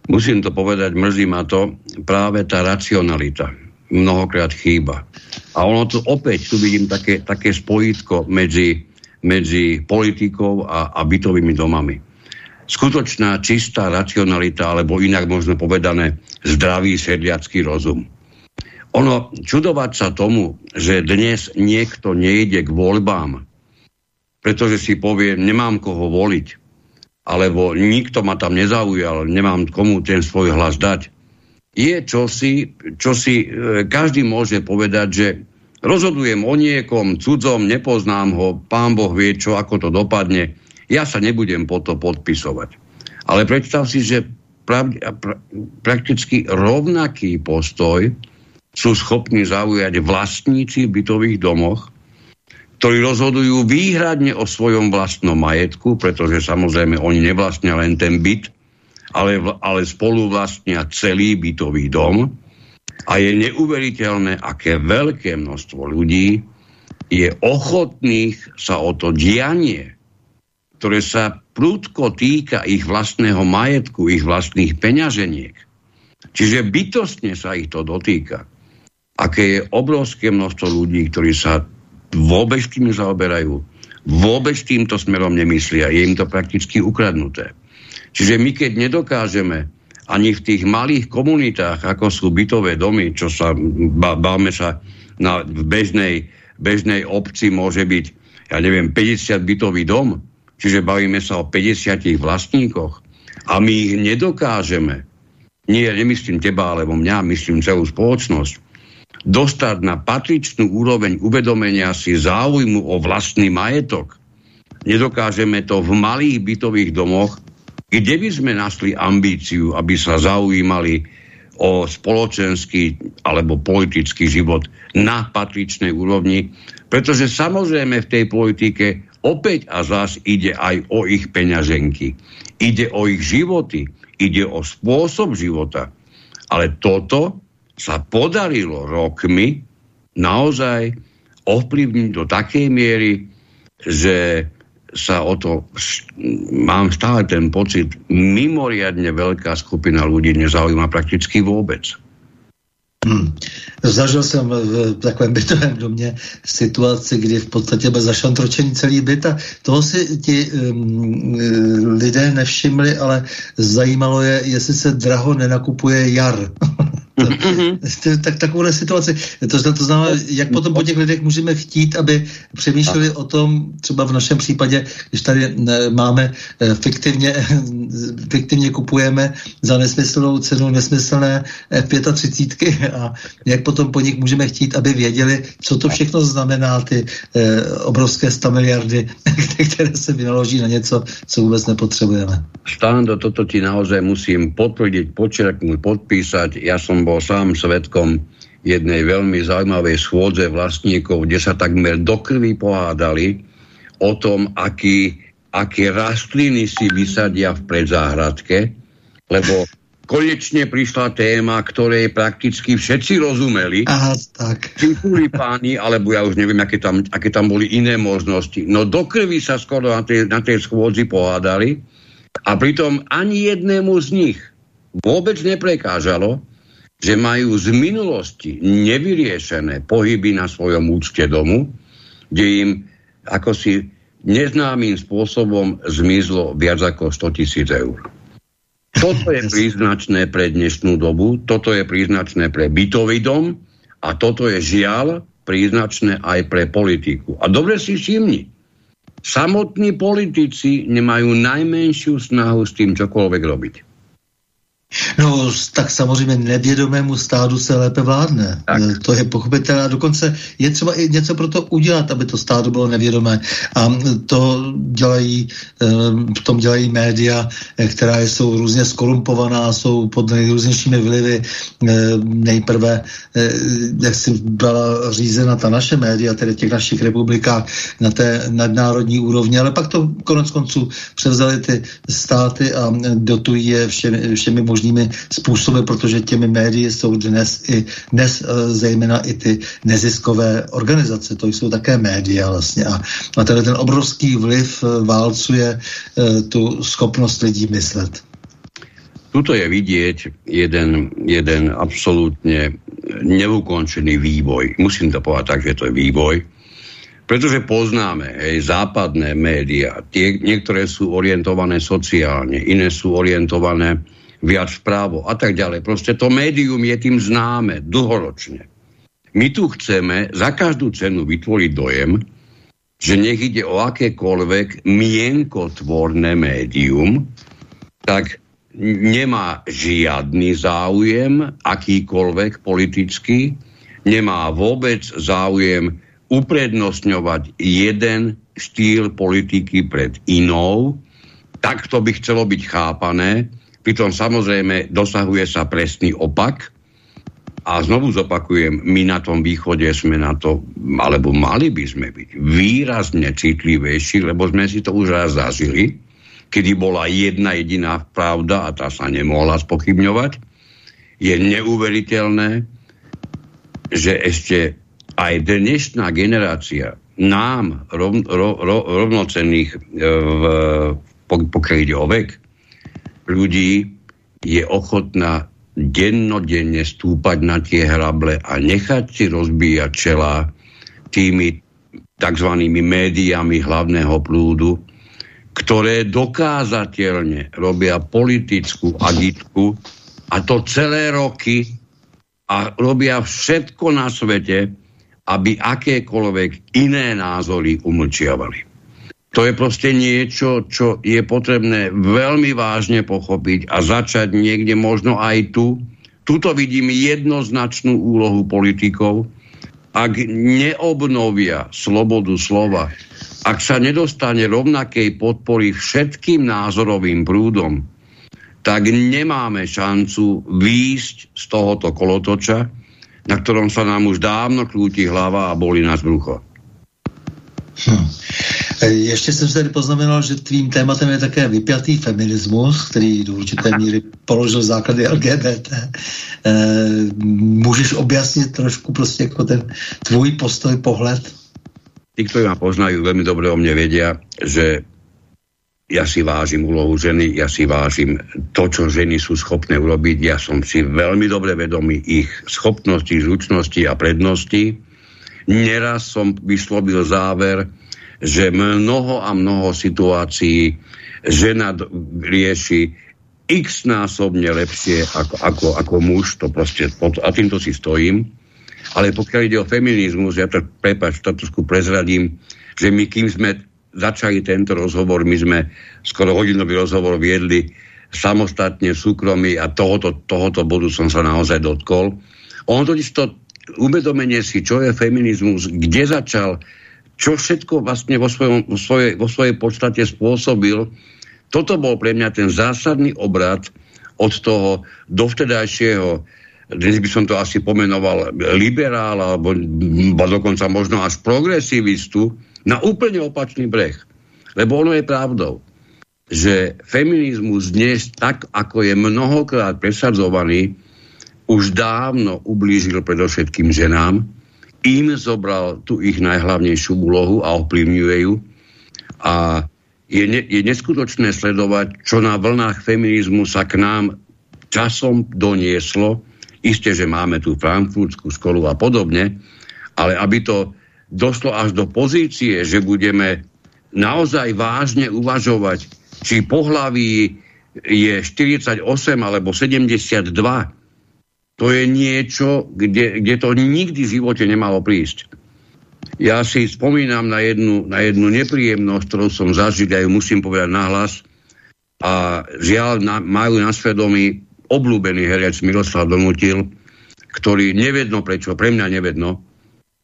Musím to povedať, mrzí ma to, práve tá racionalita mnohokrát chýba. A ono tu opäť, tu vidím také, také spojitko medzi medzi politikou a, a bytovými domami. Skutočná čistá racionalita, alebo inak možno povedané zdravý sedliacký rozum. Ono, čudovať sa tomu, že dnes niekto nejde k voľbám, pretože si povie, nemám koho voliť, alebo nikto ma tam nezaujal, nemám komu ten svoj hlas dať, je čosi, čo si e, každý môže povedať, že rozhodujem o niekom cudzom, nepoznám ho, pán Boh vie, čo, ako to dopadne, ja sa nebudem po to podpisovať. Ale predstav si, že prav, pra, prakticky rovnaký postoj sú schopní zaujať vlastníci v bytových domoch, ktorí rozhodujú výhradne o svojom vlastnom majetku, pretože samozrejme oni nevlastnia len ten byt, ale, ale spolu vlastnia celý bytový dom a je neuveriteľné, aké veľké množstvo ľudí je ochotných sa o to dianie, ktoré sa prúdko týka ich vlastného majetku, ich vlastných peňaženiek. Čiže bytostne sa ich to dotýka. Aké je obrovské množstvo ľudí, ktorí sa vôbec tým zaoberajú, vôbec týmto smerom nemyslia, je im to prakticky ukradnuté. Čiže my keď nedokážeme ani v tých malých komunitách, ako sú bytové domy, čo sa, báme sa, na, v bežnej, bežnej obci môže byť, ja neviem, 50 bytový dom, čiže bavíme sa o 50 vlastníkoch a my ich nedokážeme, nie, nemyslím teba alebo mňa, myslím celú spoločnosť, dostať na patričnú úroveň uvedomenia si záujmu o vlastný majetok. Nedokážeme to v malých bytových domoch, kde by sme našli ambíciu, aby sa zaujímali o spoločenský alebo politický život na patričnej úrovni, pretože samozrejme v tej politike opäť a zás ide aj o ich peňaženky. Ide o ich životy, ide o spôsob života. Ale toto sa podarilo rokmi naozaj ovplyvniť do takej miery, že sa o to, mám stále ten pocit, mimoriadne veľká skupina ľudí nezaujíma prakticky vôbec. Hmm. Zažil jsem v takovém bytovém domě situaci, kdy v podstatě byl zašantročený celý byt a toho si ti um, lidé nevšimli, ale zajímalo je, jestli se draho nenakupuje jar. Mm-hmm. tak takovou situaci. To, to znamená, jak potom po těch lidech můžeme chtít, aby přemýšleli o tom, třeba v našem případě, když tady eh, máme eh, fiktivně, fiktivně kupujeme za nesmyslnou cenu nesmyslné F35 a jak potom po nich můžeme chtít, aby věděli, co to všechno znamená, ty eh, obrovské 100 miliardy, které se vynaloží na něco, co vůbec nepotřebujeme. Stando, toto ti naozaj musím potvrdiť, počerknúť, podpísať. Ja som bol sám svetkom jednej veľmi zaujímavej schôdze vlastníkov, kde sa takmer do krvi pohádali o tom, aké rastliny si vysadia v predzáhradke, lebo konečne prišla téma, ktorej prakticky všetci rozumeli. Aha, tak. Či páni, alebo ja už neviem, aké tam, aké tam boli iné možnosti. No do krvi sa skoro na tej, na tej schôdzi pohádali a pritom ani jednému z nich vôbec neprekážalo, že majú z minulosti nevyriešené pohyby na svojom účte domu, kde im ako si neznámym spôsobom zmizlo viac ako 100 tisíc eur. Toto je príznačné pre dnešnú dobu, toto je príznačné pre bytový dom a toto je žiaľ príznačné aj pre politiku. A dobre si všimni, samotní politici nemajú najmenšiu snahu s tým čokoľvek robiť. No, tak samozřejmě nevědomému stádu se lépe vládne. Tak. E, to je pochopitelné. A dokonce je třeba i něco pro to udělat, aby to stádo bylo nevědomé. A to dělají, e, v tom dělají média, e, která jsou různě skorumpovaná, jsou pod nejrůznějšími vlivy. Nejprve, jak si byla řízena ta naše média, tedy v těch našich republikách na té nadnárodní úrovni, ale pak to konec konců převzali ty státy a dotují je všemi, všemi možnými možnými způsoby, protože těmi médii jsou dnes, i, dnes e, zejména i ty neziskové organizace. To jsou také média vlastně. A, a tady ten obrovský vliv e, válcuje e, tu schopnost lidí myslet. Tuto je vidieť jeden, jeden absolútne neukončený vývoj. Musím to povedať tak, že to je vývoj, Pretože poznáme hej, západné médiá, tie, niektoré sú orientované sociálne, iné sú orientované viac vprávo a tak ďalej. Proste to médium je tým známe dlhoročne. My tu chceme za každú cenu vytvoriť dojem, že nech ide o akékoľvek mienkotvorné médium, tak nemá žiadny záujem, akýkoľvek politický, nemá vôbec záujem uprednostňovať jeden štýl politiky pred inou. Tak to by chcelo byť chápané. Pritom samozrejme dosahuje sa presný opak. A znovu zopakujem, my na tom východe sme na to, alebo mali by sme byť výrazne citlivejší, lebo sme si to už raz zažili, kedy bola jedna jediná pravda a tá sa nemohla spochybňovať. Je neuveriteľné, že ešte aj dnešná generácia nám rov, ro, ro, rovnocenných e, v, pokiaľ ide o vek ľudí je ochotná dennodenne stúpať na tie hrable a nechať si rozbíjať čela tými tzv. médiami hlavného prúdu, ktoré dokázateľne robia politickú agitku a to celé roky a robia všetko na svete, aby akékoľvek iné názory umlčiavali. To je proste niečo, čo je potrebné veľmi vážne pochopiť a začať niekde možno aj tu. Tuto vidím jednoznačnú úlohu politikov. Ak neobnovia slobodu slova, ak sa nedostane rovnakej podpory všetkým názorovým prúdom, tak nemáme šancu výjsť z tohoto kolotoča, na ktorom sa nám už dávno krúti hlava a boli nás brucho. Hm. Ještě jsem se tady poznamenal, že tvým tématem je také vypjatý feminismus, který do určité míry položil základy LGBT. E, můžeš objasnit trošku prostě jako ten tvůj postoj, pohled? Tí, ktorí ma poznajú, veľmi dobre o mne vedia, že ja si vážim úlohu ženy, ja si vážim to, čo ženy sú schopné urobiť. Ja som si veľmi dobre vedomý ich schopností, zručností a predností. Neraz som vyslobil záver, že mnoho a mnoho situácií žena rieši x násobne lepšie ako, ako, ako muž, to proste, a týmto si stojím. Ale pokiaľ ide o feminizmus, ja to, prepáč, to trošku prezradím, že my, kým sme začali tento rozhovor, my sme skoro hodinový rozhovor viedli samostatne, súkromí a tohoto, tohoto bodu som sa naozaj dotkol. On totiž to uvedomenie si, čo je feminizmus, kde začal, čo všetko vlastne vo, svojom, vo, svojej, vo svojej podstate spôsobil, toto bol pre mňa ten zásadný obrad od toho dovtedajšieho dnes by som to asi pomenoval liberál, alebo dokonca možno až progresivistu, na úplne opačný breh. Lebo ono je pravdou, že feminizmus dnes, tak ako je mnohokrát presadzovaný, už dávno ublížil predovšetkým ženám, im zobral tu ich najhlavnejšiu úlohu a ovplyvňuje ju. A je, ne, je neskutočné sledovať, čo na vlnách feminizmu sa k nám časom donieslo. Isté, že máme tu frankfurtskú školu a podobne, ale aby to došlo až do pozície, že budeme naozaj vážne uvažovať, či pohlaví je 48 alebo 72. To je niečo, kde, kde to nikdy v živote nemalo prísť. Ja si spomínam na jednu, na jednu nepríjemnosť, ktorú som zažil, ja ju musím povedať nahlas. A žiaľ, na, majú na svedomí obľúbený herec Miroslav Donutil, ktorý nevedno prečo, pre mňa nevedno,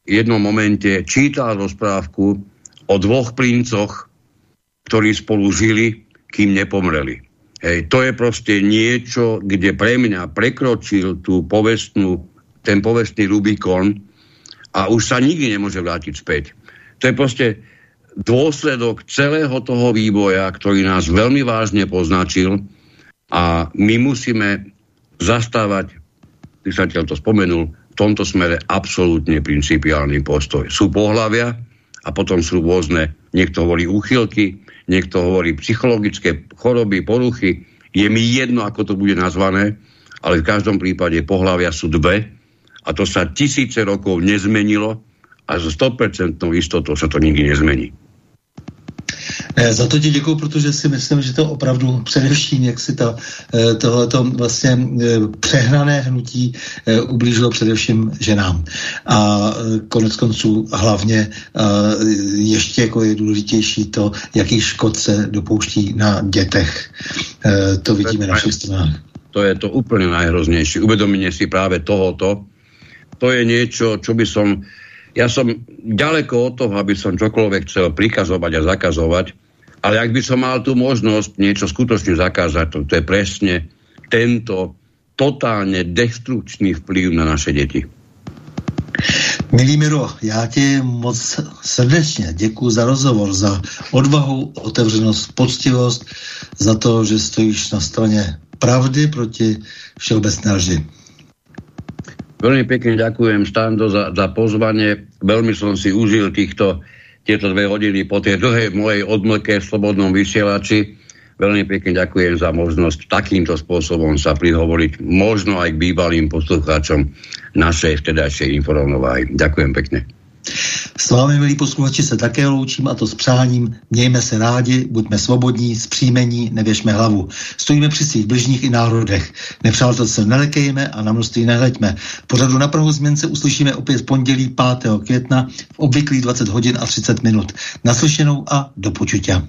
jednom momente čítal rozprávku o dvoch princoch, ktorí spolu žili, kým nepomreli. Hej, to je proste niečo, kde pre mňa prekročil tú povestnú, ten povestný Rubikon a už sa nikdy nemôže vrátiť späť. To je proste dôsledok celého toho vývoja, ktorý nás veľmi vážne poznačil a my musíme zastávať, písateľ to spomenul, tomto smere absolútne principiálny postoj. Sú pohľavia a potom sú rôzne, niekto hovorí úchylky, niekto hovorí psychologické choroby, poruchy. Je mi jedno, ako to bude nazvané, ale v každom prípade pohľavia sú dve a to sa tisíce rokov nezmenilo a s 100% istotou sa to nikdy nezmení. Eh, za to ti děkuji, protože si myslím, že to opravdu především, jak si to, eh, tohleto vlastně eh, přehnané hnutí ublížilo především ženám. A konec konců hlavně ještě jako je důležitější to, jaký škod se dopouští na dětech. To vidíme na všech stranách. To je to úplně najhroznejšie. Uvedomenie si práve tohoto. To je niečo, čo by som... Ja som ďaleko od toho, aby som čokoľvek chcel prikazovať a zakazovať, ale ak by som mal tú možnosť niečo skutočne zakázať, to, to je presne tento totálne destrukčný vplyv na naše deti. Milý Miro, já ti moc srdečně děkuji za rozhovor, za odvahu, otevřenost, poctivost, za to, že stojíš na straně pravdy proti všeobecné lži. Veľmi pekne ďakujem, Stando, za, za pozvanie. Veľmi som si užil týchto tieto dve hodiny po tej dlhej mojej odmlke v slobodnom vysielači. Veľmi pekne ďakujem za možnosť takýmto spôsobom sa prihovoriť možno aj k bývalým poslucháčom našej vtedajšej informovnej. Ďakujem pekne. S vámi, milí posluchači, se také loučím a to s přáním. Mějme se rádi, buďme svobodní, zpříjmení, nevěšme hlavu. Stojíme při svých bližních i národech. se nelekejme a na množství nehleďme. Pořadu na Prahu změn se uslyšíme opět pondělí 5. května v obvyklých 20 hodin a 30 minut. Naslyšenou a do počutia.